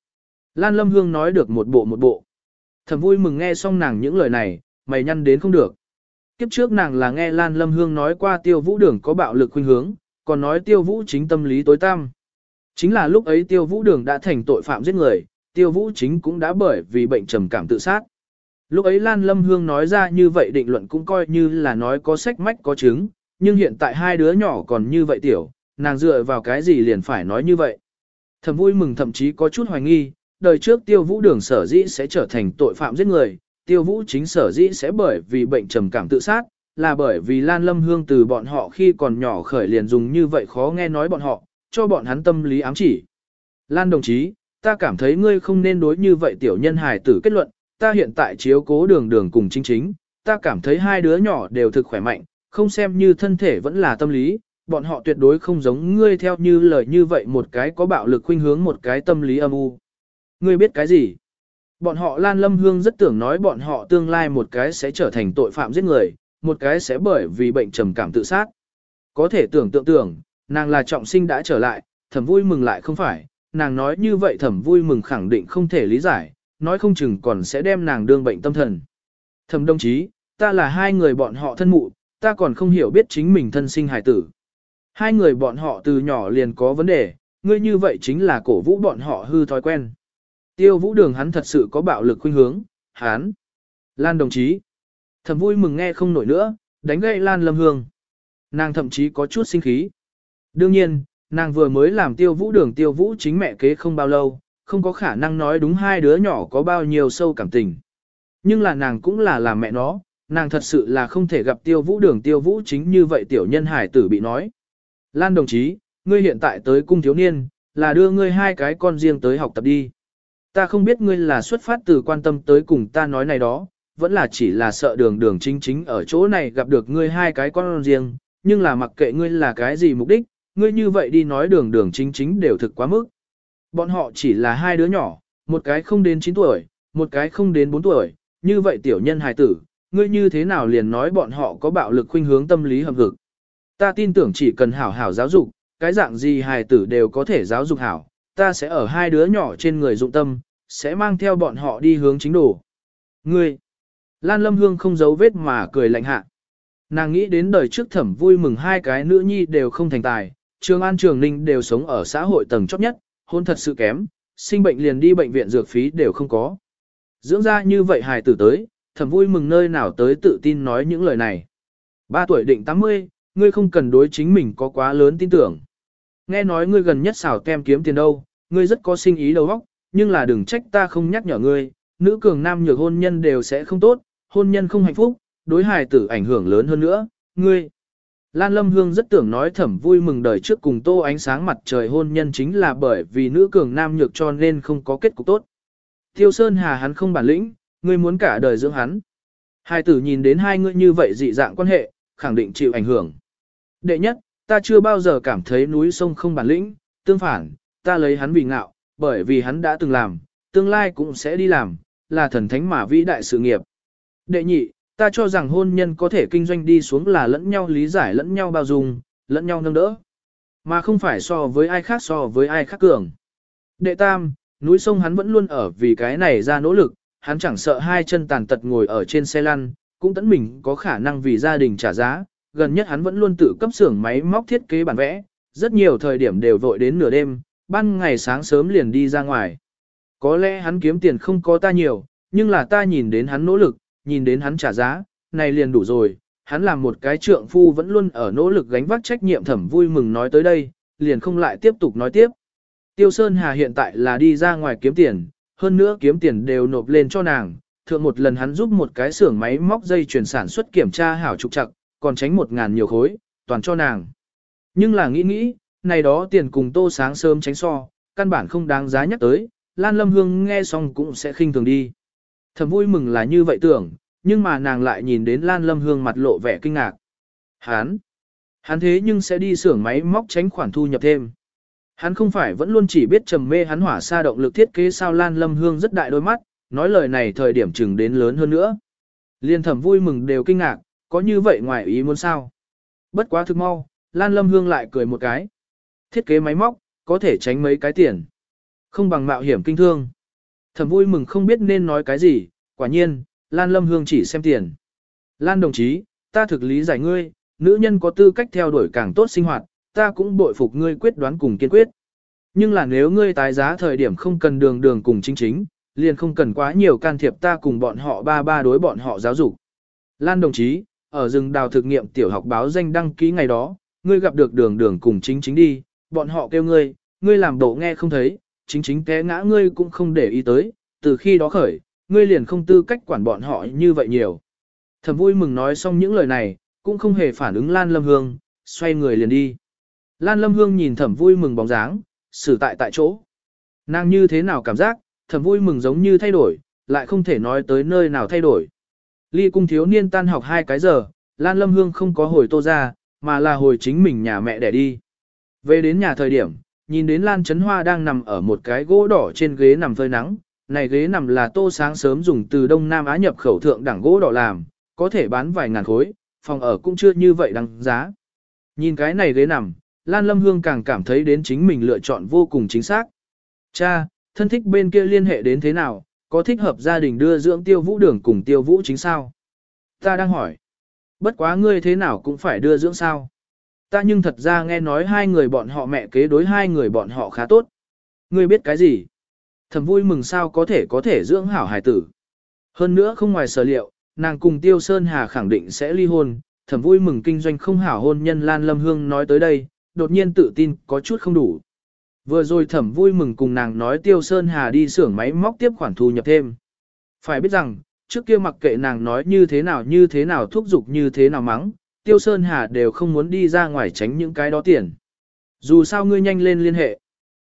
Lan Lâm Hương nói được một bộ một bộ. Thẩm vui mừng nghe xong nàng những lời này, mày nhăn đến không được. Kiếp trước nàng là nghe Lan Lâm Hương nói qua tiêu vũ đường có bạo lực khuynh hướng, còn nói tiêu vũ chính tâm lý tối tăm. Chính là lúc ấy tiêu vũ đường đã thành tội phạm giết người, tiêu vũ chính cũng đã bởi vì bệnh trầm cảm tự sát. Lúc ấy Lan Lâm Hương nói ra như vậy định luận cũng coi như là nói có sách mách có chứng, nhưng hiện tại hai đứa nhỏ còn như vậy tiểu, nàng dựa vào cái gì liền phải nói như vậy. Thầm vui mừng thậm chí có chút hoài nghi, đời trước tiêu vũ đường sở dĩ sẽ trở thành tội phạm giết người, tiêu vũ chính sở dĩ sẽ bởi vì bệnh trầm cảm tự sát, là bởi vì Lan Lâm Hương từ bọn họ khi còn nhỏ khởi liền dùng như vậy khó nghe nói bọn họ, cho bọn hắn tâm lý ám chỉ. Lan đồng chí, ta cảm thấy ngươi không nên đối như vậy tiểu nhân hài tử kết luận, ta hiện tại chiếu cố đường đường cùng chính chính, ta cảm thấy hai đứa nhỏ đều thực khỏe mạnh, không xem như thân thể vẫn là tâm lý, bọn họ tuyệt đối không giống ngươi theo như lời như vậy một cái có bạo lực khuynh hướng một cái tâm lý âm u. Ngươi biết cái gì? Bọn họ Lan Lâm Hương rất tưởng nói bọn họ tương lai một cái sẽ trở thành tội phạm giết người, một cái sẽ bởi vì bệnh trầm cảm tự sát. Có thể tưởng tượng tưởng, nàng là trọng sinh đã trở lại, thẩm vui mừng lại không phải, nàng nói như vậy thẩm vui mừng khẳng định không thể lý giải, nói không chừng còn sẽ đem nàng đương bệnh tâm thần. Thẩm đồng chí, ta là hai người bọn họ thân mụ, ta còn không hiểu biết chính mình thân sinh hài tử. Hai người bọn họ từ nhỏ liền có vấn đề, ngươi như vậy chính là cổ vũ bọn họ hư thói quen. Tiêu vũ đường hắn thật sự có bạo lực khuynh hướng, hắn. Lan đồng chí. Thầm vui mừng nghe không nổi nữa, đánh gậy Lan lâm hương. Nàng thậm chí có chút sinh khí. Đương nhiên, nàng vừa mới làm tiêu vũ đường tiêu vũ chính mẹ kế không bao lâu, không có khả năng nói đúng hai đứa nhỏ có bao nhiêu sâu cảm tình. Nhưng là nàng cũng là làm mẹ nó, nàng thật sự là không thể gặp tiêu vũ đường tiêu vũ chính như vậy tiểu nhân hải tử bị nói. Lan đồng chí, ngươi hiện tại tới cung thiếu niên, là đưa ngươi hai cái con riêng tới học tập đi. Ta không biết ngươi là xuất phát từ quan tâm tới cùng ta nói này đó, vẫn là chỉ là sợ đường đường chính chính ở chỗ này gặp được ngươi hai cái con riêng, nhưng là mặc kệ ngươi là cái gì mục đích, ngươi như vậy đi nói đường đường chính chính đều thực quá mức. Bọn họ chỉ là hai đứa nhỏ, một cái không đến 9 tuổi, một cái không đến 4 tuổi, như vậy tiểu nhân hài tử, ngươi như thế nào liền nói bọn họ có bạo lực khuynh hướng tâm lý hợp hực. Ta tin tưởng chỉ cần hảo hảo giáo dục, cái dạng gì hài tử đều có thể giáo dục hảo, ta sẽ ở hai đứa nhỏ trên người dụng tâm, sẽ mang theo bọn họ đi hướng chính đồ. Ngươi, Lan Lâm Hương không giấu vết mà cười lạnh hạ. Nàng nghĩ đến đời trước thẩm vui mừng hai cái nữ nhi đều không thành tài, Trường An Trường Ninh đều sống ở xã hội tầng chóp nhất, hôn thật sự kém, sinh bệnh liền đi bệnh viện dược phí đều không có. Dưỡng ra như vậy hài tử tới, thẩm vui mừng nơi nào tới tự tin nói những lời này. Ba tuổi định 80, ngươi không cần đối chính mình có quá lớn tin tưởng. Nghe nói ngươi gần nhất xảo tem kiếm tiền đâu, ngươi rất có sinh ý đầu óc, nhưng là đừng trách ta không nhắc nhở ngươi, nữ cường nam nhược hôn nhân đều sẽ không tốt, hôn nhân không hạnh phúc, đối hài tử ảnh hưởng lớn hơn nữa, ngươi. Lan Lâm Hương rất tưởng nói thẩm vui mừng đời trước cùng tô ánh sáng mặt trời hôn nhân chính là bởi vì nữ cường nam nhược cho nên không có kết cục tốt. Tiêu Sơn Hà hắn không bản lĩnh, ngươi muốn cả đời dưỡng hắn. Hai tử nhìn đến hai người như vậy dị dạng quan hệ, khẳng định chịu ảnh hưởng. Đệ nhất, ta chưa bao giờ cảm thấy núi sông không bản lĩnh, tương phản, ta lấy hắn vì ngạo, bởi vì hắn đã từng làm, tương lai cũng sẽ đi làm, là thần thánh mà vĩ đại sự nghiệp. Đệ nhị, ta cho rằng hôn nhân có thể kinh doanh đi xuống là lẫn nhau lý giải lẫn nhau bao dung, lẫn nhau nâng đỡ, mà không phải so với ai khác so với ai khác cường. Đệ tam, núi sông hắn vẫn luôn ở vì cái này ra nỗ lực, hắn chẳng sợ hai chân tàn tật ngồi ở trên xe lăn, cũng tẫn mình có khả năng vì gia đình trả giá, gần nhất hắn vẫn luôn tự cấp xưởng máy móc thiết kế bản vẽ, rất nhiều thời điểm đều vội đến nửa đêm, ban ngày sáng sớm liền đi ra ngoài. Có lẽ hắn kiếm tiền không có ta nhiều, nhưng là ta nhìn đến hắn nỗ lực, nhìn đến hắn trả giá, này liền đủ rồi, hắn làm một cái trượng phu vẫn luôn ở nỗ lực gánh vác trách nhiệm thẩm vui mừng nói tới đây, liền không lại tiếp tục nói tiếp. Tiêu Sơn Hà hiện tại là đi ra ngoài kiếm tiền, hơn nữa kiếm tiền đều nộp lên cho nàng, thượng một lần hắn giúp một cái xưởng máy móc dây chuyển sản xuất kiểm tra hảo trục trặc, còn tránh một ngàn nhiều khối, toàn cho nàng. Nhưng là nghĩ nghĩ, này đó tiền cùng tô sáng sớm tránh so, căn bản không đáng giá nhắc tới, Lan Lâm Hương nghe xong cũng sẽ khinh thường đi. Thầm vui mừng là như vậy tưởng, nhưng mà nàng lại nhìn đến Lan Lâm Hương mặt lộ vẻ kinh ngạc. Hán! Hắn thế nhưng sẽ đi xưởng máy móc tránh khoản thu nhập thêm. Hắn không phải vẫn luôn chỉ biết trầm mê hắn hỏa xa động lực thiết kế sao Lan Lâm Hương rất đại đôi mắt, nói lời này thời điểm chừng đến lớn hơn nữa. Liên thẩm vui mừng đều kinh ngạc, có như vậy ngoài ý muốn sao. Bất quá thực mau, Lan Lâm Hương lại cười một cái. Thiết kế máy móc, có thể tránh mấy cái tiền. Không bằng mạo hiểm kinh thương. Thẩm vui mừng không biết nên nói cái gì, quả nhiên, Lan Lâm Hương chỉ xem tiền. Lan đồng chí, ta thực lý giải ngươi, nữ nhân có tư cách theo đuổi càng tốt sinh hoạt, ta cũng bội phục ngươi quyết đoán cùng kiên quyết. Nhưng là nếu ngươi tái giá thời điểm không cần đường đường cùng chính chính, liền không cần quá nhiều can thiệp ta cùng bọn họ ba ba đối bọn họ giáo dục. Lan đồng chí, ở rừng đào thực nghiệm tiểu học báo danh đăng ký ngày đó, ngươi gặp được đường đường cùng chính chính đi, bọn họ kêu ngươi, ngươi làm bộ nghe không thấy, chính chính té ngã ngươi cũng không để ý tới, từ khi đó khởi, ngươi liền không tư cách quản bọn họ như vậy nhiều. Thầm vui mừng nói xong những lời này, cũng không hề phản ứng Lan Lâm Hương, xoay người liền đi. Lan Lâm Hương nhìn thẩm vui mừng bóng dáng, xử tại tại chỗ. Nàng như thế nào cảm giác, thẩm vui mừng giống như thay đổi, lại không thể nói tới nơi nào thay đổi. Ly cung thiếu niên tan học hai cái giờ, Lan Lâm Hương không có hồi tô ra, mà là hồi chính mình nhà mẹ để đi. Về đến nhà thời điểm, nhìn đến Lan Trấn Hoa đang nằm ở một cái gỗ đỏ trên ghế nằm phơi nắng. Này ghế nằm là tô sáng sớm dùng từ Đông Nam Á nhập khẩu thượng đẳng gỗ đỏ làm, có thể bán vài ngàn khối, phòng ở cũng chưa như vậy đăng giá. Nhìn cái này ghế nằm, Lan Lâm Hương càng cảm thấy đến chính mình lựa chọn vô cùng chính xác. Cha, thân thích bên kia liên hệ đến thế nào, có thích hợp gia đình đưa dưỡng tiêu vũ đường cùng tiêu vũ chính sao? Ta đang hỏi. Bất quá ngươi thế nào cũng phải đưa dưỡng sao? Ta nhưng thật ra nghe nói hai người bọn họ mẹ kế đối hai người bọn họ khá tốt. Ngươi biết cái gì? Thầm vui mừng sao có thể có thể dưỡng hảo hài tử. Hơn nữa không ngoài sở liệu, nàng cùng Tiêu Sơn Hà khẳng định sẽ ly hôn, thầm vui mừng kinh doanh không hảo hôn nhân Lan Lâm Hương nói tới đây, đột nhiên tự tin có chút không đủ. Vừa rồi thẩm vui mừng cùng nàng nói Tiêu Sơn Hà đi xưởng máy móc tiếp khoản thu nhập thêm. Phải biết rằng, trước kia mặc kệ nàng nói như thế nào như thế nào thúc giục như thế nào mắng, Tiêu Sơn Hà đều không muốn đi ra ngoài tránh những cái đó tiền. Dù sao ngươi nhanh lên liên hệ.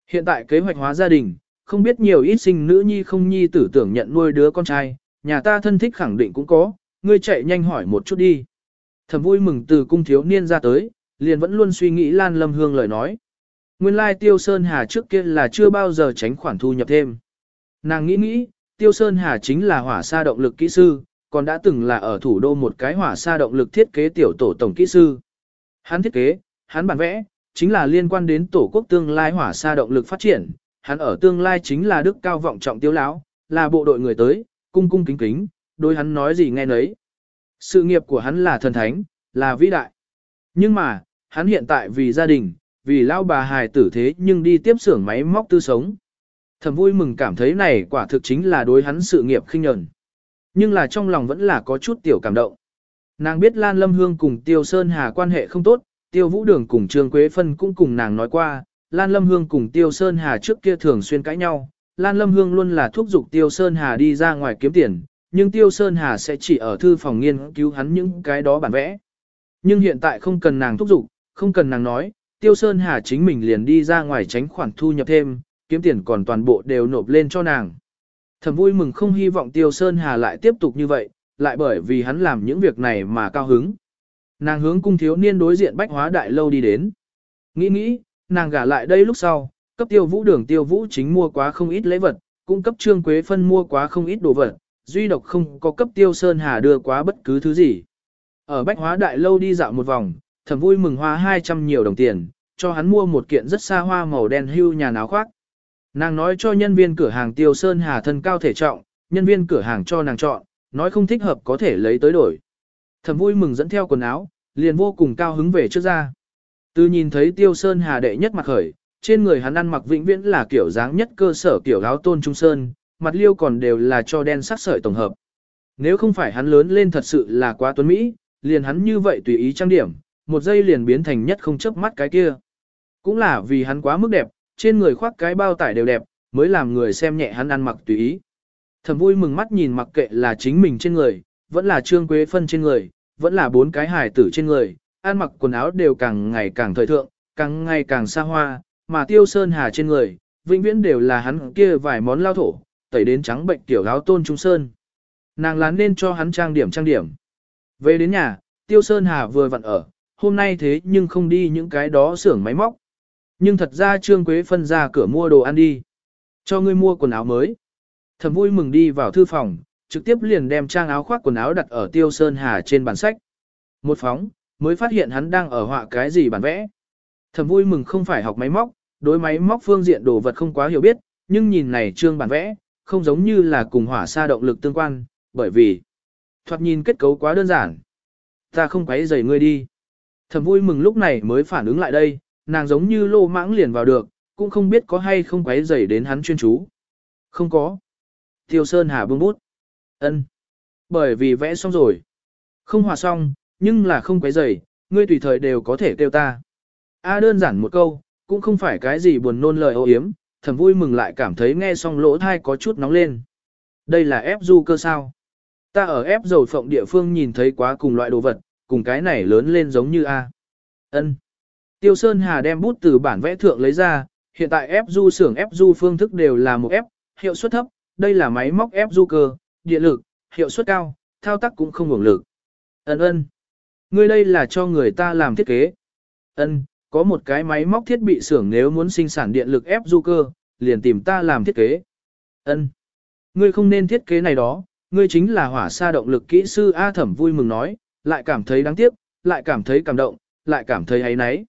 Hiện tại kế hoạch hóa gia đình, không biết nhiều ít sinh nữ nhi không nhi tử tưởng nhận nuôi đứa con trai, nhà ta thân thích khẳng định cũng có, ngươi chạy nhanh hỏi một chút đi. Thầm vui mừng từ cung thiếu niên ra tới, liền vẫn luôn suy nghĩ Lan Lâm Hương lời nói. Nguyên lai Tiêu Sơn Hà trước kia là chưa bao giờ tránh khoản thu nhập thêm. Nàng nghĩ nghĩ, Tiêu Sơn Hà chính là hỏa sa động lực kỹ sư, còn đã từng là ở thủ đô một cái hỏa sa động lực thiết kế tiểu tổ tổng kỹ sư. Hắn thiết kế, hắn bản vẽ, chính là liên quan đến tổ quốc tương lai hỏa sa động lực phát triển, hắn ở tương lai chính là đức cao vọng trọng tiêu lão, là bộ đội người tới, cung cung kính kính, đối hắn nói gì nghe nấy. Sự nghiệp của hắn là thần thánh, là vĩ đại. Nhưng mà, hắn hiện tại vì gia đình, vì lao bà hài tử thế nhưng đi tiếp xưởng máy móc tư sống. Thầm vui mừng cảm thấy này quả thực chính là đối hắn sự nghiệp khinh nhẫn. Nhưng là trong lòng vẫn là có chút tiểu cảm động. Nàng biết Lan Lâm Hương cùng Tiêu Sơn Hà quan hệ không tốt, Tiêu Vũ Đường cùng Trương Quế Phân cũng cùng nàng nói qua, Lan Lâm Hương cùng Tiêu Sơn Hà trước kia thường xuyên cãi nhau, Lan Lâm Hương luôn là thúc giục Tiêu Sơn Hà đi ra ngoài kiếm tiền, nhưng Tiêu Sơn Hà sẽ chỉ ở thư phòng nghiên cứu hắn những cái đó bản vẽ. Nhưng hiện tại không cần nàng thúc giục, không cần nàng nói, Tiêu Sơn Hà chính mình liền đi ra ngoài tránh khoản thu nhập thêm, kiếm tiền còn toàn bộ đều nộp lên cho nàng. Thầm vui mừng không hy vọng Tiêu Sơn Hà lại tiếp tục như vậy, lại bởi vì hắn làm những việc này mà cao hứng. Nàng hướng cung thiếu niên đối diện bách hóa đại lâu đi đến. Nghĩ nghĩ, nàng gả lại đây lúc sau, cấp tiêu vũ đường tiêu vũ chính mua quá không ít lễ vật, cung cấp trương quế phân mua quá không ít đồ vật, duy độc không có cấp tiêu sơn hà đưa quá bất cứ thứ gì. Ở bách hóa đại lâu đi dạo một vòng, thầm vui mừng hoa 200 nhiều đồng tiền, cho hắn mua một kiện rất xa hoa màu đen hưu nhà áo khoác. Nàng nói cho nhân viên cửa hàng tiêu sơn hà thân cao thể trọng, nhân viên cửa hàng cho nàng chọn, nói không thích hợp có thể lấy tới đổi. Thẩm vui mừng dẫn theo quần áo, liền vô cùng cao hứng về trước ra. Từ nhìn thấy tiêu sơn hà đệ nhất mặt khởi, trên người hắn ăn mặc vĩnh viễn là kiểu dáng nhất cơ sở kiểu áo tôn trung sơn, mặt liêu còn đều là cho đen sắc sợi tổng hợp. Nếu không phải hắn lớn lên thật sự là quá tuấn Mỹ, liền hắn như vậy tùy ý trang điểm, một giây liền biến thành nhất không chớp mắt cái kia. Cũng là vì hắn quá mức đẹp, trên người khoác cái bao tải đều đẹp, mới làm người xem nhẹ hắn ăn mặc tùy ý. Thẩm vui mừng mắt nhìn mặc kệ là chính mình trên người, vẫn là trương quế phân trên người, vẫn là bốn cái hài tử trên người, ăn mặc quần áo đều càng ngày càng thời thượng, càng ngày càng xa hoa, mà tiêu sơn hà trên người, vĩnh viễn đều là hắn kia vài món lao thổ, tẩy đến trắng bệnh tiểu áo tôn trung sơn. Nàng lán nên cho hắn trang điểm trang điểm. Về đến nhà, tiêu sơn hà vừa vặn ở, hôm nay thế nhưng không đi những cái đó xưởng máy móc. Nhưng thật ra Trương Quế phân ra cửa mua đồ ăn đi. Cho ngươi mua quần áo mới. Thầm vui mừng đi vào thư phòng, trực tiếp liền đem trang áo khoác quần áo đặt ở Tiêu Sơn Hà trên bàn sách. Một phóng, mới phát hiện hắn đang ở họa cái gì bản vẽ. Thầm vui mừng không phải học máy móc, đối máy móc phương diện đồ vật không quá hiểu biết, nhưng nhìn này trương bản vẽ, không giống như là cùng hỏa sa động lực tương quan, bởi vì, thoạt nhìn kết cấu quá đơn giản. Ta không quấy rầy ngươi đi. Thẩm vui mừng lúc này mới phản ứng lại đây, nàng giống như lô mãng liền vào được, cũng không biết có hay không quấy rầy đến hắn chuyên chú. Không có. Tiêu Sơn Hà bưng bút. ân Bởi vì vẽ xong rồi. Không hòa xong, nhưng là không quấy rầy, ngươi tùy thời đều có thể kêu ta. A đơn giản một câu, cũng không phải cái gì buồn nôn lời ô yếm, thầm vui mừng lại cảm thấy nghe xong lỗ thai có chút nóng lên. Đây là ép du cơ sao. Ta ở ép dầu phộng địa phương nhìn thấy quá cùng loại đồ vật, cùng cái này lớn lên giống như A. ân Tiêu Sơn Hà đem bút từ bản vẽ thượng lấy ra, hiện tại ép du xưởng ép du phương thức đều là một ép, hiệu suất thấp, đây là máy móc ép du cơ, điện lực, hiệu suất cao, thao tác cũng không hưởng lực. Ân ân. Ngươi đây là cho người ta làm thiết kế. Ân, có một cái máy móc thiết bị xưởng nếu muốn sinh sản điện lực ép du cơ, liền tìm ta làm thiết kế. Ân. Ngươi không nên thiết kế này đó, ngươi chính là hỏa sa động lực kỹ sư A Thẩm vui mừng nói, lại cảm thấy đáng tiếc, lại cảm thấy cảm động, lại cảm thấy ấy nấy.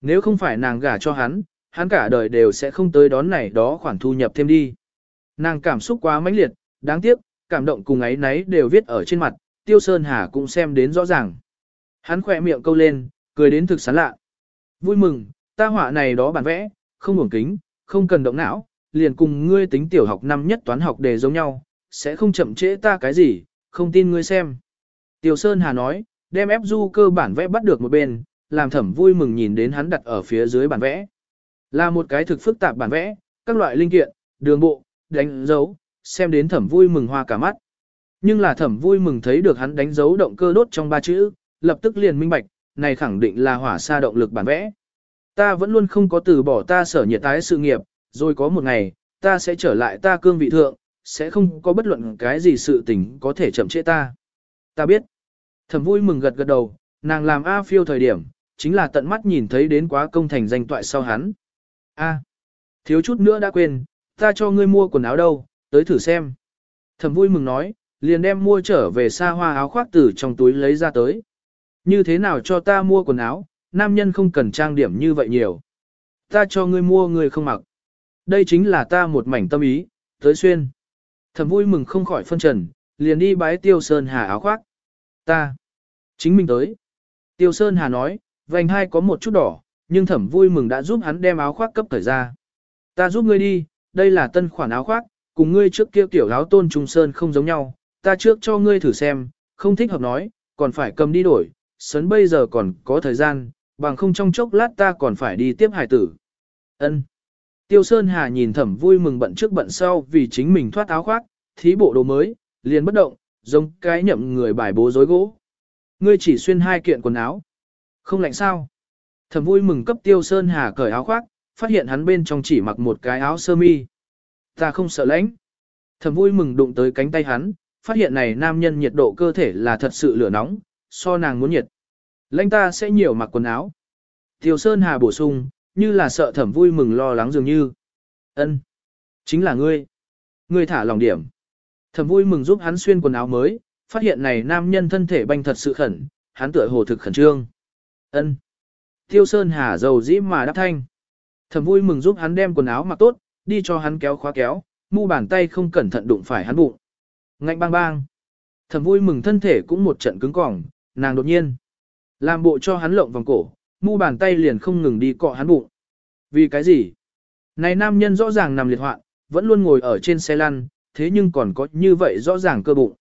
Nếu không phải nàng gả cho hắn, hắn cả đời đều sẽ không tới đón này đó khoản thu nhập thêm đi. Nàng cảm xúc quá mãnh liệt, đáng tiếc, cảm động cùng ấy nấy đều viết ở trên mặt, Tiêu Sơn Hà cũng xem đến rõ ràng. Hắn khỏe miệng câu lên, cười đến thực sán lạ. Vui mừng, ta họa này đó bản vẽ, không ngủng kính, không cần động não, liền cùng ngươi tính tiểu học năm nhất toán học đề giống nhau, sẽ không chậm trễ ta cái gì, không tin ngươi xem. Tiêu Sơn Hà nói, đem ép du cơ bản vẽ bắt được một bên, làm thẩm vui mừng nhìn đến hắn đặt ở phía dưới bản vẽ. Là một cái thực phức tạp bản vẽ, các loại linh kiện, đường bộ, đánh dấu, xem đến thẩm vui mừng hoa cả mắt. Nhưng là thẩm vui mừng thấy được hắn đánh dấu động cơ đốt trong ba chữ, lập tức liền minh bạch, này khẳng định là hỏa xa động lực bản vẽ. Ta vẫn luôn không có từ bỏ ta sở nhiệt tái sự nghiệp, rồi có một ngày, ta sẽ trở lại ta cương vị thượng, sẽ không có bất luận cái gì sự tình có thể chậm trễ ta. Ta biết. Thẩm vui mừng gật gật đầu, nàng làm A phiêu thời điểm, chính là tận mắt nhìn thấy đến quá công thành danh toại sau hắn. A. thiếu chút nữa đã quên, ta cho ngươi mua quần áo đâu, tới thử xem. Thẩm vui mừng nói, liền đem mua trở về xa hoa áo khoác từ trong túi lấy ra tới. Như thế nào cho ta mua quần áo, nam nhân không cần trang điểm như vậy nhiều. Ta cho ngươi mua ngươi không mặc. Đây chính là ta một mảnh tâm ý, tới xuyên. Thẩm vui mừng không khỏi phân trần, liền đi bái Tiêu Sơn Hà áo khoác. Ta. Chính mình tới. Tiêu Sơn Hà nói, vành hai có một chút đỏ, nhưng thẩm vui mừng đã giúp hắn đem áo khoác cấp thời ra. Ta giúp ngươi đi, đây là tân khoản áo khoác, cùng ngươi trước kia tiểu áo tôn trùng sơn không giống nhau, ta trước cho ngươi thử xem, không thích hợp nói, còn phải cầm đi đổi, sấn bây giờ còn có thời gian, bằng không trong chốc lát ta còn phải đi tiếp hải tử. Ân. Tiêu Sơn Hà nhìn thẩm vui mừng bận trước bận sau vì chính mình thoát áo khoác, thí bộ đồ mới, liền bất động, giống cái nhậm người bài bố rối gỗ. Ngươi chỉ xuyên hai kiện quần áo. Không lạnh sao? Thẩm vui mừng cấp Tiêu Sơn Hà cởi áo khoác, phát hiện hắn bên trong chỉ mặc một cái áo sơ mi. Ta không sợ lạnh. Thẩm vui mừng đụng tới cánh tay hắn, phát hiện này nam nhân nhiệt độ cơ thể là thật sự lửa nóng, so nàng muốn nhiệt. Lãnh ta sẽ nhiều mặc quần áo. Tiêu Sơn Hà bổ sung, như là sợ thẩm vui mừng lo lắng dường như. ân Chính là ngươi. Ngươi thả lòng điểm. Thẩm vui mừng giúp hắn xuyên quần áo mới, phát hiện này nam nhân thân thể banh thật sự khẩn, hắn tựa hồ thực khẩn trương ân Tiêu Sơn Hà dầu dĩ mà đáp thanh. Thẩm vui mừng giúp hắn đem quần áo mặc tốt, đi cho hắn kéo khóa kéo, mu bàn tay không cẩn thận đụng phải hắn bụng. Ngạnh bang bang. Thẩm vui mừng thân thể cũng một trận cứng cỏng, nàng đột nhiên. Làm bộ cho hắn lộng vòng cổ, mu bàn tay liền không ngừng đi cọ hắn bụng. Vì cái gì? Này nam nhân rõ ràng nằm liệt hoạn, vẫn luôn ngồi ở trên xe lăn, thế nhưng còn có như vậy rõ ràng cơ bụng.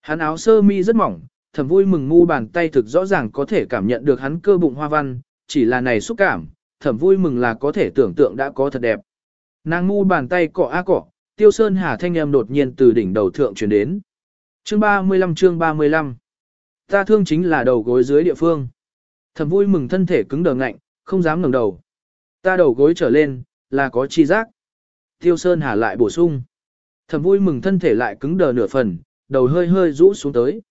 Hắn áo sơ mi rất mỏng, thầm vui mừng mu bàn tay thực rõ ràng có thể cảm nhận được hắn cơ bụng hoa văn, chỉ là này xúc cảm, thầm vui mừng là có thể tưởng tượng đã có thật đẹp. Nàng mu bàn tay cọ a cọ, tiêu sơn hà thanh em đột nhiên từ đỉnh đầu thượng chuyển đến. Chương 35 chương 35 Ta thương chính là đầu gối dưới địa phương. Thầm vui mừng thân thể cứng đờ ngạnh, không dám ngẩng đầu. Ta đầu gối trở lên, là có chi giác. Tiêu Sơn Hà lại bổ sung. Thầm vui mừng thân thể lại cứng đờ nửa phần, đầu hơi hơi rũ xuống tới.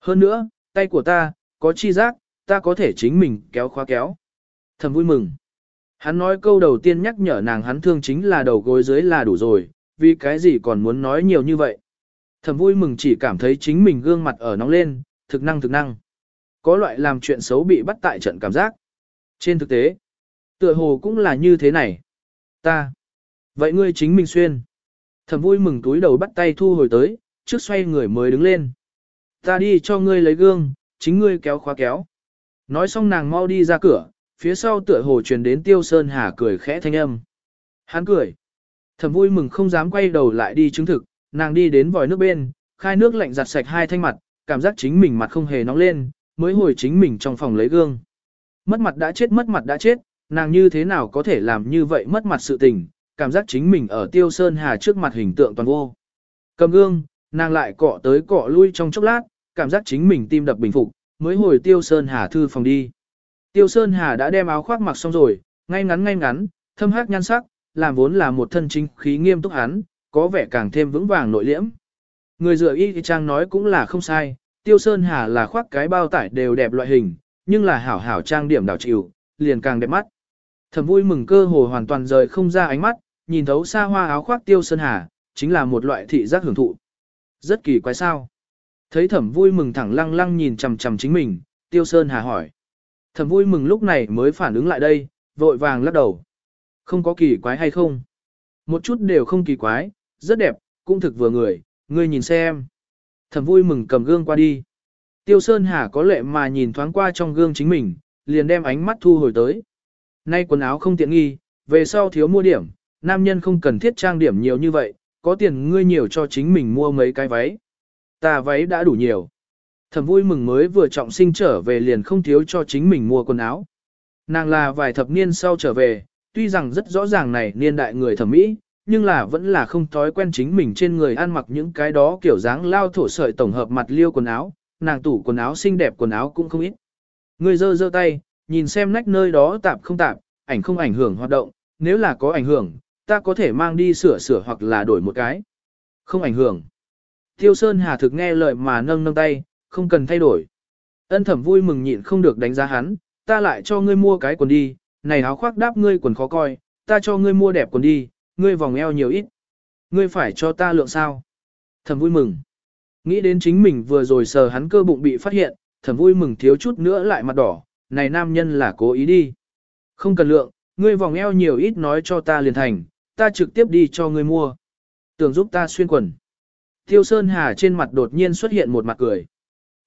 Hơn nữa, tay của ta, có chi giác, ta có thể chính mình kéo khóa kéo. Thầm vui mừng. Hắn nói câu đầu tiên nhắc nhở nàng hắn thương chính là đầu gối dưới là đủ rồi, vì cái gì còn muốn nói nhiều như vậy. Thầm vui mừng chỉ cảm thấy chính mình gương mặt ở nóng lên, thực năng thực năng. Có loại làm chuyện xấu bị bắt tại trận cảm giác. Trên thực tế, tựa hồ cũng là như thế này. Ta. Vậy ngươi chính mình xuyên. Thầm vui mừng túi đầu bắt tay thu hồi tới, trước xoay người mới đứng lên. Ta đi cho ngươi lấy gương, chính ngươi kéo khóa kéo. Nói xong nàng mau đi ra cửa, phía sau tựa hồ truyền đến Tiêu Sơn Hà cười khẽ thanh âm. Hắn cười. Thầm vui mừng không dám quay đầu lại đi chứng thực, nàng đi đến vòi nước bên, khai nước lạnh giặt sạch hai thanh mặt, cảm giác chính mình mặt không hề nóng lên, mới hồi chính mình trong phòng lấy gương. Mất mặt đã chết mất mặt đã chết, nàng như thế nào có thể làm như vậy mất mặt sự tình, cảm giác chính mình ở Tiêu Sơn Hà trước mặt hình tượng toàn vô. Cầm gương, nàng lại cọ tới cọ lui trong chốc lát, cảm giác chính mình tim đập bình phục, mới hồi Tiêu Sơn Hà thư phòng đi. Tiêu Sơn Hà đã đem áo khoác mặc xong rồi, ngay ngắn ngay ngắn, thâm hắc nhan sắc, làm vốn là một thân chính khí nghiêm túc hắn, có vẻ càng thêm vững vàng nội liễm. Người dựa y trang nói cũng là không sai, Tiêu Sơn Hà là khoác cái bao tải đều đẹp loại hình, nhưng là hảo hảo trang điểm đảo chịu, liền càng đẹp mắt. Thầm vui mừng cơ hồ hoàn toàn rời không ra ánh mắt, nhìn thấu xa hoa áo khoác Tiêu Sơn Hà, chính là một loại thị giác hưởng thụ. Rất kỳ quái sao. Thấy thẩm vui mừng thẳng lăng lăng nhìn chằm chằm chính mình, Tiêu Sơn Hà hỏi. Thẩm vui mừng lúc này mới phản ứng lại đây, vội vàng lắc đầu. Không có kỳ quái hay không? Một chút đều không kỳ quái, rất đẹp, cũng thực vừa người, ngươi nhìn xem. Thẩm vui mừng cầm gương qua đi. Tiêu Sơn Hà có lệ mà nhìn thoáng qua trong gương chính mình, liền đem ánh mắt thu hồi tới. Nay quần áo không tiện nghi, về sau thiếu mua điểm, nam nhân không cần thiết trang điểm nhiều như vậy, có tiền ngươi nhiều cho chính mình mua mấy cái váy. Ta váy đã đủ nhiều. Thẩm vui mừng mới vừa trọng sinh trở về liền không thiếu cho chính mình mua quần áo. Nàng là vài thập niên sau trở về, tuy rằng rất rõ ràng này niên đại người thẩm mỹ, nhưng là vẫn là không thói quen chính mình trên người ăn mặc những cái đó kiểu dáng lao thổ sợi tổng hợp mặt liêu quần áo, nàng tủ quần áo xinh đẹp quần áo cũng không ít. Người dơ dơ tay, nhìn xem nách nơi đó tạp không tạp, ảnh không ảnh hưởng hoạt động, nếu là có ảnh hưởng, ta có thể mang đi sửa sửa hoặc là đổi một cái. Không ảnh hưởng. Tiêu Sơn Hà thực nghe lời mà nâng nâng tay, không cần thay đổi. Ân thẩm vui mừng nhịn không được đánh giá hắn, ta lại cho ngươi mua cái quần đi, này áo khoác đáp ngươi quần khó coi, ta cho ngươi mua đẹp quần đi, ngươi vòng eo nhiều ít. Ngươi phải cho ta lượng sao. Thẩm vui mừng. Nghĩ đến chính mình vừa rồi sờ hắn cơ bụng bị phát hiện, thẩm vui mừng thiếu chút nữa lại mặt đỏ, này nam nhân là cố ý đi. Không cần lượng, ngươi vòng eo nhiều ít nói cho ta liền thành, ta trực tiếp đi cho ngươi mua. Tưởng giúp ta xuyên quần. Tiêu Sơn Hà trên mặt đột nhiên xuất hiện một mặt cười.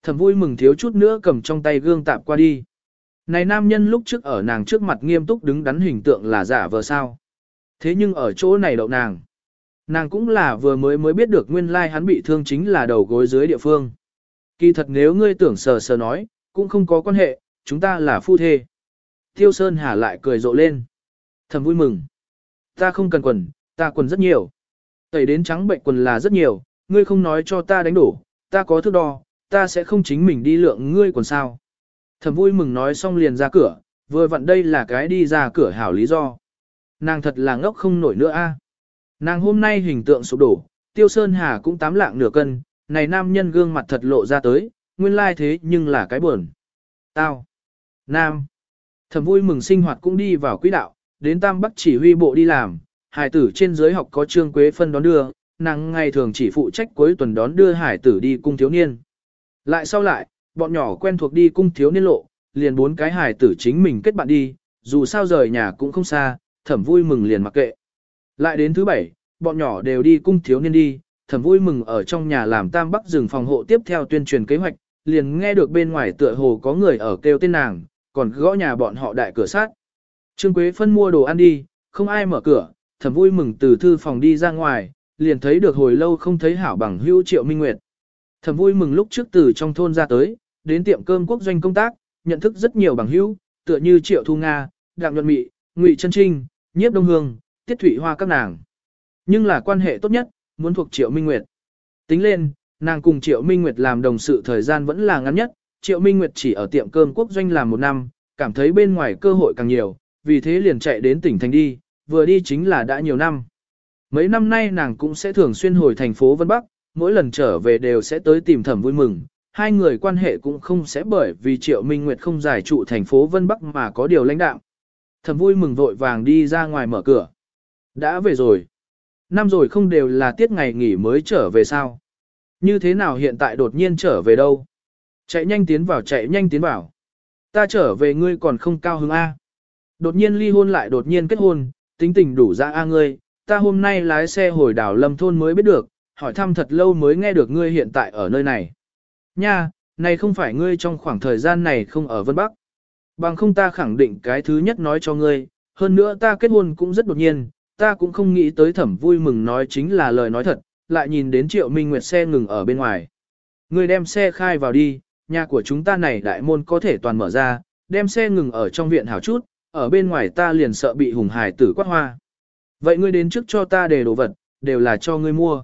Thẩm vui mừng thiếu chút nữa cầm trong tay gương tạp qua đi. Này nam nhân lúc trước ở nàng trước mặt nghiêm túc đứng đắn hình tượng là giả vờ sao. Thế nhưng ở chỗ này đậu nàng. Nàng cũng là vừa mới mới biết được nguyên lai like hắn bị thương chính là đầu gối dưới địa phương. Kỳ thật nếu ngươi tưởng sờ sờ nói, cũng không có quan hệ, chúng ta là phu thê. Tiêu Sơn Hà lại cười rộ lên. Thầm vui mừng. Ta không cần quần, ta quần rất nhiều. Tẩy đến trắng bệnh quần là rất nhiều, ngươi không nói cho ta đánh đổ, ta có thước đo, ta sẽ không chính mình đi lượng ngươi quần sao. Thầm vui mừng nói xong liền ra cửa, vừa vặn đây là cái đi ra cửa hảo lý do. Nàng thật là ngốc không nổi nữa a. À. Nàng hôm nay hình tượng sụp đổ, tiêu sơn hà cũng tám lạng nửa cân, này nam nhân gương mặt thật lộ ra tới, nguyên lai thế nhưng là cái buồn. Tao. Nam. Thầm vui mừng sinh hoạt cũng đi vào quỹ đạo, đến Tam Bắc chỉ huy bộ đi làm, hải tử trên giới học có trương quế phân đón đưa, nàng ngày thường chỉ phụ trách cuối tuần đón đưa hải tử đi cung thiếu niên. Lại sau lại, bọn nhỏ quen thuộc đi cung thiếu niên lộ, liền bốn cái hải tử chính mình kết bạn đi, dù sao rời nhà cũng không xa, thẩm vui mừng liền mặc kệ. Lại đến thứ bảy, bọn nhỏ đều đi cung thiếu niên đi, thẩm vui mừng ở trong nhà làm tam bắc rừng phòng hộ tiếp theo tuyên truyền kế hoạch, liền nghe được bên ngoài tựa hồ có người ở kêu tên nàng, còn gõ nhà bọn họ đại cửa sát. Trương Quế phân mua đồ ăn đi, không ai mở cửa, thẩm vui mừng từ thư phòng đi ra ngoài, liền thấy được hồi lâu không thấy hảo bằng hữu triệu minh nguyệt. Thẩm vui mừng lúc trước từ trong thôn ra tới, đến tiệm cơm quốc doanh công tác, nhận thức rất nhiều bằng hữu, tựa như triệu thu Nga, đặng nhuận mị, ngụy chân trinh, nhiếp đông hương, tiết thủy hoa các nàng. Nhưng là quan hệ tốt nhất, muốn thuộc triệu minh nguyệt. Tính lên, nàng cùng triệu minh nguyệt làm đồng sự thời gian vẫn là ngắn nhất, triệu minh nguyệt chỉ ở tiệm cơm quốc doanh làm một năm, cảm thấy bên ngoài cơ hội càng nhiều, vì thế liền chạy đến tỉnh thành đi, vừa đi chính là đã nhiều năm. Mấy năm nay nàng cũng sẽ thường xuyên hồi thành phố Vân Bắc, mỗi lần trở về đều sẽ tới tìm thẩm vui mừng. Hai người quan hệ cũng không sẽ bởi vì Triệu Minh Nguyệt không giải trụ thành phố Vân Bắc mà có điều lãnh đạo. Thẩm vui mừng vội vàng đi ra ngoài mở cửa. Đã về rồi. Năm rồi không đều là tiết ngày nghỉ mới trở về sao. Như thế nào hiện tại đột nhiên trở về đâu? Chạy nhanh tiến vào chạy nhanh tiến vào. Ta trở về ngươi còn không cao hứng A. Đột nhiên ly hôn lại đột nhiên kết hôn, tính tình đủ ra A ngươi, ta hôm nay lái xe hồi đảo lâm thôn mới biết được, hỏi thăm thật lâu mới nghe được ngươi hiện tại ở nơi này. Nha, này không phải ngươi trong khoảng thời gian này không ở Vân Bắc. Bằng không ta khẳng định cái thứ nhất nói cho ngươi, hơn nữa ta kết hôn cũng rất đột nhiên, ta cũng không nghĩ tới thẩm vui mừng nói chính là lời nói thật, lại nhìn đến triệu minh nguyệt xe ngừng ở bên ngoài. Ngươi đem xe khai vào đi, nhà của chúng ta này đại môn có thể toàn mở ra, đem xe ngừng ở trong viện hảo chút, ở bên ngoài ta liền sợ bị hùng hải tử quát hoa. Vậy ngươi đến trước cho ta để đồ vật, đều là cho ngươi mua.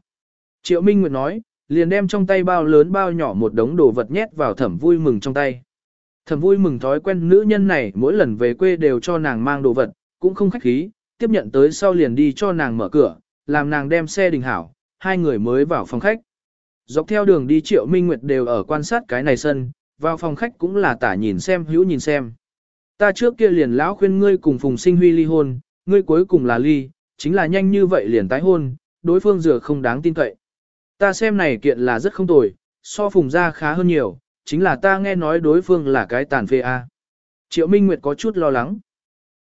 Triệu Minh Nguyệt nói, liền đem trong tay bao lớn bao nhỏ một đống đồ vật nhét vào thẩm vui mừng trong tay. Thẩm vui mừng thói quen nữ nhân này mỗi lần về quê đều cho nàng mang đồ vật, cũng không khách khí, tiếp nhận tới sau liền đi cho nàng mở cửa, làm nàng đem xe đình hảo, hai người mới vào phòng khách. Dọc theo đường đi Triệu Minh Nguyệt đều ở quan sát cái này sân, vào phòng khách cũng là tả nhìn xem hữu nhìn xem. Ta trước kia liền lão khuyên ngươi cùng Phùng Sinh Huy ly hôn, ngươi cuối cùng là ly, chính là nhanh như vậy liền tái hôn, đối phương dừa không đáng tin cậy. Ta xem này kiện là rất không tồi, so Phùng gia khá hơn nhiều, chính là ta nghe nói đối phương là cái tàn phê A. Triệu Minh Nguyệt có chút lo lắng.